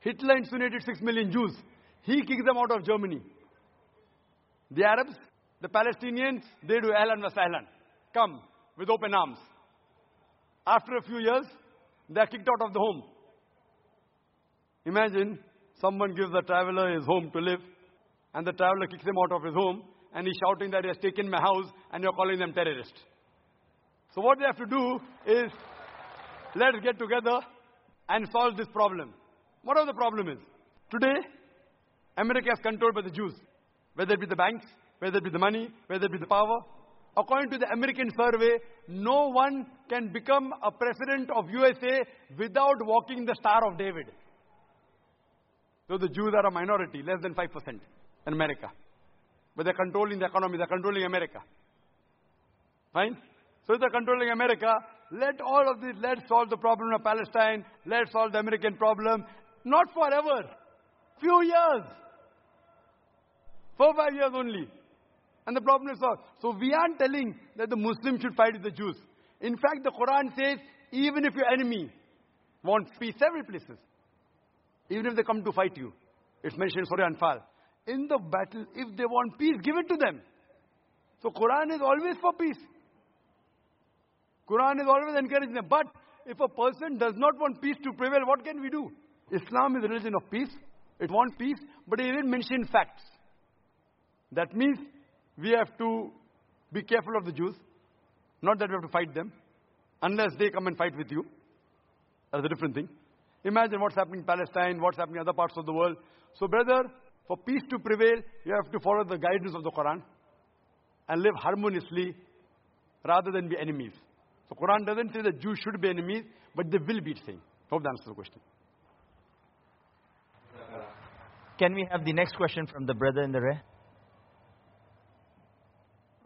Hitler incinerated six million Jews. He kicked them out of Germany. The Arabs, the Palestinians, they do Ahlan wa Sahlan. Come with open arms. After a few years, they are kicked out of the home. Imagine someone gives the traveler his home to live, and the traveler kicks him out of his home, and he's shouting that he has taken my house, and you're calling them terrorists. So what they have to do is, let's get together and solve this problem. Whatever the problem is. Today, America is controlled by the Jews. Whether it be the banks, whether it be the money, whether it be the power. According to the American survey, no one can become a president of USA without walking the Star of David. So the Jews are a minority, less than 5% in America. But they're controlling the economy, they're controlling America. Fine? So if they're controlling America, let all of this, let's solve the problem of Palestine, let's solve the American problem. Not forever. Few years. Four, five years only. And the problem is solved. So we aren't telling that the Muslims should fight with the Jews. In fact, the Quran says, even if your enemy wants peace, every places. Even if they come to fight you. It's mentioned in Surah Anfal. In the battle, if they want peace, give it to them. So Quran is always for peace. Quran is always encouraging them. But if a person does not want peace to prevail, what can we do? Islam is a religion of peace. It wants peace, but it didn't mention facts. That means we have to be careful of the Jews. Not that we have to fight them. Unless they come and fight with you. That's a different thing. Imagine what's happening in Palestine, what's happening in other parts of the world. So, brother, for peace to prevail, you have to follow the guidance of the Quran and live harmoniously rather than be enemies. So Quran doesn't say that Jews should be enemies, but they will be saying. Hope that answers the question. Can we have the next question from the brother in the rear?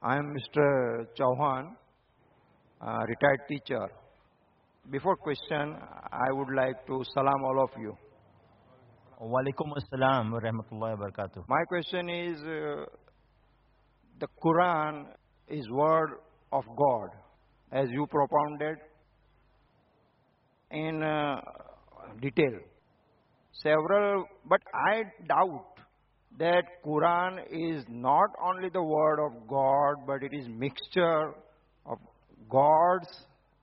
I am Mr. Chauhan, uh, retired teacher. Before question, I would like to salam all of you. Walaikum assalam wa rahmatullahi wa barakatuh. My question is, uh, the Quran is word of God, as you propounded in uh, detail. Several, but I doubt that Quran is not only the word of God, but it is mixture of God's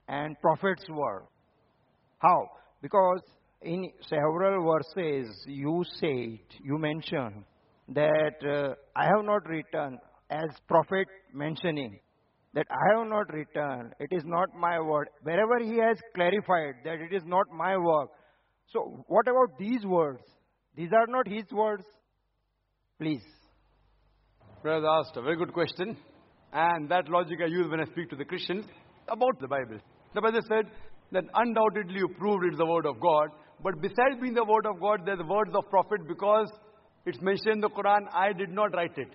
and Prophet's word. How? Because in several verses you said, you mentioned that uh, I have not written as Prophet mentioning that I have not written, it is not my word. Wherever he has clarified that it is not my work. So what about these words? These are not his words. Please. Brother asked a very good question. And that logic I use when I speak to the Christians about the Bible. The brother said that undoubtedly you proved it's the word of God. But besides being the word of God, there's the words of prophet because it's mentioned in the Quran, I did not write it.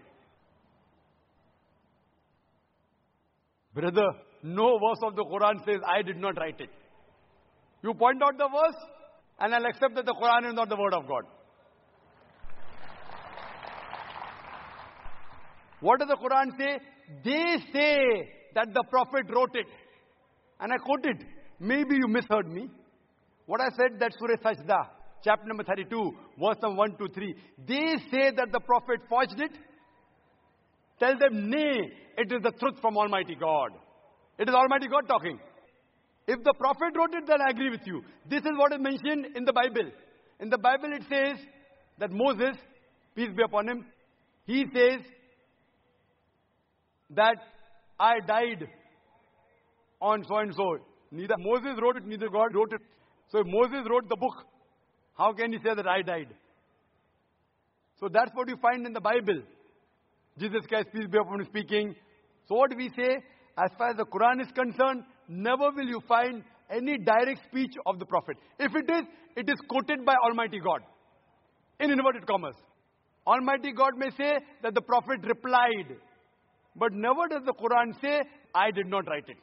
Brother, no verse of the Quran says, I did not write it. You point out the verse, and I'll accept that the Quran is not the word of God. What does the Quran say? They say that the Prophet wrote it. And I quoted. Maybe you misheard me. What I said that Surah Sajda, chapter number 32, verse number 1 to 3. They say that the Prophet forged it. Tell them, nay, it is the truth from Almighty God. It is Almighty God talking. If the Prophet wrote it, then I agree with you. This is what is mentioned in the Bible. In the Bible, it says that Moses, peace be upon him, he says that I died on so and so. Neither Moses wrote it, neither God wrote it. So if Moses wrote the book, how can he say that I died? So that's what you find in the Bible. Jesus Christ, peace be upon him, speaking. So what we say, as far as the Quran is concerned, never will you find any direct speech of the Prophet. If it is, it is quoted by Almighty God. In inverted commas. Almighty God may say that the Prophet replied. But never does the Quran say, I did not write it.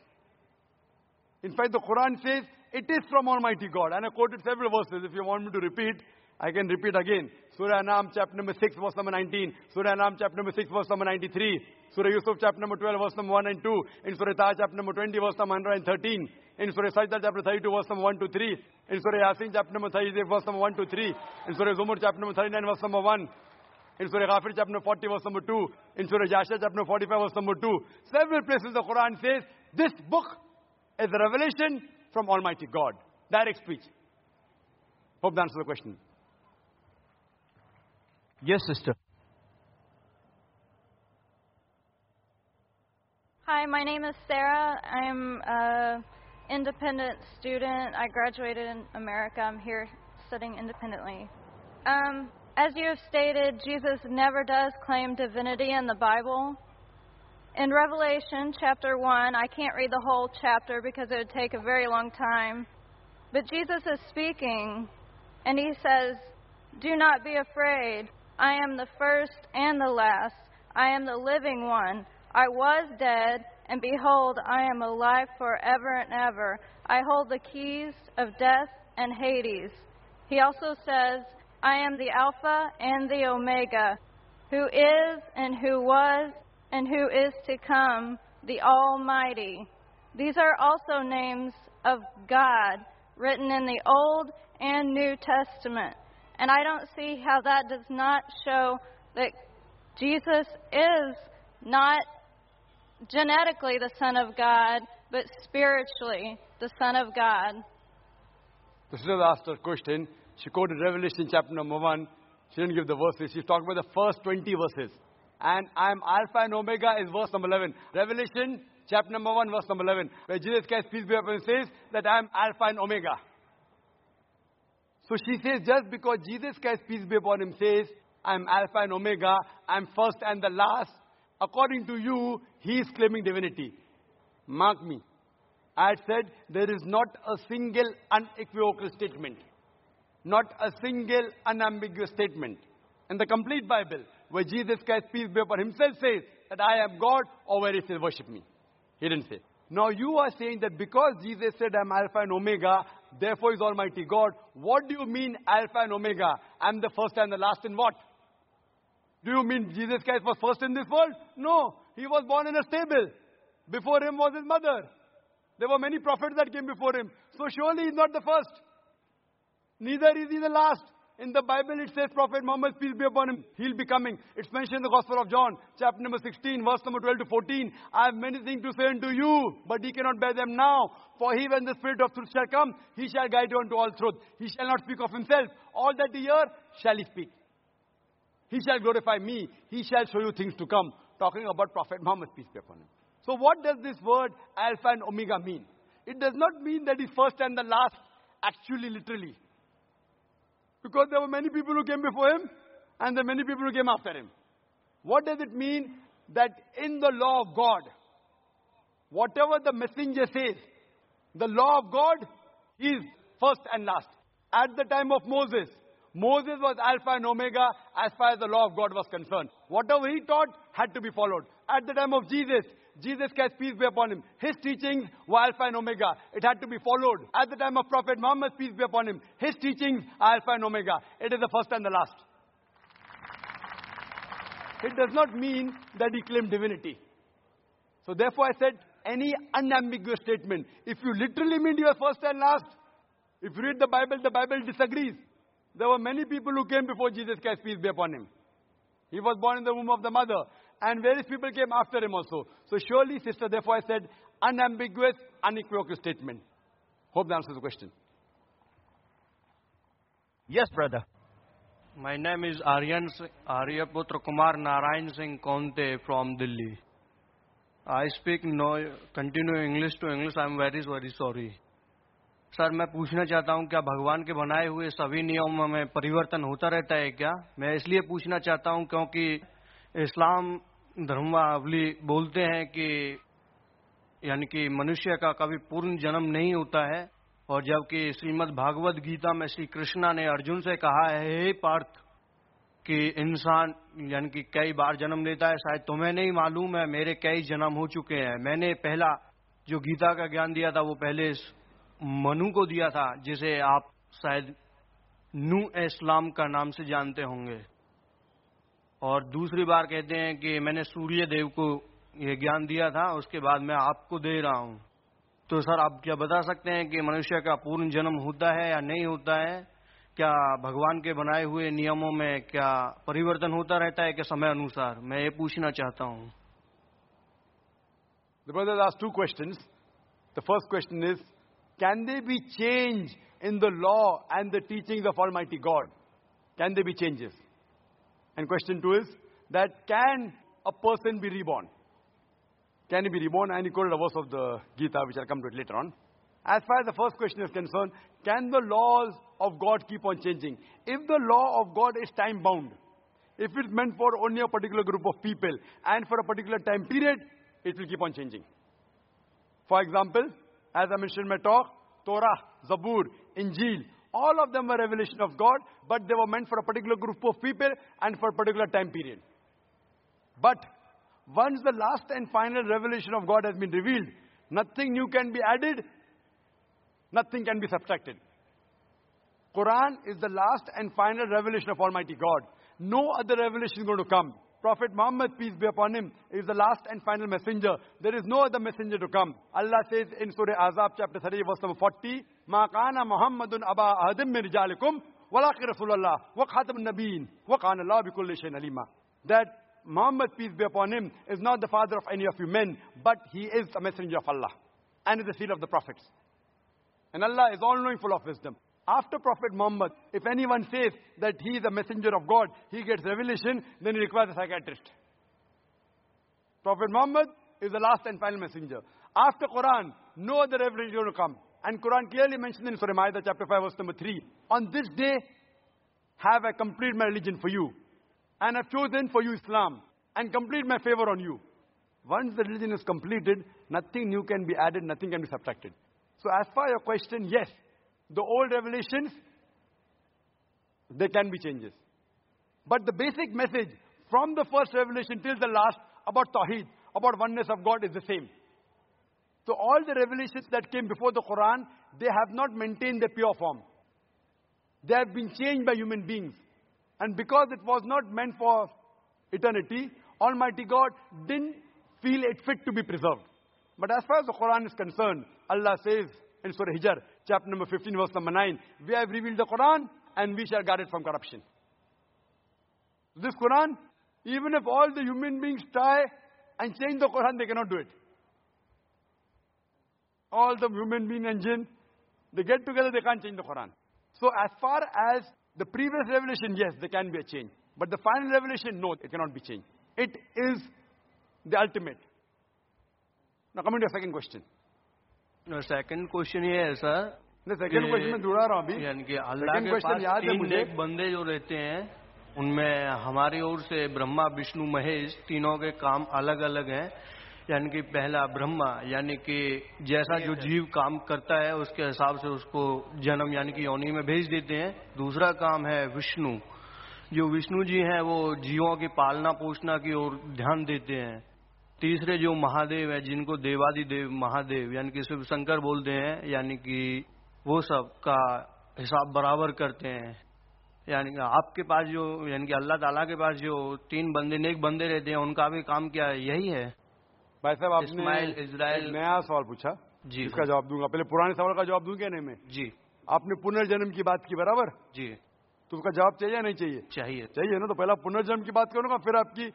In fact, the Quran says, it is from Almighty God. And I quoted several verses. If you want me to repeat, I can repeat again. Surah Anam, chapter number 6, verse number 19. Surah Anam, chapter number 6, verse number 93. Surah Yusuf, chapter number 12, verse number 1 and 2. In Surah Taha, chapter number 20, verse number 113. In Surah Sajda, chapter 32, verse number 1 to 3. In Surah Yasin, chapter number 38, verse number 1 to 3. In Surah Zumar, chapter number 39, verse number 1. In Surah Ghafir, chapter number 40, verse number 2. In Surah Jasha, chapter number 45, verse number 2. Several places the Quran says, this book is a revelation from Almighty God. Direct speech. Hope that answers the question. Yes, sister. Hi, my name is Sarah. I'm an independent student. I graduated in America. I'm here studying independently. Um, as you have stated, Jesus never does claim divinity in the Bible. In Revelation chapter 1, I can't read the whole chapter because it would take a very long time, but Jesus is speaking and he says, Do not be afraid. I am the first and the last. I am the living one. I was dead, and behold, I am alive forever and ever. I hold the keys of death and Hades. He also says, I am the Alpha and the Omega, who is and who was and who is to come, the Almighty. These are also names of God written in the Old and New Testament. And I don't see how that does not show that Jesus is not genetically the Son of God, but spiritually the Son of God. The sister asked her question. She quoted Revelation chapter number 1. She didn't give the verses. She talked about the first 20 verses. And I am Alpha and Omega is verse number 11. Revelation chapter number 1, verse number 11. Where Jesus Christ, peace be upon him, says that I am Alpha and Omega. So she says, just because Jesus Christ, peace be upon him, says, I am Alpha and Omega, I am first and the last, according to you, he is claiming divinity. Mark me. I had said there is not a single unequivocal statement, not a single unambiguous statement in the complete Bible where Jesus Christ, peace be upon himself, says that I am God or where he says worship me. He didn't say. Now you are saying that because Jesus said I'm Alpha and Omega, therefore is Almighty God. What do you mean Alpha and Omega? I'm the first and the last in what? Do you mean Jesus Christ was first in this world? No. He was born in a stable. Before him was his mother. There were many prophets that came before him. So surely he's not the first. Neither is he the last. In the Bible it says Prophet Muhammad, peace be upon him, he'll be coming. It's mentioned in the Gospel of John, chapter number 16, verse number 12 to 14. I have many things to say unto you, but ye cannot bear them now. For he, when the Spirit of truth shall come, he shall guide you unto all truth. He shall not speak of himself. All that ye hear, shall he speak. He shall glorify me. He shall show you things to come. Talking about Prophet Muhammad, peace be upon him. So what does this word Alpha and Omega mean? It does not mean that he's first and the last, actually, literally. Because there were many people who came before him and there were many people who came after him. What does it mean that in the law of God, whatever the messenger says, the law of God is first and last. At the time of Moses, Moses was Alpha and Omega as far as the law of God was concerned. Whatever he taught had to be followed. At the time of Jesus, Jesus Christ, peace be upon him, his teachings were Alpha and Omega. It had to be followed. At the time of Prophet Muhammad, peace be upon him, his teachings are Alpha and Omega. It is the first and the last. It does not mean that he claimed divinity. So therefore I said, any unambiguous statement, if you literally mean you are first and last, if you read the Bible, the Bible disagrees. There were many people who came before Jesus Christ, peace be upon him. He was born in the womb of the mother And various people came after him also. So surely, sister, therefore I said, unambiguous, unequivocal statement. Hope that answers the question. Yes, brother. My name is Aryan Singh- Aryaputra Kumar Narayan Singh Konte from Delhi. I speak no continue English to English. I am very very sorry. Sir मैं पूछना चाहता हूं क्या भगवान के बनाए हुए सभी नियमों में परिवर्तन होता रहता है क्या मैं इसलिए पूछना चाहता हूं क्योंकि इस्लाम धर्मावली बोलते हैं कि, यानी कि मनुष्य का कभी पूर्ण जन्म नहीं होता है। और जबकि श्रीमद् भागवत गीता में श्री कृष्णा ने अर्जुन से कहा है, हे पार्थ, कि इंसान, यानी कि कई बार जन्म लेता है, शायद तुम्हें नहीं मालूम है, मेरे कई जन्म हो चुके हैं। मैंने पहला जो गीता का ज्ञान दिया था, वो पहले मनु को दिया था, जिसे आप शायद नू इस्लाम का नाम से जानते होंगे। और दूसरी बार कहते हैं कि मैंने सूर्य देव को ये ज्ञान दिया था उसके बाद मैं आपको दे रहा हूँ तो सर आप क्या बता सकते हैं कि मनुष्य का पूर्ण जन्म होता है या नहीं होता है क्या भगवान के बनाए हुए नियमों में क्या परिवर्तन होता रहता है कि समय अनुसार मैं ये पूछना चाहता हूँ The brothers asked two questions. The first question is, can there be change in the law and the teachings of Almighty God? Can there? And question two is, that can a person be reborn? Can he be reborn? And he quoted a verse of the Gita, which I'll come to it later on. As far as the first question is concerned, can the laws of God keep on changing? If the law of God is time bound, if it's meant for only a particular group of people and for a particular time period, it will keep on changing. For example, as I mentioned in my talk, Torah, Zabur, Injil, all of them were revelation of God, but they were meant for a particular group of people and for a particular time period. But once the last and final revelation of God has been revealed, nothing new can be added, nothing can be subtracted. Quran is the last and final revelation of Almighty God. No other revelation is going to come. Prophet Muhammad, peace be upon him, is the last and final messenger. There is no other messenger to come. Allah says in Surah Ahzab, chapter 30, verse number 40, مَا كَانَ مُحَمَّدٌ أَبَا أَهَدٍ مِّن رِجَالِكُمْ وَلَكِ رَسُولَ اللَّهِ وَقْحَتَمُ النَّبِيِّينَ وَقَانَ اللَّهُ بِكُلِّ شَيْءٍ عَلِيمًا That Muhammad, peace be upon him, is not the father of any of you men, but he is a messenger of Allah and is the seal of the prophets. And Allah is all knowing full of wisdom. After Prophet Muhammad, if anyone says that he is a messenger of God, he gets revelation, then he requires a psychiatrist. Prophet Muhammad is the last and final messenger. After Quran, no other revelation to come. And Quran clearly mentioned in Surah Ma'idah chapter 5 verse number 3, on this day have I completed my religion for you. And I've chosen for you Islam. And complete my favor on you. Once the religion is completed, nothing new can be added, nothing can be subtracted. So as far as your question, yes, the old revelations, there can be changes. But the basic message from the first revelation till the last about Tawheed, about oneness of God is the same. So all the revelations that came before the Quran, they have not maintained their pure form. They have been changed by human beings. And because it was not meant for eternity, Almighty God didn't feel it fit to be preserved. But as far as the Quran is concerned, Allah says in Surah Hijr, chapter number 15, verse number 9, we have revealed the Quran and we shall guard it from corruption. This Quran, even if all the human beings try and change the Quran, they cannot do it. All the human being and jinn, they get together, they can't change the Quran. So as far as the previous revelation, yes, there can be a change. But the final revelation, no, it cannot be changed. It is the ultimate. Now coming to your second question. Second question ये है sir second question में जुड़ा रहा हूँ अभी। यानी कि अल्लाह के पास याद है तीन मुझे। बंदे जो रहते हैं उनमें हमारी ओर से ब्रह्मा विष्णु महेश तीनों के काम अलग अलग हैं। यानी कि पहला ब्रह्मा यानी कि जैसा जो जीव काम करता है उसके हिसाब से उसको जन्म यानी कि योनि में भेज देते हैं। दूसरा काम है विष्णु। जो विष्णु जी हैं वो जीवों की पालना पोषणा की ओर ध्यान देते हैं। तीसरे जो महादेव है जिनको देवादिदेव महादेव यानी कि शिव शंकर बोलते हैं यानी कि वो सब का हिसाब बराबर करते हैं। यानी कि आपके पास जो यानी कि अल्लाह ताला के पास जो तीन बंदे नेक बंदे रहते हैं उनका भी काम क्या है? यही है। भाई साहब आपने इस्माइल, इजराइल- नया सवाल पूछा। जी इसका जवाब दूँगा। पहले पुराने सवाल का जवाब दूँ क्या नहीं मैं? जी। आपने पुनर्जन्म की बात की बराबर? जी। तो उसका जवाब चाहिए या नहीं चाहिए? चाहिए। चाहिए ना तो पहला पुनर्जन्म की बात करूँगा फिर आपकी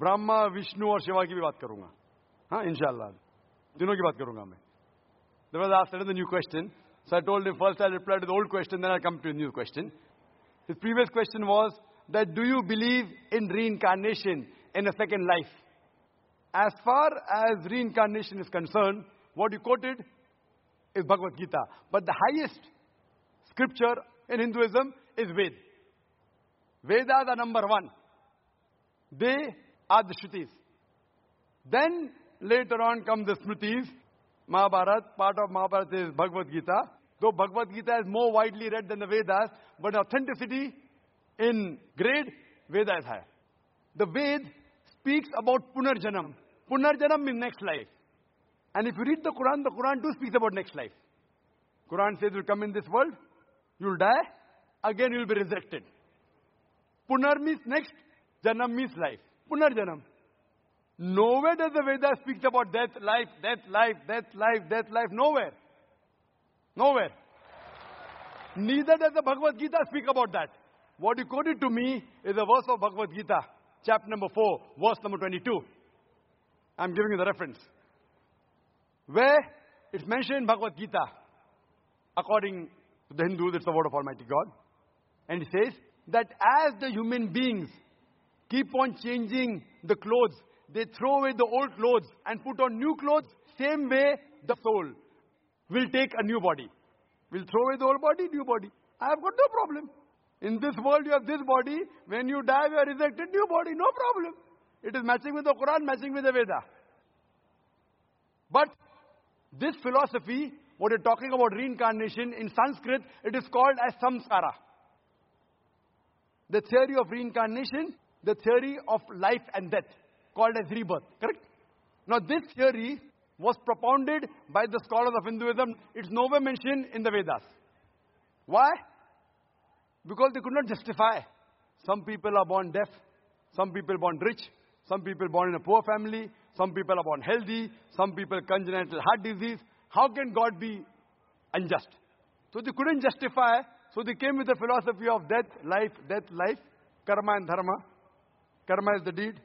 ब्रह्मा विष्णु और शिवा की भी बात करूंगा हाँ इंशाल्लाह तीनों की बात करूंगा मैं There was asked another new question. So I told him first I'll reply to the old question, then I'll come to a new question. His previous question was that do you believe in reincarnation in a second life? As far as reincarnation is concerned, what you quoted is Bhagavad Gita. But the highest scripture in Hinduism is Ved. Vedas are number one. They are the Shrutis. Then later on come the Smritis. Mahabharata, part of Mahabharata is Bhagavad Gita. Though Bhagavad Gita is more widely read than the Vedas, but authenticity in grade, Veda is higher. The Ved speaks about Punarjanam. Punarjanam means next life. And if you read the Quran, the Quran too speaks about next life. Quran says you'll come in this world, you'll die, again you'll be resurrected. Punar means next, Janam means life. Punarjanam. Nowhere does the Veda speak about death, life, death, life, death, life, death, life. Nowhere. Nowhere. Neither does the Bhagavad Gita speak about that. What you quoted to me is a verse of Bhagavad Gita, chapter number 4, verse number 22. I'm giving you the reference. Where it's mentioned in Bhagavad Gita, according to the Hindus, it's the word of Almighty God. And it says that as the human beings keep on changing the clothes, they throw away the old clothes and put on new clothes, same way the soul will take a new body. Will throw away the old body, new body. I have got no problem. In this world you have this body, when you die you are resurrected, new body, no problem. It is matching with the Quran, matching with the Veda. But this philosophy, what you're talking about reincarnation, in Sanskrit, it is called as samsara. The theory of reincarnation, the theory of life and death, called as rebirth, correct? Now this theory was propounded by the scholars of Hinduism. It's nowhere mentioned in the Vedas. Why? Because they could not justify. Some people are born deaf, some people born rich, some people born in a poor family, some people are born healthy, some people congenital heart disease. How can God be unjust? So they couldn't justify, so they came with the philosophy of death, life, death, life, karma and dharma. Karma is the deed,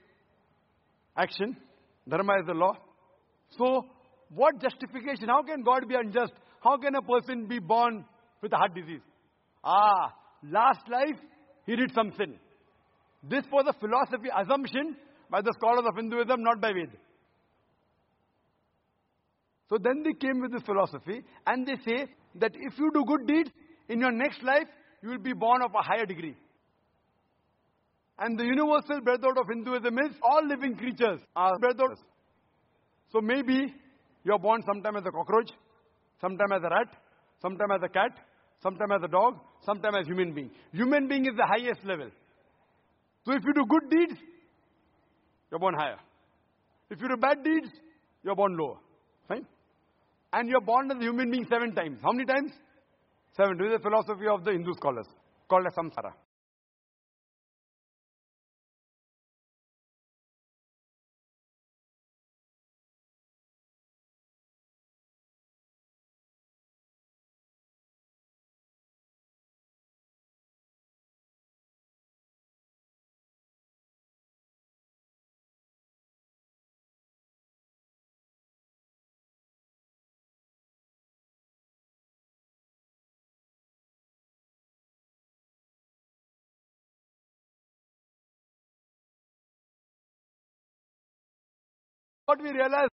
action, dharma is the law. So, what justification? How can God be unjust? How can a person be born with a heart disease? Ah, last life, he did some sin. This was a philosophy assumption by the scholars of Hinduism, not by Ved. So then they came with this philosophy and they say that if you do good deeds, in your next life, you will be born of a higher degree. And the universal brotherhood of Hinduism is all living creatures are brotherhoods. So maybe you're born sometime as a cockroach, sometime as a rat, sometime as a cat, sometime as a dog, sometime as human being. Human being is the highest level. So if you do good deeds, you're born higher. If you do bad deeds, you're born lower. Fine? And you're born as a human being seven times. How many times? Seven. This is the philosophy of the Hindu scholars, called as samsara. What we realize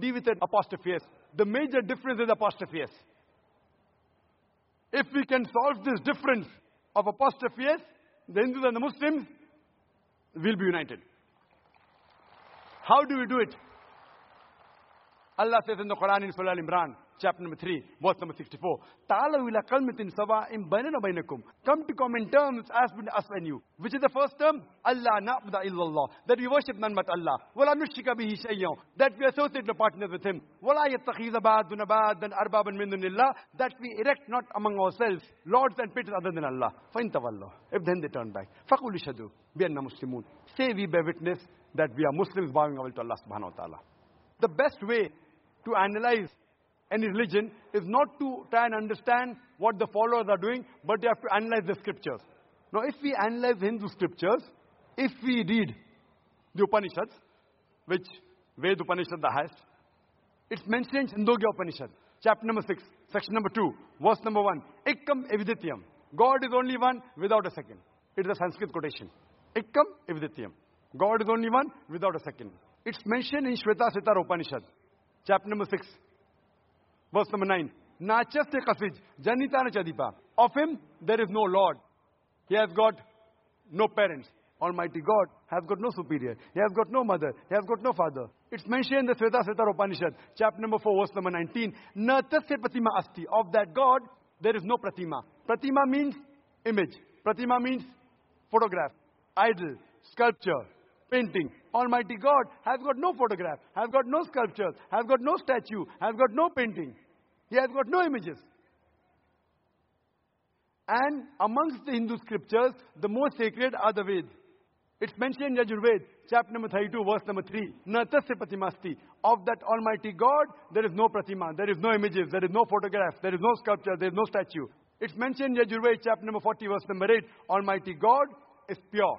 D with apostrophe S. The major difference is apostrophe S. If we can solve this difference of apostrophe S, the Hindus and the Muslims will be united. How do we do it? Allah says in the Quran in Surah Al Imran, chapter number 3, verse number 64. Ta'ala ila kalmatin sawa'im bainana bainakum. Come to common terms as between us and you. Which is the first term? Allah na'budu illallah. That we worship none but Allah. Wala nushika bihi shayyaw. That we associate no partners with him. Wala yattakhiza ba'dun ba'dan arbaban min dunillah. That we erect not among ourselves lords and patrons other than Allah. Fa'in allah. If then they turn back. Faqulu shadu. Bi'anna muslimun. Say we bear witness that we are Muslims bowing our to Allah subhanahu wa ta'ala. The best way to analyze any religion is not to try and understand what the followers are doing, but you have to analyze the scriptures. Now, if we analyze Hindu scriptures, if we read the Upanishads, which Ved Upanishad the highest, it's mentioned in Chandogya Upanishad, chapter number 6, section number 2, verse number 1. Ikkam evidityam. God is only one without a second. It is a Sanskrit quotation. Ikkam evidityam. God is only one without a second. It's mentioned in Svetasvatara Upanishad, chapter number 6, verse number 9. Nachasya kasij, janitana chadipa. Of him there is no Lord. He has got no parents. Almighty God has got no superior. He has got no mother. He has got no father. It's mentioned in the Svetasvatara Upanishad, chapter number 4, verse number 19. Natasya pratima asti. Of that God, there is no pratima. Pratima means image. Pratima means photograph, idol, sculpture, painting. Almighty God has got no photograph, has got no sculptures, has got no statue, has got no painting. He has got no images. And amongst the Hindu scriptures, the most sacred are the Veds. It's mentioned in Yajurved, chapter number 32, verse number 3. Natasya pratimasti. Of that Almighty God, there is no pratima, there is no images, there is no photograph, there is no sculpture, there is no statue. It's mentioned in Yajurved, chapter number 40, verse number 8. Almighty God is pure.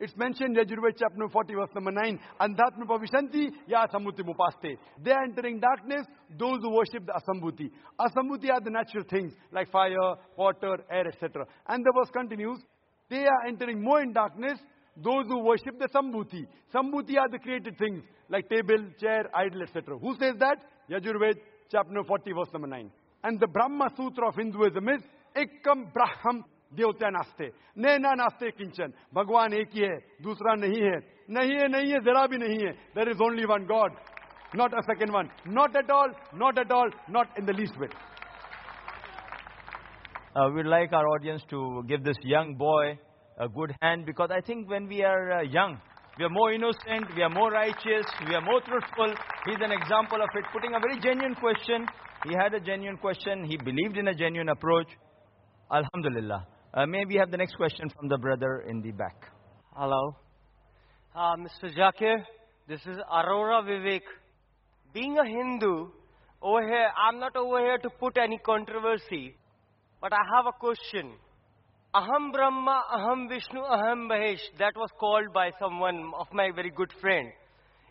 It's mentioned in Yajurved chapter number 40 verse number 9. Andhatma pavishanti ya sambuti mupaste. They are entering darkness, those who worship the asambhuti. Asambhuti are the natural things like fire, water, air, etc. And the verse continues, they are entering more in darkness, those who worship the sambhuti. Sambhuti are the created things like table, chair, idol, etc. Who says that? Yajurved chapter number 40 verse number 9. And the Brahma Sutra of Hinduism is Ekam Braham देवता नास्ते नैना नास्ते किंचन भगवान एक ही है दूसरा नहीं है नहीं है नहीं है जरा भी नहीं है there is only one God not a second one not at all not at all not in the least bit Uh, we'd like our audience to give this young boy a good hand because I think when we are uh, young, we are more innocent, we are more righteous, we are more truthful. He's an example of it, putting a very genuine question. He had a genuine question, he believed in a genuine approach. Alhamdulillah. Uh, may we have the next question from the brother in the back? Hello. Uh, Mr. Zakir, this is Aurora Vivek. Being a Hindu, over here, I'm not over here to put any controversy, but I have a question. Aham Brahma, Aham Vishnu, Aham Mahesh, that was called by someone of my very good friend.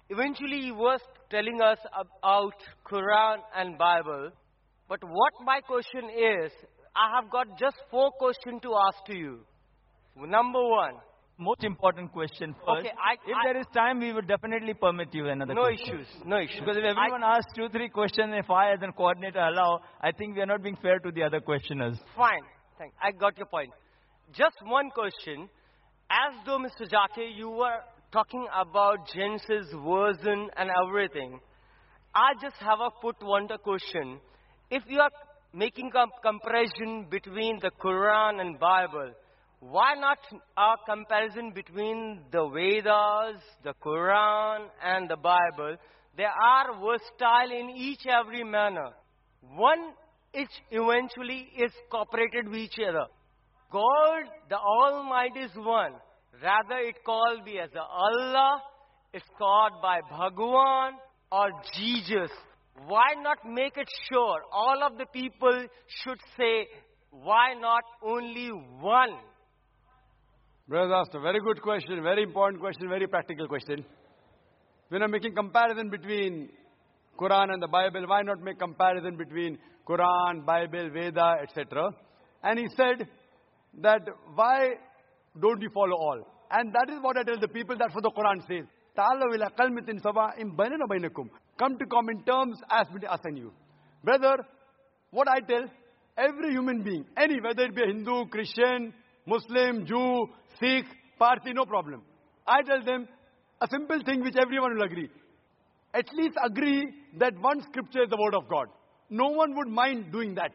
Eventually, he was telling us about Quran and Bible. But what my question is, I have got just four questions to ask to you. Number one. Most important question first. Okay, I, if I, there is time, we would definitely permit you another no question. issues, no issues. Because if everyone I, asks two, three questions, if I as a coordinator allow, I think we are not being fair to the other questioners. Fine, thank. I got your point. Just one question. As though, Mr. Jake, you were talking about Genesis version and everything, I just have a put one question. If you are making a comparison between the Quran and Bible, why not a comparison between the Vedas, the Quran, and the Bible? They are versatile in each every manner. One each eventually is cooperated with each other. God, the Almighty is one. Rather it called be as Allah, it's called by Bhagwan or Jesus. Why not make it sure all of the people should say, why not only one? Brother asked a very good question, very important question, very practical question. When I'm making comparison between Quran and the Bible, why not make comparison between Quran, Bible, Veda, etc.? And he said that why don't you follow all? And that is what I tell the people that for the Quran says. Come to common terms as between us and you. Brother, what I tell every human being, any, whether it be a Hindu, Christian, Muslim, Jew, Sikh, Parsi, no problem. I tell them a simple thing which everyone will agree. At least agree that one scripture is the word of God. No one would mind doing that.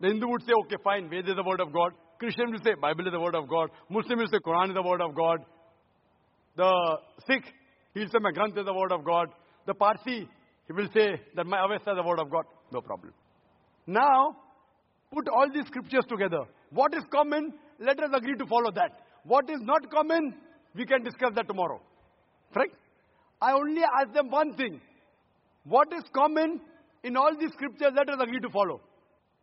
The Hindu would say, okay, fine, Veda is the word of God. Christian will say, Bible is the word of God. Muslim will say, Quran is the word of God. The Sikh, he'll say, my Granth is the word of God. The Parsi, he will say that my Avesta is the word of God. No problem. Now, put all these scriptures together. What is common? Let us agree to follow that. What is not common? We can discuss that tomorrow. Right? I only ask them one thing. What is common in all these scriptures? Let us agree to follow.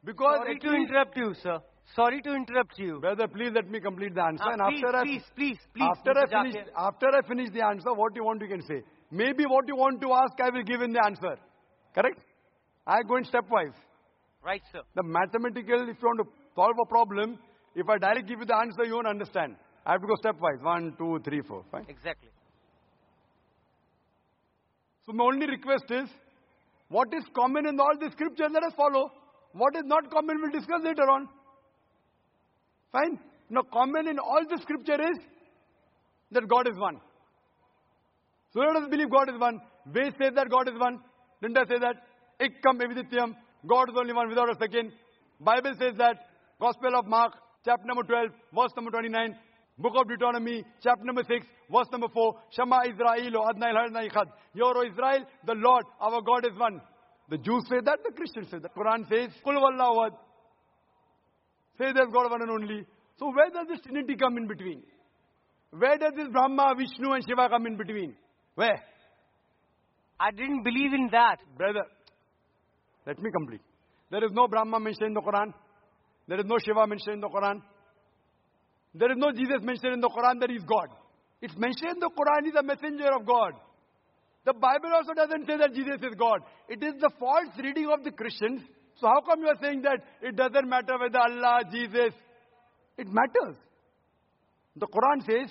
Because Sorry to interrupt you, sir. Sorry to interrupt you. Brother, please let me complete the answer. Ah, and please, after I, please, please, please, after I finish, after I finish the answer, what you want you can say. Maybe what you want to ask, I will give in the answer. Correct? I go in stepwise. Right, sir. The mathematical, if you want to solve a problem, if I directly give you the answer, you won't understand. I have to go stepwise. One, two, three, four. Fine. Exactly. So my only request is, what is common in all the scriptures, let us follow. What is not common, we'll discuss later on. Fine? Now, common in all the scripture is that God is one. So let us believe God is one. Ved say that God is one. Didn't I say that? Ikkam evidityam. God is only one without a second. Bible says that. Gospel of Mark, chapter number 12, verse number 29. Book of Deuteronomy, chapter number 6, verse number 4. Shema Israel, O Adnai Hadnai Chad. Israel, the Lord, our God is one. The Jews say that, the Christians say that. Quran says, Kul wallahu. Say there's God one and only. So where does this Trinity come in between? Where does this Brahma, Vishnu and Shiva come in between? Where? I didn't believe in that. Brother, let me complete. There is no Brahma mentioned in the Quran. There is no Shiva mentioned in the Quran. There is no Jesus mentioned in the Quran that he is God. It's mentioned in the Quran he's a messenger of God. The Bible also doesn't say that Jesus is God. It is the false reading of the Christians. So how come you are saying that it doesn't matter whether Allah, Jesus? It matters. The Quran says,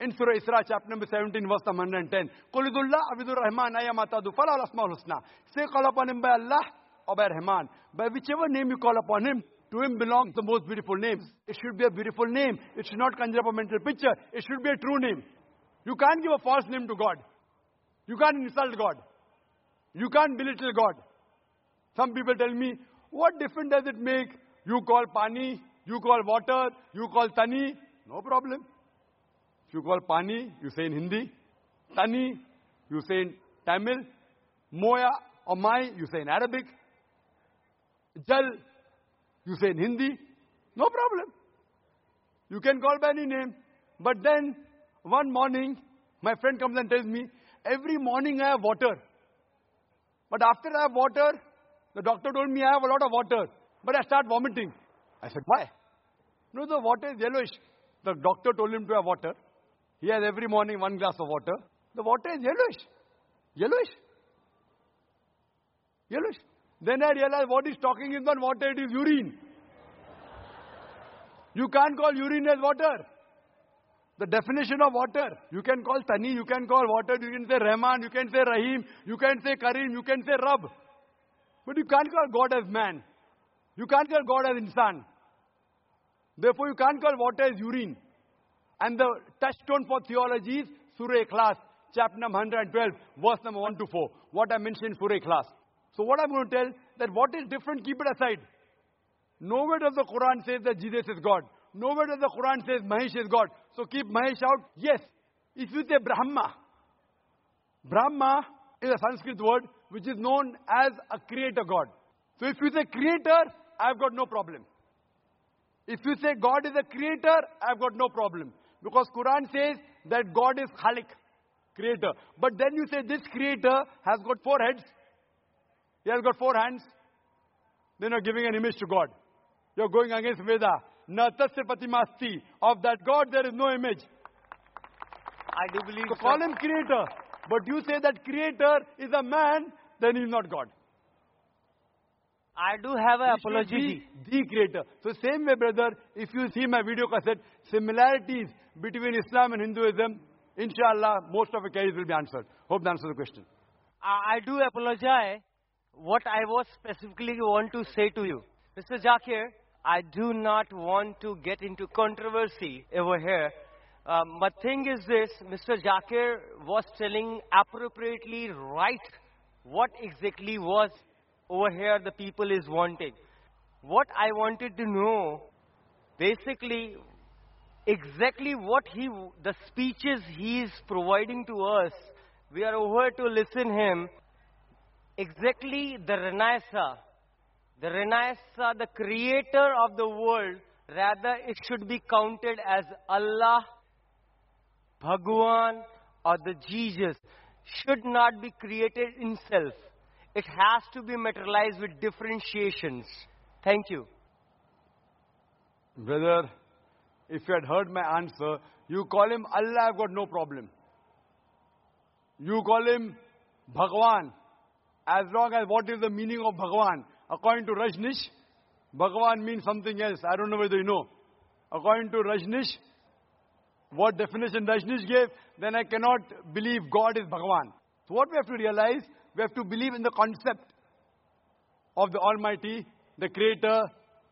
in Surah Isra, chapter number 17, verse number 110. Qulidullah abidur rahman ayamatadu fala asmaul husna. Say call upon him by Allah or by Rahman. By whichever name you call upon him, to him belongs the most beautiful names. It should be a beautiful name. It should not conjure up a mental picture. It should be a true name. You can't give a false name to God. You can't insult God. You can't belittle God. Some people tell me, what difference does it make? You call pani, you call water, you call tani. No problem. If you call pani, you say in Hindi. Tani, you say in Tamil. Moya or mai, you say in Arabic. Jal, you say in Hindi. No problem. You can call by any name. But then, one morning, my friend comes and tells me, every morning I have water. But after I have water, the doctor told me I have a lot of water. But I start vomiting. I said, why? No, the water is yellowish. The doctor told him to have water. He has every morning one glass of water. The water is yellowish. Yellowish. Yellowish. Then I realized what he's talking is not water, it is urine. You can't call urine as water. The definition of water. You can call Tani, you can call water, you can say Rahman, you can say Rahim, you can say Karim, you can say Rab. But you can't call God as man. You can't call God as insan. Therefore, you can't call water as urine. And the touchstone for theology is Surah Ikhlas, chapter number 112, verse number 1 to 4. What I mentioned in Surah Ikhlas. So what I'm going to tell, that what is different, keep it aside. Nowhere does the Quran say that Jesus is God. Nowhere does the Quran say Mahesh is God. So keep Mahesh out. Yes. If you say Brahma, Brahma is a Sanskrit word which is known as a creator God. So if you say creator, I've got no problem. If you say God is a creator, I've got no problem. Because Quran says that God is Khalik, creator. But then you say this creator has got four heads. He has got four hands. Then you're giving an image to God. You're going against Veda. Natasya Patimasti. Of that God there is no image. I do believe So call him creator. But you say that creator is a man, then he's not God. I do have an apology. The creator. So same way, brother, if you see my video cassette, similarities between Islam and Hinduism, Inshallah, most of the queries will be answered. Hope that answers the question. I, I do apologize. What I was specifically want to say to you, Mr. Zakir, I do not want to get into controversy over here. Um, but thing is this, Mr. Zakir was telling appropriately right what exactly was over here the people is wanting. What I wanted to know, basically, exactly what he, the speeches he is providing to us, we are over to listen him. Exactly the Renaissance, the Renaissance, the creator of the world, rather it should be counted as Allah, Bhagwan, or the Jesus, should not be created in self. It has to be materialized with differentiations. Thank you. Brother, if you had heard my answer, you call him Allah, I've got no problem. You call him Bhagwan. As long as what is the meaning of Bhagwan? According to Rajneesh, Bhagwan means something else. I don't know whether you know. According to Rajneesh, what definition Rajneesh gave, then I cannot believe God is Bhagwan. So what we have to realize, we have to believe in the concept of the Almighty, the Creator,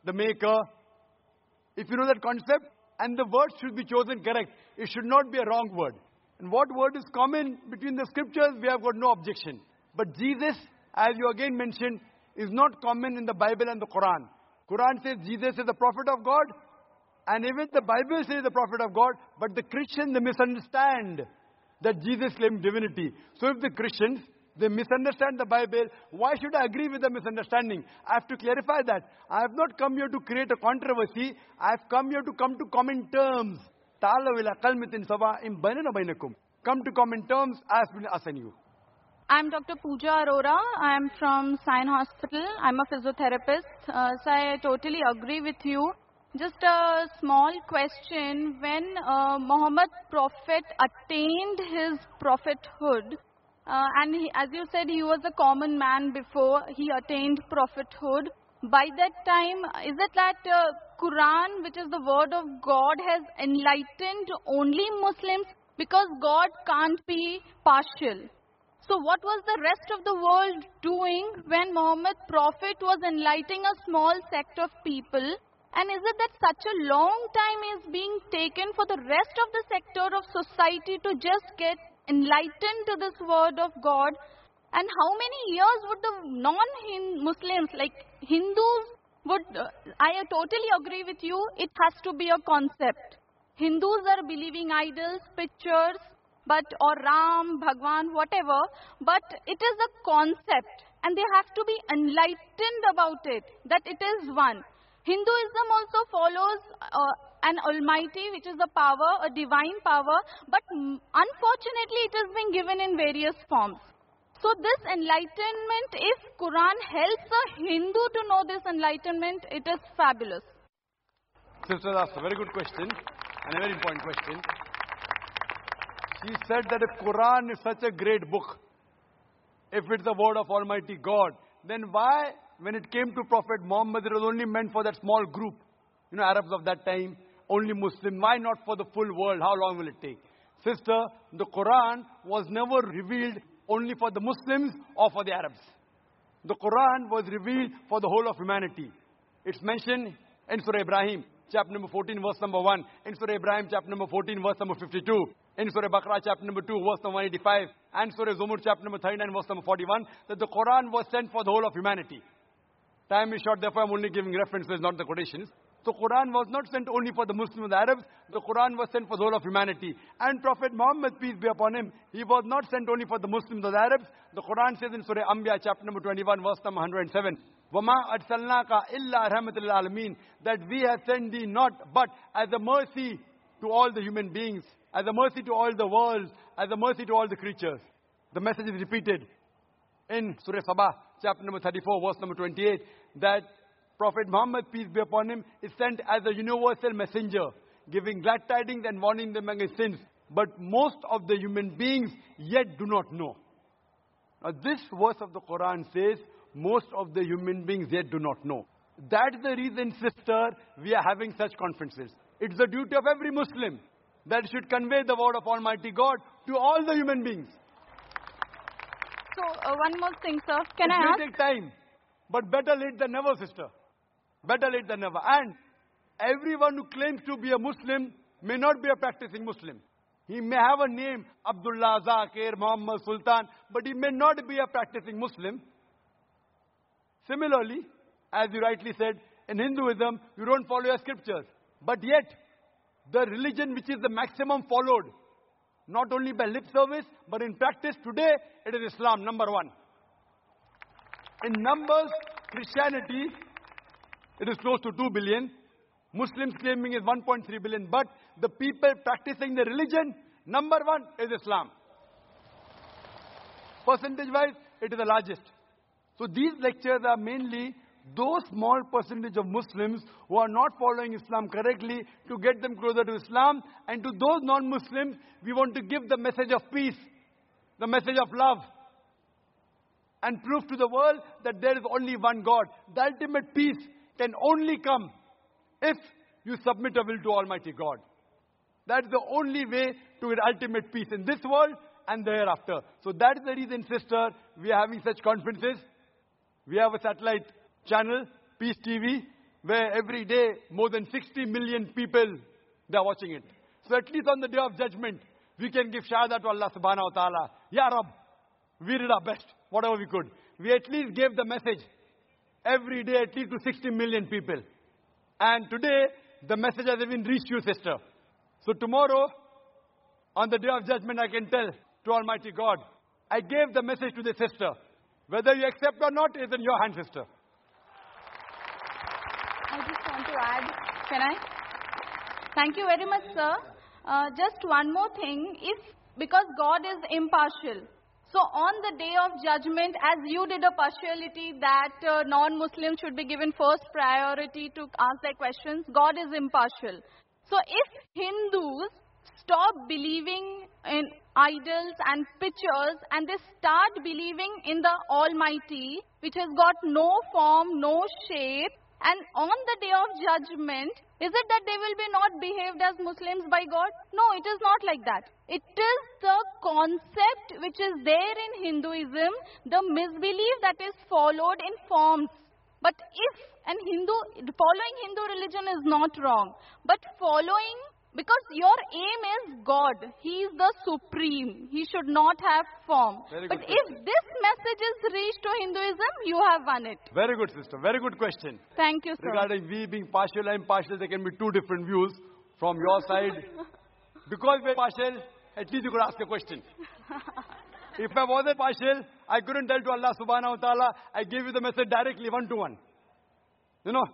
the Maker. If you know that concept, and the word should be chosen correct. It should not be a wrong word. And what word is common between the scriptures, we have got no objection. But Jesus, as you again mentioned, is not common in the Bible and the Quran. Quran says Jesus is the prophet of God, and even the Bible says the prophet of God, but the Christians, they misunderstand that Jesus claimed divinity. So if the Christians, they misunderstand the Bible. Why should I agree with the misunderstanding? I have to clarify that. I have not come here to create a controversy. I have come here to come to common terms. Come to common terms as will assign you. I'm Dr. Pooja Arora. I'm from Sain Hospital. I'm a physiotherapist. Uh, so I totally agree with you. Just a small question. When uh, Muhammad Prophet attained his prophethood, uh, and he, as you said, he was a common man before he attained prophethood. By that time, is it that uh, Quran, which is the word of God, has enlightened only Muslims? Because God can't be partial. So what was the rest of the world doing when Muhammad Prophet was enlightening a small sect of people? And is it that such a long time is being taken for the rest of the sector of society to just get enlightened to this word of God? And how many years would the non-Muslims, like Hindus, would, uh, I totally agree with you, it has to be a concept. Hindus are believing idols, pictures, but or Ram, Bhagwan, whatever, but it is a concept and they have to be enlightened about it, that it is one. Hinduism also follows uh, an almighty, which is a power, a divine power, but unfortunately it has been given in various forms. So this enlightenment, if Quran helps a Hindu to know this enlightenment, it is fabulous. Sister asked a very good question and a very important question. She said that if Quran is such a great book, if it's the word of Almighty God, then why, when it came to Prophet Muhammad, it was only meant for that small group, you know, Arabs of that time, only Muslim. Why not for the full world? How long will it take? Sister, the Quran was never revealed only for the Muslims or for the Arabs. The Quran was revealed for the whole of humanity. It's mentioned in Surah Ibrahim, chapter number 14, verse number 1. In Surah Ibrahim, chapter number 14, verse number 52. In Surah Baqarah, chapter number 2, verse number 185. And Surah Zumar, chapter number 39, verse number 41. That the Quran was sent for the whole of humanity. Time is short, therefore I'm only giving references, not the quotations. So Quran was not sent only for the Muslims and the Arabs, the Quran was sent for the whole of humanity. And Prophet Muhammad, peace be upon him, he was not sent only for the Muslims or the Arabs. The Quran says in Surah Anbiya, chapter number 21, verse number 107, وَمَا أَرْسَلْنَاكَ إِلَّا رَحْمَةً لِلْعَالَمِينَ That we have sent thee not, but as a mercy to all the human beings, as a mercy to all the worlds, as a mercy to all the creatures. The message is repeated in Surah Sabah, chapter number 34, verse number 28, that Prophet Muhammad, peace be upon him, is sent as a universal messenger, giving glad tidings and warning them against sins. But most of the human beings yet do not know. Now this verse of the Quran says, most of the human beings yet do not know. That's the reason, sister, we are having such conferences. It's the duty of every Muslim that should convey the word of Almighty God to all the human beings. So, uh, one more thing, sir. Can it I may ask? take time, but better late than never, sister. Better late than never. And everyone who claims to be a Muslim may not be a practicing Muslim. He may have a name, Abdullah, Zakir, Muhammad, Sultan, but he may not be a practicing Muslim. Similarly, as you rightly said, in Hinduism, you don't follow your scriptures. But yet, the religion which is the maximum followed, not only by lip service, but in practice today, it is Islam, number one. In numbers, Christianity, it is close to 2 billion. Muslims claiming is 1.3 billion. But the people practicing the religion, number one is Islam. Percentage wise, it is the largest. So these lectures are mainly those small percentage of Muslims who are not following Islam correctly to get them closer to Islam. And to those non-Muslims, we want to give the message of peace, the message of love. And prove to the world that there is only one God. The ultimate peace can only come if you submit a will to Almighty God. That is the only way to ultimate peace in this world and thereafter. So that is the reason, sister, we are having such conferences. We have a satellite channel, Peace TV, where every day more than 60 million people, they are watching it. So at least on the day of judgment, we can give shahada to Allah subhanahu wa ta'ala. Ya Rab, we did our best, whatever we could. We at least gave the message every day at least to 60 million people. And today, the message has even reached you, sister. So tomorrow, on the day of judgment, I can tell to Almighty God, I gave the message to the sister. Whether you accept or not is in your hand, sister. I just want to add. Can I? Thank you very much, sir. Uh, just one more thing. If because God is impartial, so on the day of judgment, as you did a partiality that uh, non-Muslims should be given first priority to ask their questions, God is impartial. So if Hindus stop believing in idols and pictures and they start believing in the Almighty, which has got no form, no shape, and on the day of judgment, is it that they will be not behaved as Muslims by God? No, it is not like that. It is the concept which is there in Hinduism, the misbelief that is followed in forms. But if and Hindu following Hindu religion is not wrong, but following because your aim is God. He is the supreme. He should not have form. Very But if this message is reached to Hinduism, you have won it. Very good, sister. Very good question. Thank you, sir. Regarding we being partial and impartial, there can be two different views from your side. Because we're partial, at least you could ask a question. If I wasn't partial, I couldn't tell to Allah subhanahu wa ta'ala, I gave you the message directly, one to one. You know?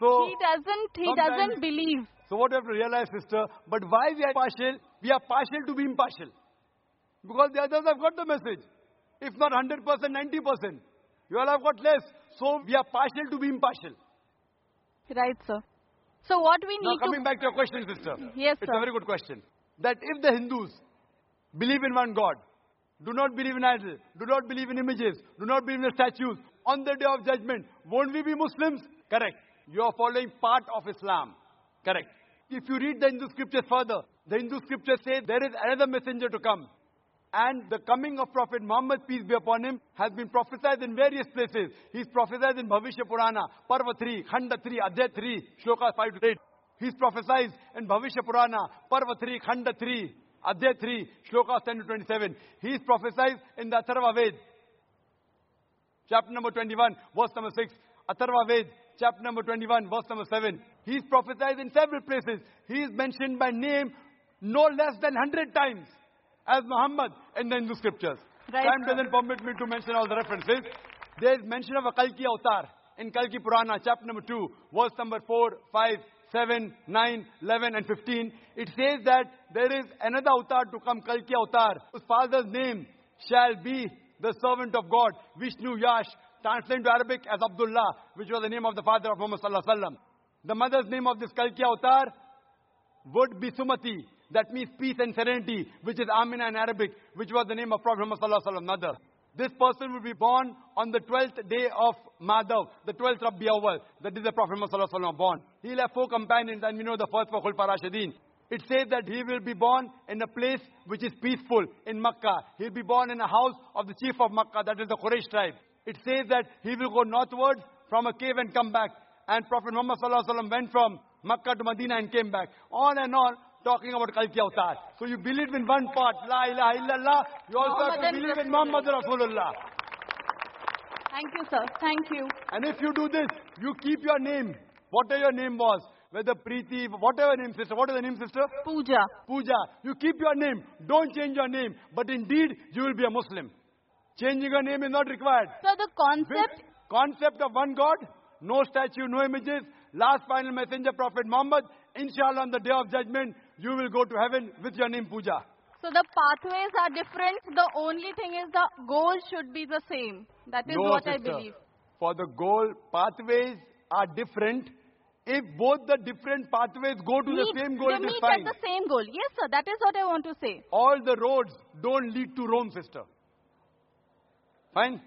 So, he doesn't. He doesn't believe. So what you have to realize, sister, but why we are partial? We are partial to be impartial. Because the others have got the message. If not 100%, 90%. You all have got less. So we are partial to be impartial. Right, sir. So what we need Now coming to back to your question, sister. Yes, It's sir. It's a very good question. That if the Hindus believe in one God, do not believe in idols, do not believe in images, do not believe in statues, on the day of judgment, won't we be Muslims? Correct. You are following part of Islam. Correct. If you read the Hindu scriptures further, the Hindu scriptures say there is another messenger to come. And the coming of Prophet Muhammad, peace be upon him, has been prophesied in various places. He's prophesied in Bhavishya Purana, Parva 3, Khanda 3, Adhyay 3, Shloka 5 to 8. He's prophesied in Bhavishya Purana, Parva 3, Khanda 3, Adhyay 3, Shloka 10 to 27. He's prophesied in the Atharva Ved, chapter number 21, verse number 6. Atharva Ved, chapter number 21, verse number 7. He's prophesied in several places. He is mentioned by name no less than 100 times as Muhammad in the Hindu scriptures. Right, Time doesn't permit me to mention all the references. There is mention of a Kalki avatar in Kalki Purana, chapter number 2, verse number 4, 5, 7, 9, 11, and 15. It says that there is another avatar to come, Kalki avatar, whose father's name shall be the servant of God, Vishnu Yash, translated to Arabic as Abdullah, which was the name of the father of Muhammad Sallallahu Alaihi Wasallam. The mother's name of this Kalki avatar would be Sumati. That means peace and serenity, which is Amina in Arabic, which was the name of Prophet Muhammad Sallallahu Alaihi Wasallam, mother. This person will be born on the 12th day of Madhav, the 12th Rabi Awal. That is the Prophet Muhammad Sallallahu Alaihi Wasallam born. He'll have four companions, and we know the first for Khulfa Rashidin. It says that he will be born in a place which is peaceful in Makkah. He'll be born in a house of the chief of Makkah, that is the Quraysh tribe. It says that he will go northwards from a cave and come back. And Prophet Muhammad sallallahu alaihi wasallam went from Makkah to Medina and came back. On and on, talking about Kalki Avatar. So you believe in one part, La ilaha illallah. You also have to believe in Muhammad Rasulullah. Thank you, sir. Thank you. And if you do this, you keep your name, whatever your name was, whether Preeti, whatever name, sister. What is the name, sister? Pooja. Pooja. You keep your name. Don't change your name. But indeed, you will be a Muslim. Changing a name is not required. So the concept, With concept of one God, no statue, no images, last final messenger, Prophet Muhammad, inshallah on the day of judgment, you will go to heaven with your name puja. so the pathways are different. The only thing is the goal should be the same. That is no, what I sister. believe. For the goal, pathways are different. If both the different pathways go to Meet- the same goal, they it is meet fine. at the same goal. Yes, sir. That is what I want to say. All the roads don't lead to Rome, sister. Fine?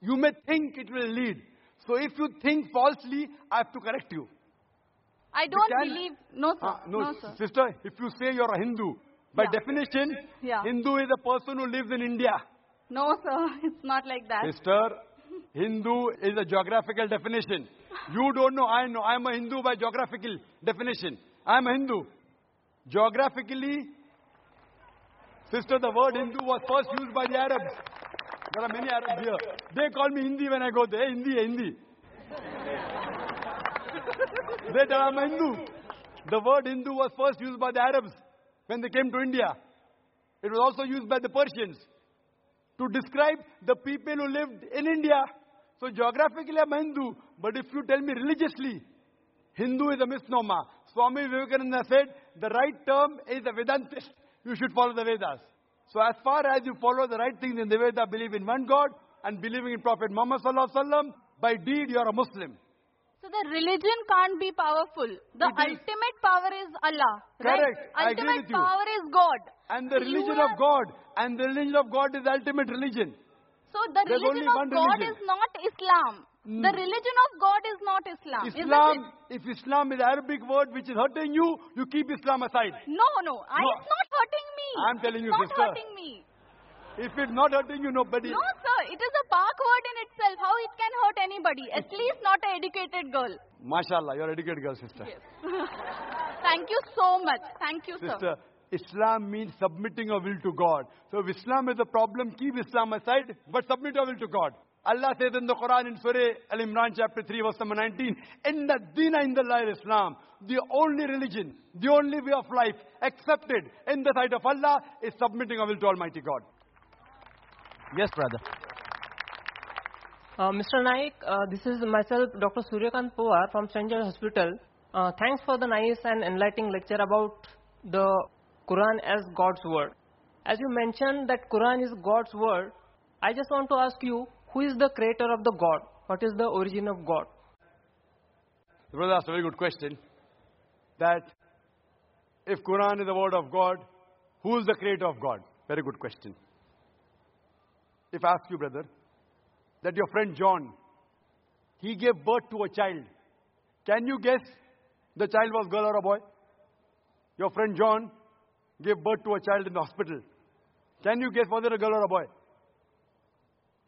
You may think it will lead. So if you think falsely, I have to correct you. I don't can- believe. No, sir. Ah, no, sir. sister, if you say you're a Hindu, by Yeah. definition, Yeah. Hindu is a person who lives in India. No, sir. It's not like that. Sister, Hindu is a geographical definition. You don't know, I know. I'm a Hindu by geographical definition. I'm a Hindu. Geographically, sister, the word Hindu was first used by the Arabs. There are many Arabs here. They call me Hindi when I go there. Hindi, Hindi. they tell I'm Hindu. The word Hindu was first used by the Arabs when they came to India. It was also used by the Persians to describe the people who lived in India. So geographically I'm Hindu, but if you tell me religiously, Hindu is a misnomer. Swami Vivekananda said the right term is a Vedantist. You should follow the Vedas. So as far as you follow the right things in the Veda, believe in one God and believing in Prophet Muhammad sallallahu alaihi wasallam, by deed you are a Muslim. So the religion can't be powerful. The It is- ultimate power is Allah. Correct. Right? I agree Ultimate power is God. And the So religion of God, and the religion of God is the ultimate religion. So the There's religion of God religion. is not Islam. The Mm. religion of God is not Islam. Islam, if Islam is Arabic word which is hurting you, you keep Islam aside. No, no. I, No. It's not hurting me. I'm telling you. it's you, not sister. hurting me. If it's not hurting you, nobody. No, sir. It is a Pak word in itself. How it can hurt anybody? At least not an educated girl. MashaAllah, you're an educated girl, sister. Yes. Thank you so much. Thank you, sir. Sister, Islam means submitting your will to God. So if Islam is a problem, keep Islam aside, but submit your will to God. Allah says in the Quran in Surah Al-Imran chapter 3 verse number 19, in the deen in the light Islam, the only religion, the only way of life accepted in the sight of Allah is submitting our will to Almighty God. Yes, brother. Uh, Mr. Naik, uh, this is myself, Dr. Suryakant Pawar from St. George Hospital. Uh, thanks for the nice and enlightening lecture about the Quran as God's word. As you mentioned that Quran is God's word, I just want to ask you, who is the creator of the God? What is the origin of God? The brother asked a very good question. That if Quran is the word of God, who is the creator of God? Very good question. If I ask you, brother, that your friend John, he gave birth to a child. Can you guess the child was girl or a boy? Your friend John gave birth to a child in the hospital. Can you guess whether a girl or a boy?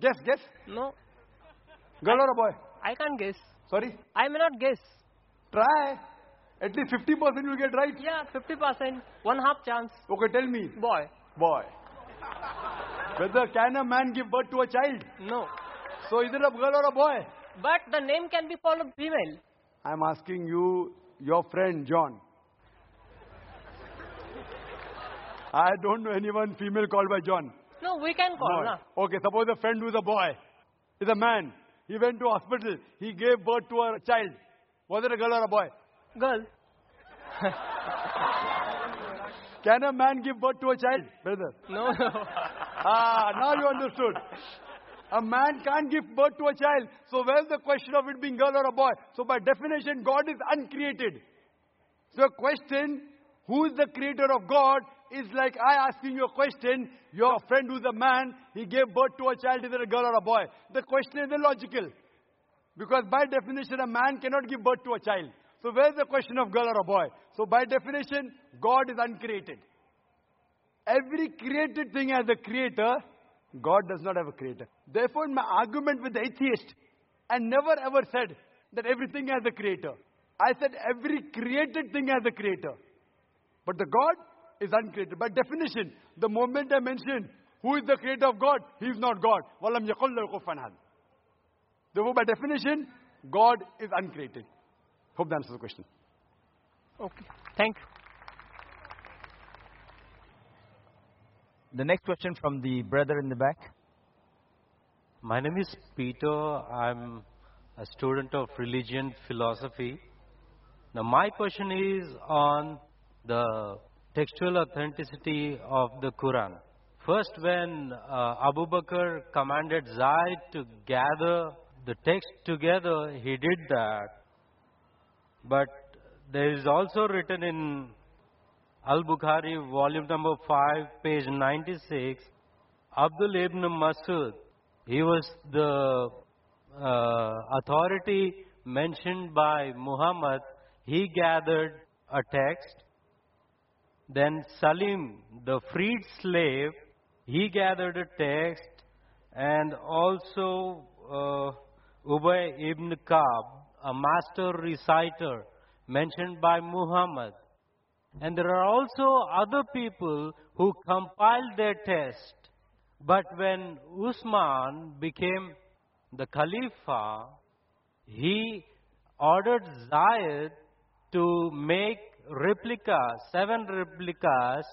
Guess, guess. No, Girl or a boy? I can't guess. Sorry? I may not guess. Try. At least 50% you'll get right. Yeah, 50%, one half chance. Okay, tell me. Boy. Boy. Whether can a man give birth to a child? No. So either a girl or a boy. But the name can be followed female. I'm asking you, your friend John. I don't know anyone female called by John. We can call. Boy. na. Okay, suppose a friend who's a boy is a man. He went to hospital. He gave birth to a child. Was it a girl or a boy? Girl. Can a man give birth to a child, brother? No, no. ah, now you understood. A man can't give birth to a child. So where's the question of it being girl or a boy? So by definition, God is uncreated. So question, who is the creator of God, is like I asking you a question, your friend who's a man, he gave birth to a child, it a girl or a boy? The question is illogical. Because by definition, a man cannot give birth to a child. So So where's the question of girl or a boy? So by definition, God is uncreated. Every created thing has a creator. God does not have a creator. Therefore, in my argument with the atheist, I never ever said that everything has a creator. I said every created thing has a creator. But the God is uncreated. By definition, the moment I mention who is the creator of God, he is not God. وَلَمْ يَقُلْ لَهُ كُفُوًا أَحَدٌ. Therefore, by definition, God is uncreated. Hope that answers the question. Okay. Thank you. The next question from the brother in the back. My name is Peter. I'm a student of religion philosophy. Now, my question is on the textual authenticity of the Quran. First, when uh, Abu Bakr commanded Zayd to gather the text together, he did that. But there is also written in Al Bukhari, volume number 5, page 96, Abdul ibn Masud, he was the uh, authority mentioned by Muhammad. He gathered a text. Then Salim, the freed slave, he gathered a text. And also uh, Ubay ibn Ka'b, a master reciter mentioned by Muhammad. And there are also other people who compiled their text. But when Usman became the Khalifa, he ordered Zayed to make replicas, seven replicas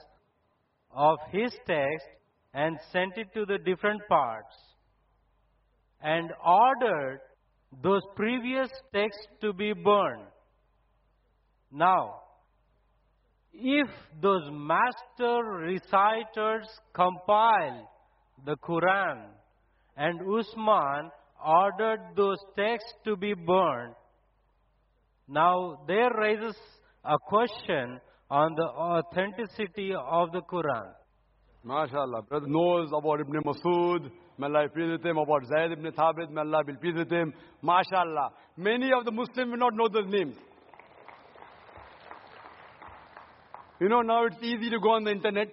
of his text and sent it to the different parts and ordered those previous texts to be burned. Now, if those master reciters compiled the Quran and Usman ordered those texts to be burned, now there raises a question on the authenticity of the Quran. MashaAllah. Brother knows about Ibn Masud. May Allah be with him. About Zayd ibn Thabit. May Allah be with him. MashaAllah. Many of the Muslims will not know those names. You know, now it's easy to go on the internet.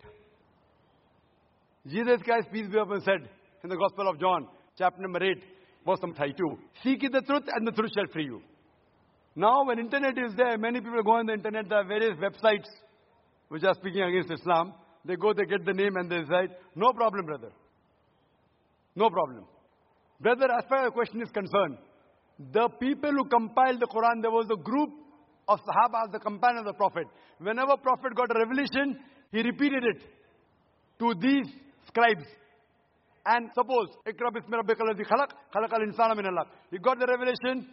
Jesus Christ, peace be upon him, said in the Gospel of John, chapter number 8, verse number 32, Seek the truth and the truth shall free you. Now, when internet is there, many people go on the internet, there are various websites which are speaking against Islam. They go, they get the name and they say, no problem, brother. No problem. Brother, as far as the question is concerned, the people who compiled the Quran, there was a group of Sahaba, the companions of the Prophet. Whenever Prophet got a revelation, he repeated it to these scribes. And suppose, Ikra bismi rabbika alladhi khalaq, khalaq al-insana. He got the revelation,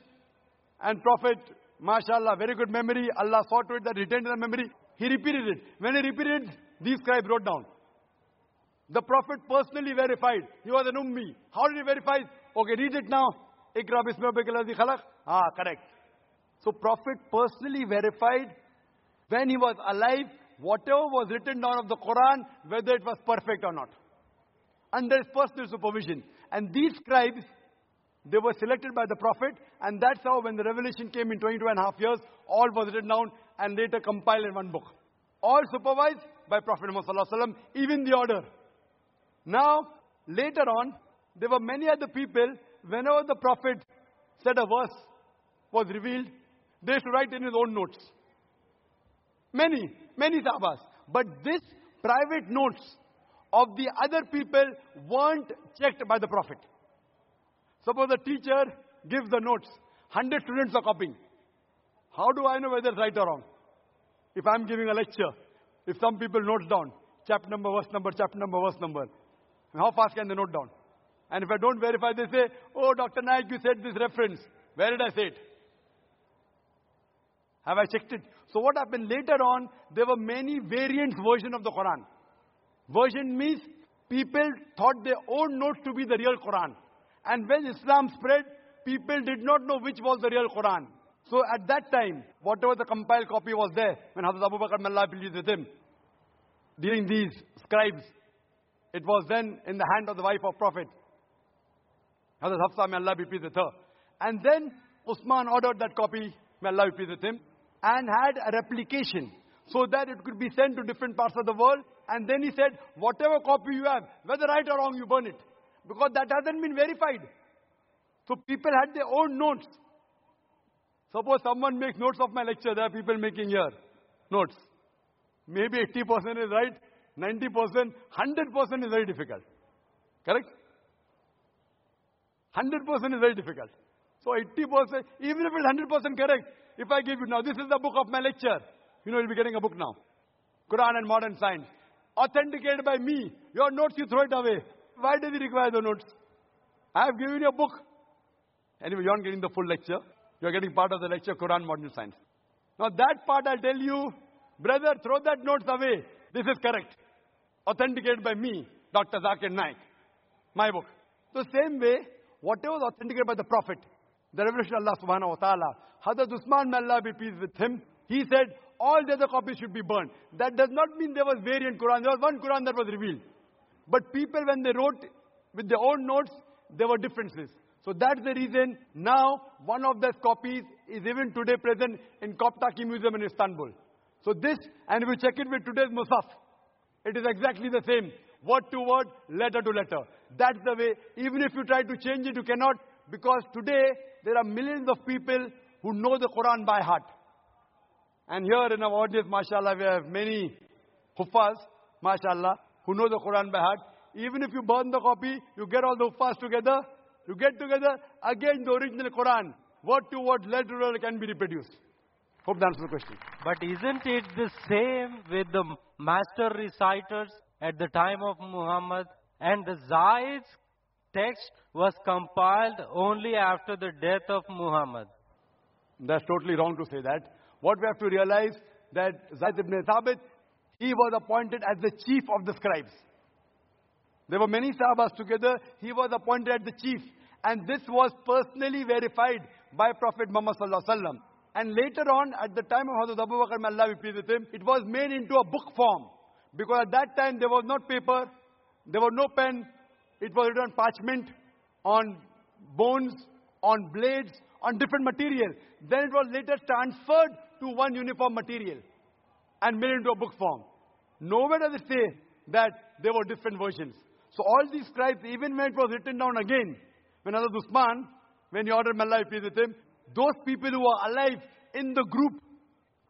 and Prophet, mashallah, very good memory, Allah saw to it that retained the memory. He repeated it. When he repeated, these scribes wrote down. The Prophet personally verified. He was an ummi. How did he verify? Okay, read it now. Ikra bismi khalaq. Ah, correct. So Prophet personally verified when he was alive, whatever was written down of the Quran, whether it was perfect or not. Under his personal supervision. And these scribes, they were selected by the Prophet, and that's how when the revelation came in 22 and a half years, all was written down and later compiled in one book. All supervised by Prophet Muhammad even the order. Now, later on, there were many other people, whenever the Prophet said a verse was revealed, they used to write in his own notes. Many, many sahabas. But this private notes of the other people weren't checked by the Prophet. Suppose the teacher gives the notes. 100 students are copying. How do I know whether it's right or wrong? If I'm giving a lecture, if some people note down, chapter number, verse number, chapter number, verse number, how fast can they note down? And if I don't verify, they say, oh, Dr. Naik, you said this reference. Where did I say it? Have I checked it? So what happened later on, there were many variants version of the Quran. Version means people thought their own notes to be the real Quran. And when Islam spread, people did not know which was the real Quran. So at that time, whatever the compiled copy was there, when Hazrat Abu Bakr Allah pleased with him, during these scribes, it was then in the hand of the wife of Prophet. Hazrat Hafsa, may Allah be pleased with her. And then Usman ordered that copy, may Allah be pleased with him. and had a replication so that it could be sent to different parts of the world. And then he said, whatever copy you have, whether right or wrong, you burn it. Because that hasn't been verified. So people had their own notes. Suppose someone makes notes of my lecture, there are people making here notes. Maybe 80% is right, 90%, 100% is very difficult. Correct? 100% is very difficult. So 80%, even if it's 100% correct, if I give you now, this is the book of my lecture. You know, you'll be getting a book now. Quran and modern science. Authenticated by me. Your notes, you throw it away. Why does he require the notes? I have given you a book. Anyway, you aren't getting the full lecture. You're getting part of the lecture, Quran, modern science. Now that part I'll tell you, brother, throw that notes away. This is correct. Authenticated by me, Dr. Zakir Naik. My book. The same way, whatever was authenticated by the Prophet, the revelation of Allah subhanahu wa ta'ala, Hadrat Usman, may Allah be pleased with him, he said, all the other copies should be burned. That does not mean there was variant Quran. There was one Quran that was revealed. But people, when they wrote with their own notes, there were differences. So that's the reason now one of those copies is even today present in Topkapi Museum in Istanbul. So this, and you check it with today's Mushaf, it is exactly the same. Word to word, letter to letter. That's the way. Even if you try to change it, you cannot. Because today, there are millions of people who know the Quran by heart. And here in our audience, mashallah, we have many huffaz, mashallah, who know the Quran by heart. Even if you burn the copy, you get all the huffaz together, you get together, again the original Quran, word to word, letter can be reproduced. Hope that answers the question. But isn't it the same with the master reciters at the time of Muhammad? And the Zaid's text was compiled only after the death of Muhammad. That's totally wrong to say that. What we have to realize that Zaid ibn Thabit, he was appointed as the chief of the scribes. There were many Sahabas together. He was appointed as the chief. And this was personally verified by Prophet Muhammad. And later on, at the time of Hazrat Abu Bakr, may Allah be pleased with him, it was made into a book form. Because at that time, there was not paper, there was no pen, it was written on parchment, on bones, on blades, on different material. Then it was later transferred to one uniform material and made into a book form. Nowhere does it say that there were different versions. So all these scribes, even when it was written down again, when Hazrat Usman, when he ordered Mallah peace with him, those people who were alive in the group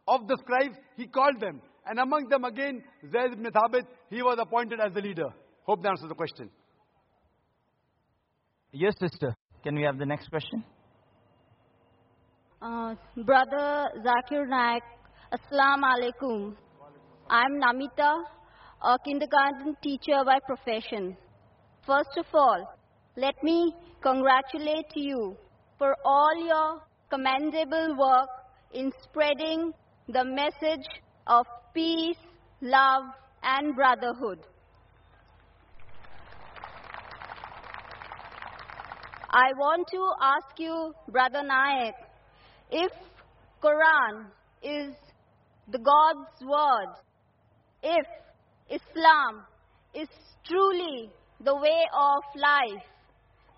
of the scribes, he called them. And among them again, Zayd ibn Thabit, he was appointed as the leader. Hope that answers the question. Yes, sister. Can we have the next question? Uh, Brother Zakir Naik, Assalamu alaikum. I'm Namita, a kindergarten teacher by profession. First of all, let me congratulate you for all your commendable work in spreading the message of peace, love, and brotherhood. I want to ask you, Brother Naik, if Quran is the God's word, if Islam is truly the way of life,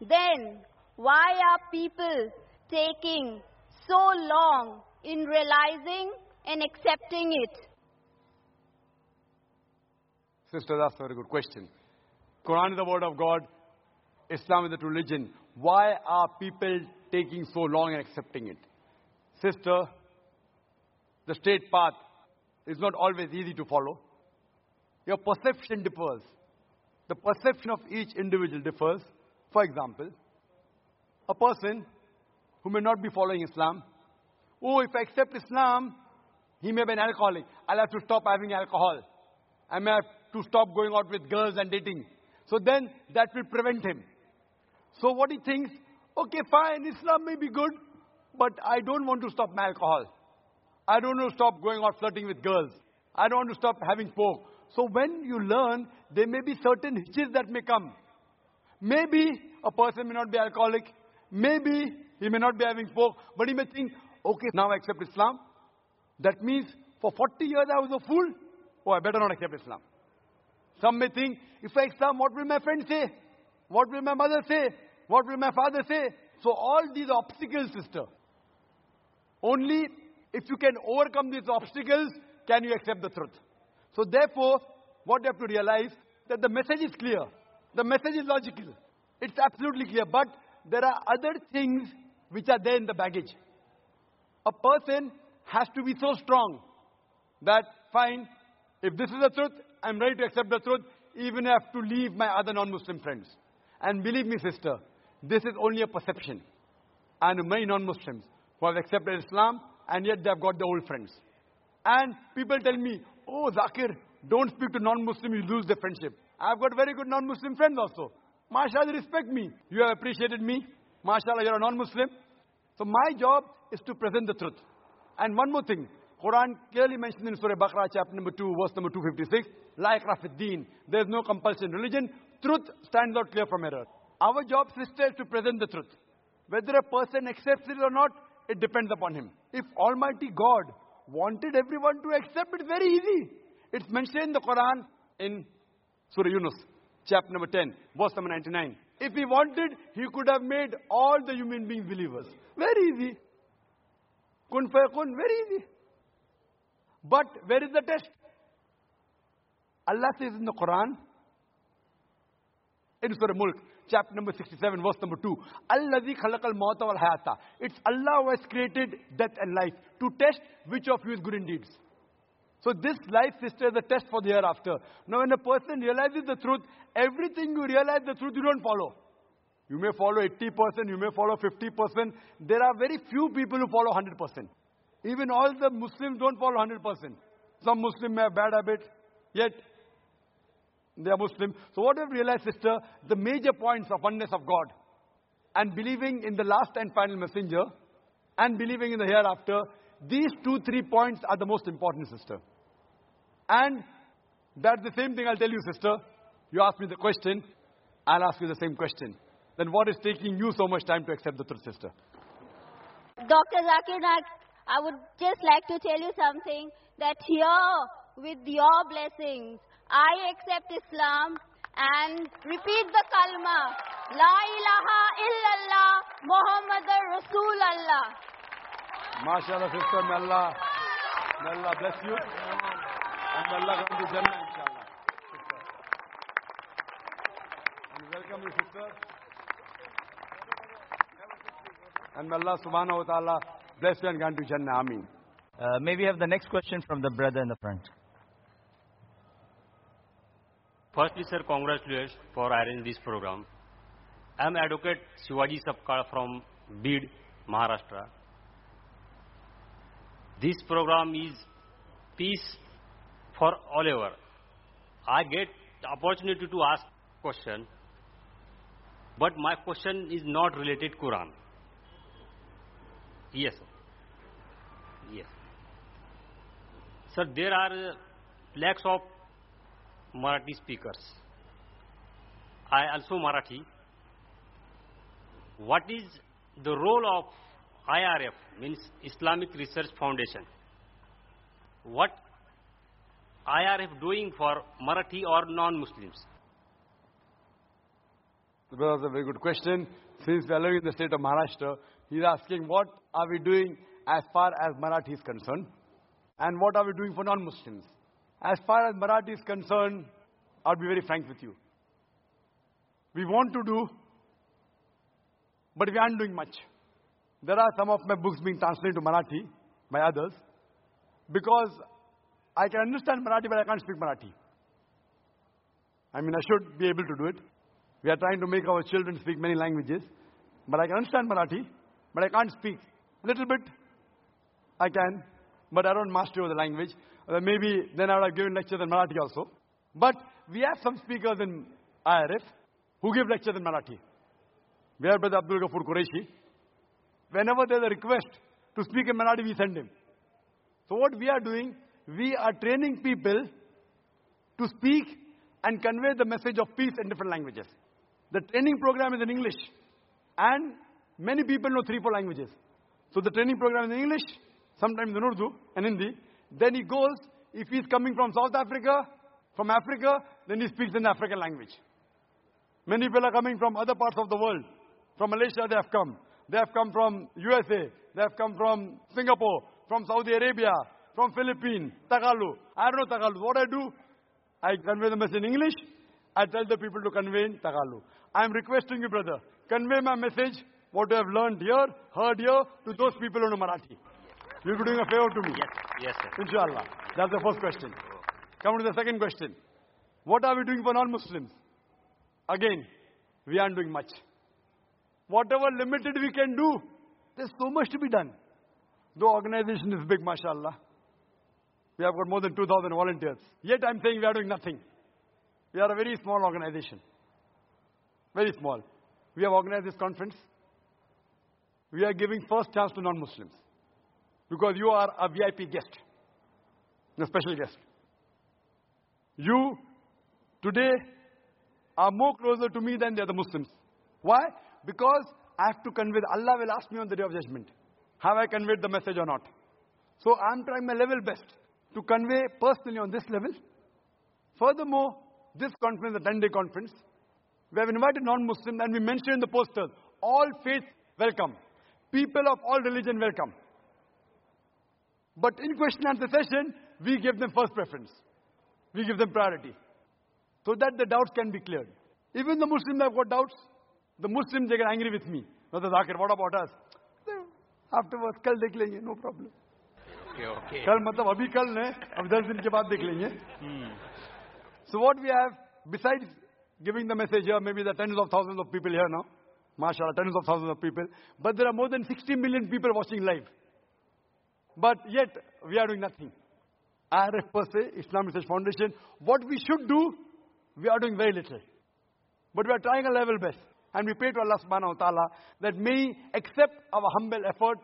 then why are people taking so long in realizing and accepting it? Sister, that's a very good question. Quran is the word of God. Islam is the religion. Why are people taking so long in accepting it? Sister, the straight path is not always easy to follow. Your perception differs. The perception of each individual differs. For example, a person who may not be following Islam, oh, if I accept Islam, he may be an alcoholic. I'll have to stop having alcohol. I may have to stop going out with girls and dating. So then that will prevent him. So what he thinks, okay, fine, Islam may be good, but I don't want to stop my alcohol. I don't want to stop going out flirting with girls. I don't want to stop having pork. So when you learn, there may be certain hitches that may come. Maybe a person may not be alcoholic. Maybe he may not be having pork, but he may think, okay, now I accept Islam. That means for 40 years I was a fool. Oh, I better not accept Islam. Some may think, if I Islam, what will my friend say? What will my mother say? What will my father say? So all these obstacles, sister, only If you can overcome these obstacles, can you accept the truth? So therefore, what you have to realize that the message is clear. The message is logical. It's absolutely clear. But there are other things which are there in the baggage. A person has to be so strong that, fine, if this is the truth, I'm ready to accept the truth, even if I have to leave my other non-Muslim friends. And believe me, sister, this is only a perception. And many non-Muslims who have accepted Islam and yet they have got the old friends. And people tell me, oh, Zakir, don't speak to non-Muslim, you lose the friendship. I've got very good non-Muslim friends also. MashaAllah, respect me. You have appreciated me. MashaAllah, you're a non-Muslim. So my job is to present the truth. And one more thing. Quran clearly mentioned in Surah Baqarah, chapter number 2, verse number 256, La ikrah fid. There is no compulsion in religion. Truth stands out clear from error. Our job, sister, is to present the truth. Whether a person accepts it or not, it depends upon him. If Almighty God wanted everyone to accept, it's very easy. It's mentioned in the Quran in Surah Yunus, chapter number 10, verse number 99. If he wanted, he could have made all the human beings believers. Very easy. Kun fayakun, very easy. But where is the test? Allah says in the Quran, in Surah Mulk, chapter number 67, verse number 2. Allazi khalaqal mawta wal hayata. It's Allah who has created death and life to test which of you is good in deeds. So this life, sister, is a test for the hereafter. Now when a person realizes the truth, everything you realize the truth, you don't follow. You may follow 80%, you may follow 50%. There are very few people who follow 100%. Even all the Muslims don't follow 100%. Some Muslims may have bad habits, yet they are Muslim. So what we've realized, sister, the major points of oneness of God and believing in the last and final messenger and believing in the hereafter, these two, three points are the most important, sister. And that's the same thing I'll tell you, sister. You ask me the question, I'll ask you the same question. Then what is taking you so much time to accept the truth, sister? Dr. Zakir Naik, I would just like to tell you something that here, with your blessings, I accept Islam and repeat the kalma. La ilaha illallah Muhammadur Rasulallah. MashaAllah, sister, may Allah, may Allah bless you. And may Allah grant you Jannah, inshallah. Sister. And welcome you, sister. And may Allah subhanahu wa ta'ala bless you and grant you Jannah. Ameen. Uh, may we have the next question from the brother in the front? Firstly, sir, congratulations for arranging this program. I am Advocate Shivaji Sapkal from Bid, Maharashtra. This program is peace for all over. I get the opportunity to ask question, but my question is not related Quran. Yes. Yes. Sir, there are lakhs of Marathi speakers. I also Marathi. What is the role of IRF, means Islamic Research Foundation? What IRF doing for Marathi or non-Muslims? That was a very good question. Since we are living in the state of Maharashtra, he's asking what are we doing as far as Marathi is concerned and what are we doing for non-Muslims. As far as Marathi is concerned, I'll be very frank with you. We want to do, but we aren't doing much. There are some of my books being translated to Marathi by others because I can understand Marathi, but I can't speak Marathi. I mean, I should be able to do it. We are trying to make our children speak many languages, but I can understand Marathi, but I can't speak. A little bit, I can, but I don't master the language. Uh, maybe then I would have given lectures in Marathi also. But we have some speakers in IRF who give lectures in Marathi. We have Brother Abdul Ghafoor Qureshi. Whenever there's a request to speak in Marathi, we send him. So what we are doing, we are training people to speak and convey the message of peace in different languages. The training program is in English. And many people know three, four languages. So the training program is in English, sometimes in Urdu and Hindi. Then he goes, if he's coming from South Africa, from Africa, then he speaks in African language. Many people are coming from other parts of the world. From Malaysia they have come. They have come from USA. They have come from Singapore, from Saudi Arabia, from Philippines, Tagalog. I don't know Tagalog. What I do? I convey the message in English. I tell the people to convey in Tagalog. I am requesting you, brother, convey my message, what you have learned here, heard here, to those people in Marathi. You'll be doing a favor to me. Yes, yes, sir. Inshallah. That's the first question. Come to the second question. What are we doing for non-Muslims? Again, we aren't doing much. Whatever limited we can do, there's so much to be done. The organization is big, mashallah. We have got more than 2,000 volunteers. Yet I'm saying we are doing nothing. We are a very small organization. Very small. We have organized this conference. We are giving first chance to non-Muslims. Because you are a VIP guest. A special guest. You, today, are more closer to me than the other Muslims. Why? Because I have to convey, Allah will ask me on the day of judgment, have I conveyed the message or not? So I'm trying my level best to convey personally on this level. Furthermore, this conference, the 10-day conference, we have invited non-Muslims and we mentioned in the posters, all faiths welcome. People of all religion welcome. But in question answer session, we give them first preference. We give them priority. So that the doubts can be cleared. Even the Muslims have got doubts. The Muslims, they get angry with me. Brother Zakir, what about us? Afterwards, कल देख लेंगे, no problem. Okay, okay. कल मतलब अभी कल ने अब दस दिन के बाद देख लेंगे So what we have, besides giving the message here, maybe the tens of thousands of people here now, mashallah, tens of thousands of people, but there are more than 60 million people watching live. But yet, we are doing nothing. IRF per se, Islamic Research Foundation, what we should do, we are doing very little. But we are trying our level best. And we pray to Allah subhanahu wa ta'ala that may accept our humble effort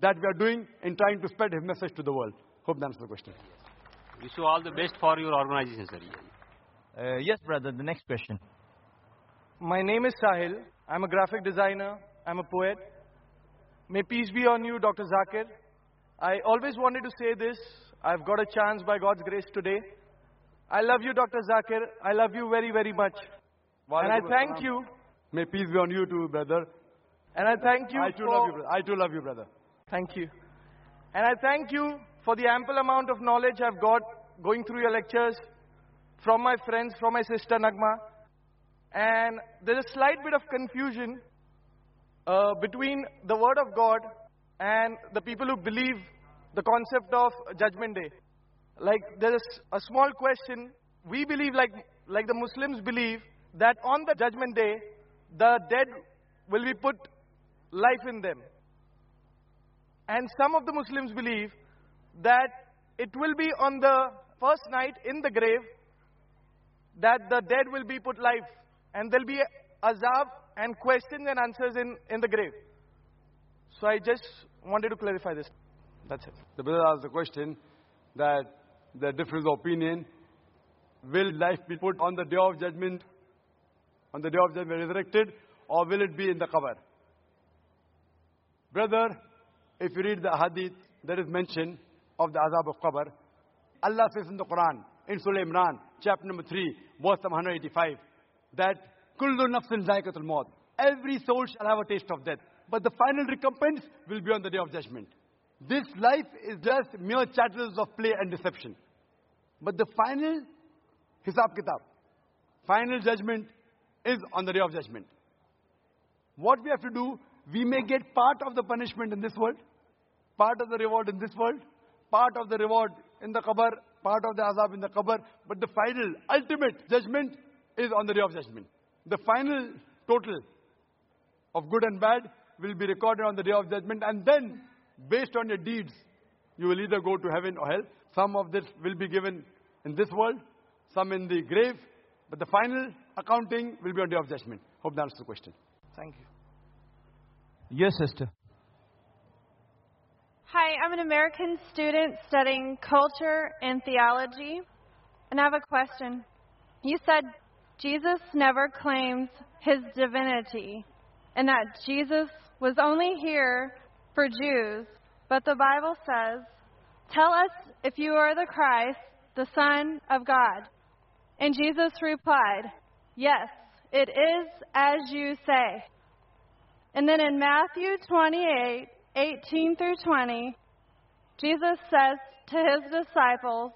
that we are doing in trying to spread His message to the world. Hope that answers the question. Wish you all the best for your organization, sir. Uh, yes, brother, the next question. My name is Sahil. I'm a graphic designer. I'm a poet. May peace be on you, Dr. Zakir. I always wanted to say this. I've got a chance by God's grace today. I love you, Dr. Zakir. I love you very, very much. And I thank you. May peace be on you too, brother. And I thank you I too for, love you, brother. I too love you, brother. Thank you. And I thank you for the ample amount of knowledge I've got going through your lectures from my friends, from my sister Nagma. And there's a slight bit of confusion uh, between the Word of God and the people who believe the concept of Judgment Day. Like, there's a small question. We believe, like, like the Muslims believe, that on the Judgment Day, the dead will be put life in them. And some of the Muslims believe that it will be on the first night in the grave that the dead will be put life. And there'll be azab and questions and answers in, in the grave. So I just wanted to clarify this. That's it. The brother asked the question that the difference of opinion will life be put on the day of judgment, on the day of judgment resurrected, or will it be in the qabr? Brother, if you read the hadith, there is mention of the azab of qabr. Allah says in the Quran, in Surah Imran, chapter number 3, verse number 185, that kullu nafsin zaikatul maut. Every soul shall have a taste of death. But the final recompense will be on the day of judgment. This life is just mere chattels of play and deception. But the final hisab kitab, final judgment is on the day of judgment. What we have to do, we may get part of the punishment in this world, part of the reward in this world, part of the reward in the qabr, part of the azab in the qabr, but the final, ultimate judgment is on the day of judgment. The final total of good and bad will be recorded on the day of judgment, and then, based on your deeds, you will either go to heaven or hell. Some of this will be given in this world, some in the grave, but the final accounting will be on the day of judgment. Hope that answers the question. Thank you. Yes, sister. Hi, I'm an American student studying culture and theology, and I have a question. You said Jesus never claims his divinity, and that Jesus was only here for Jews, but the Bible says, Tell us if you are the Christ, the Son of God. And Jesus replied, Yes, it is as you say. And then in Matthew 28 18 through 20, Jesus says to his disciples,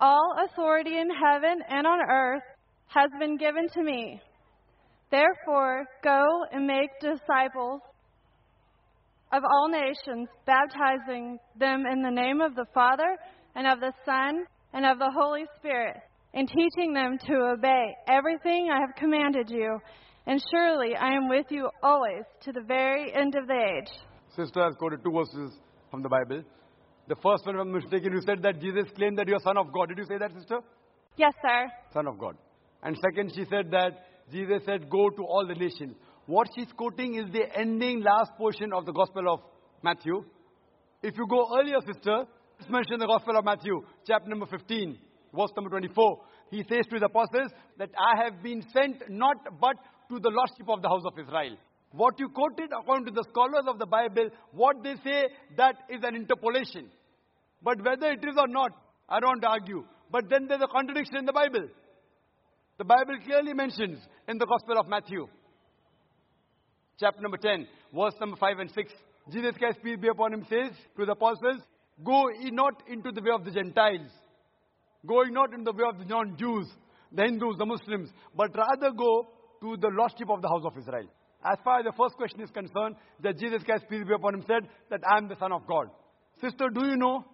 All authority in heaven and on earth has been given to me. Therefore, go and make disciples of all nations, baptizing them in the name of the Father and of the Son and of the Holy Spirit, and teaching them to obey everything I have commanded you. And surely I am with you always to the very end of the age. Sister has quoted two verses from the Bible. The first one, if I'm mistaken, you said that Jesus claimed that you're son of God. Did you say that, sister? Yes, sir. Son of God. And second, she said that Jesus said, Go to all the nations. What she's quoting is the ending last portion of the Gospel of Matthew. If you go earlier, sister, let's mention the Gospel of Matthew, chapter number 15, verse number 24. He says to his apostles that I have been sent not but to the lost sheep of the house of Israel. What you quoted, according to the scholars of the Bible, what they say, that is an interpolation. But whether it is or not, I don't argue. But then there's a contradiction in the Bible. The Bible clearly mentions in the Gospel of Matthew, chapter number 10, verse number 5 and 6. Jesus Christ, peace be upon him, says to the apostles, Go ye not into the way of the Gentiles, going not into the way of the non Jews, the Hindus, the Muslims, but rather go to the lost sheep of the house of Israel. As far as the first question is concerned, that Jesus Christ, peace be upon him, said that I am the Son of God. Sister, do you know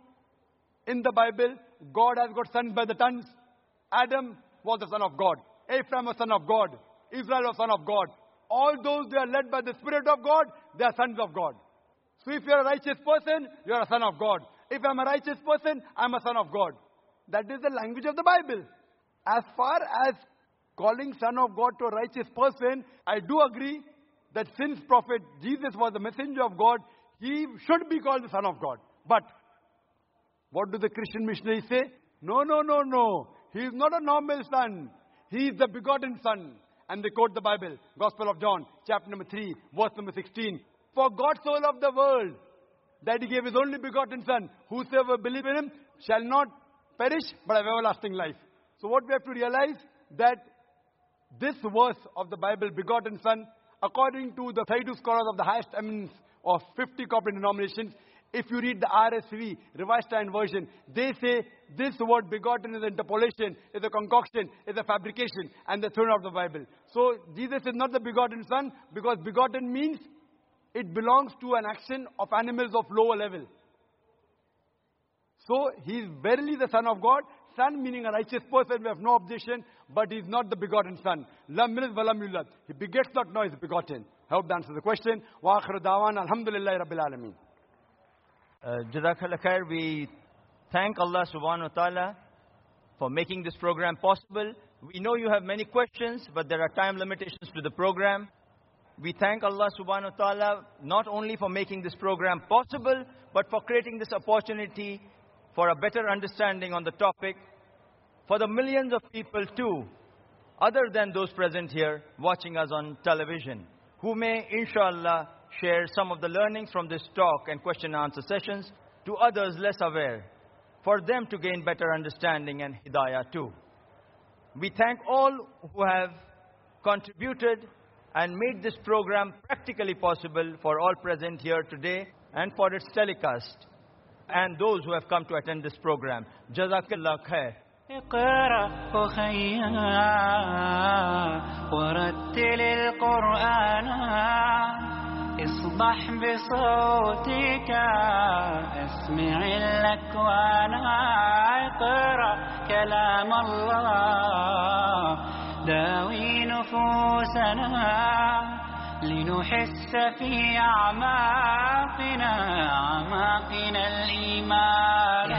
in the Bible, God has got sons by the tons? Adam was the son of God. Abraham was son of God. Israel was son of God. All those they are led by the Spirit of God, they are sons of God. So if you are a righteous person, you are a son of God. If I am a righteous person, I am a son of God. That is the language of the Bible. As far as calling son of God to a righteous person, I do agree that since prophet Jesus was the messenger of God, he should be called the son of God. But what do the Christian missionaries say? No, no, no, no. He is not a normal son. He is the begotten son. And they quote the Bible, Gospel of John, chapter number 3, verse number 16. For God so loved the world that he gave his only begotten son. Whosoever believes in him shall not perish but have everlasting life. So what we have to realize that this verse of the Bible, begotten son, according to the 32 scholars of the highest eminence of 50 corporate denominations, if you read the RSV, Revised Standard Version, they say this word begotten is interpolation, is a concoction, is a fabrication, and they're thrown out of the Bible. So Jesus is not the begotten son because begotten means it belongs to an action of animals of lower level. So he is verily the son of God. Son meaning a righteous person, we have no objection, but he is not the begotten son. Lam walam yulad. He begets not, nor is begotten. I hope that answers the question. Wa akhiru dawan, alhamdulillahi rabbil alameen. Jazakallah we thank Allah subhanahu wa ta'ala for making this program possible. We know you have many questions, but there are time limitations to the program. We thank Allah subhanahu wa ta'ala not only for making this program possible, but for creating this opportunity for a better understanding on the topic for the millions of people too, other than those present here watching us on television, who may, inshallah, share some of the learnings from this talk and question and answer sessions to others less aware, for them to gain better understanding and hidayah too. We thank all who have contributed and made this program practically possible for all present here today and for its telecast and those who have come to attend this program. Jazakallah khair. اقرأ أخيا ورتل القرآن اصبح بصوتك اسمع الأكوان اقرأ كلام الله. داوي نفوسنا لنحس في أعماقنا أعماقنا الإيمان.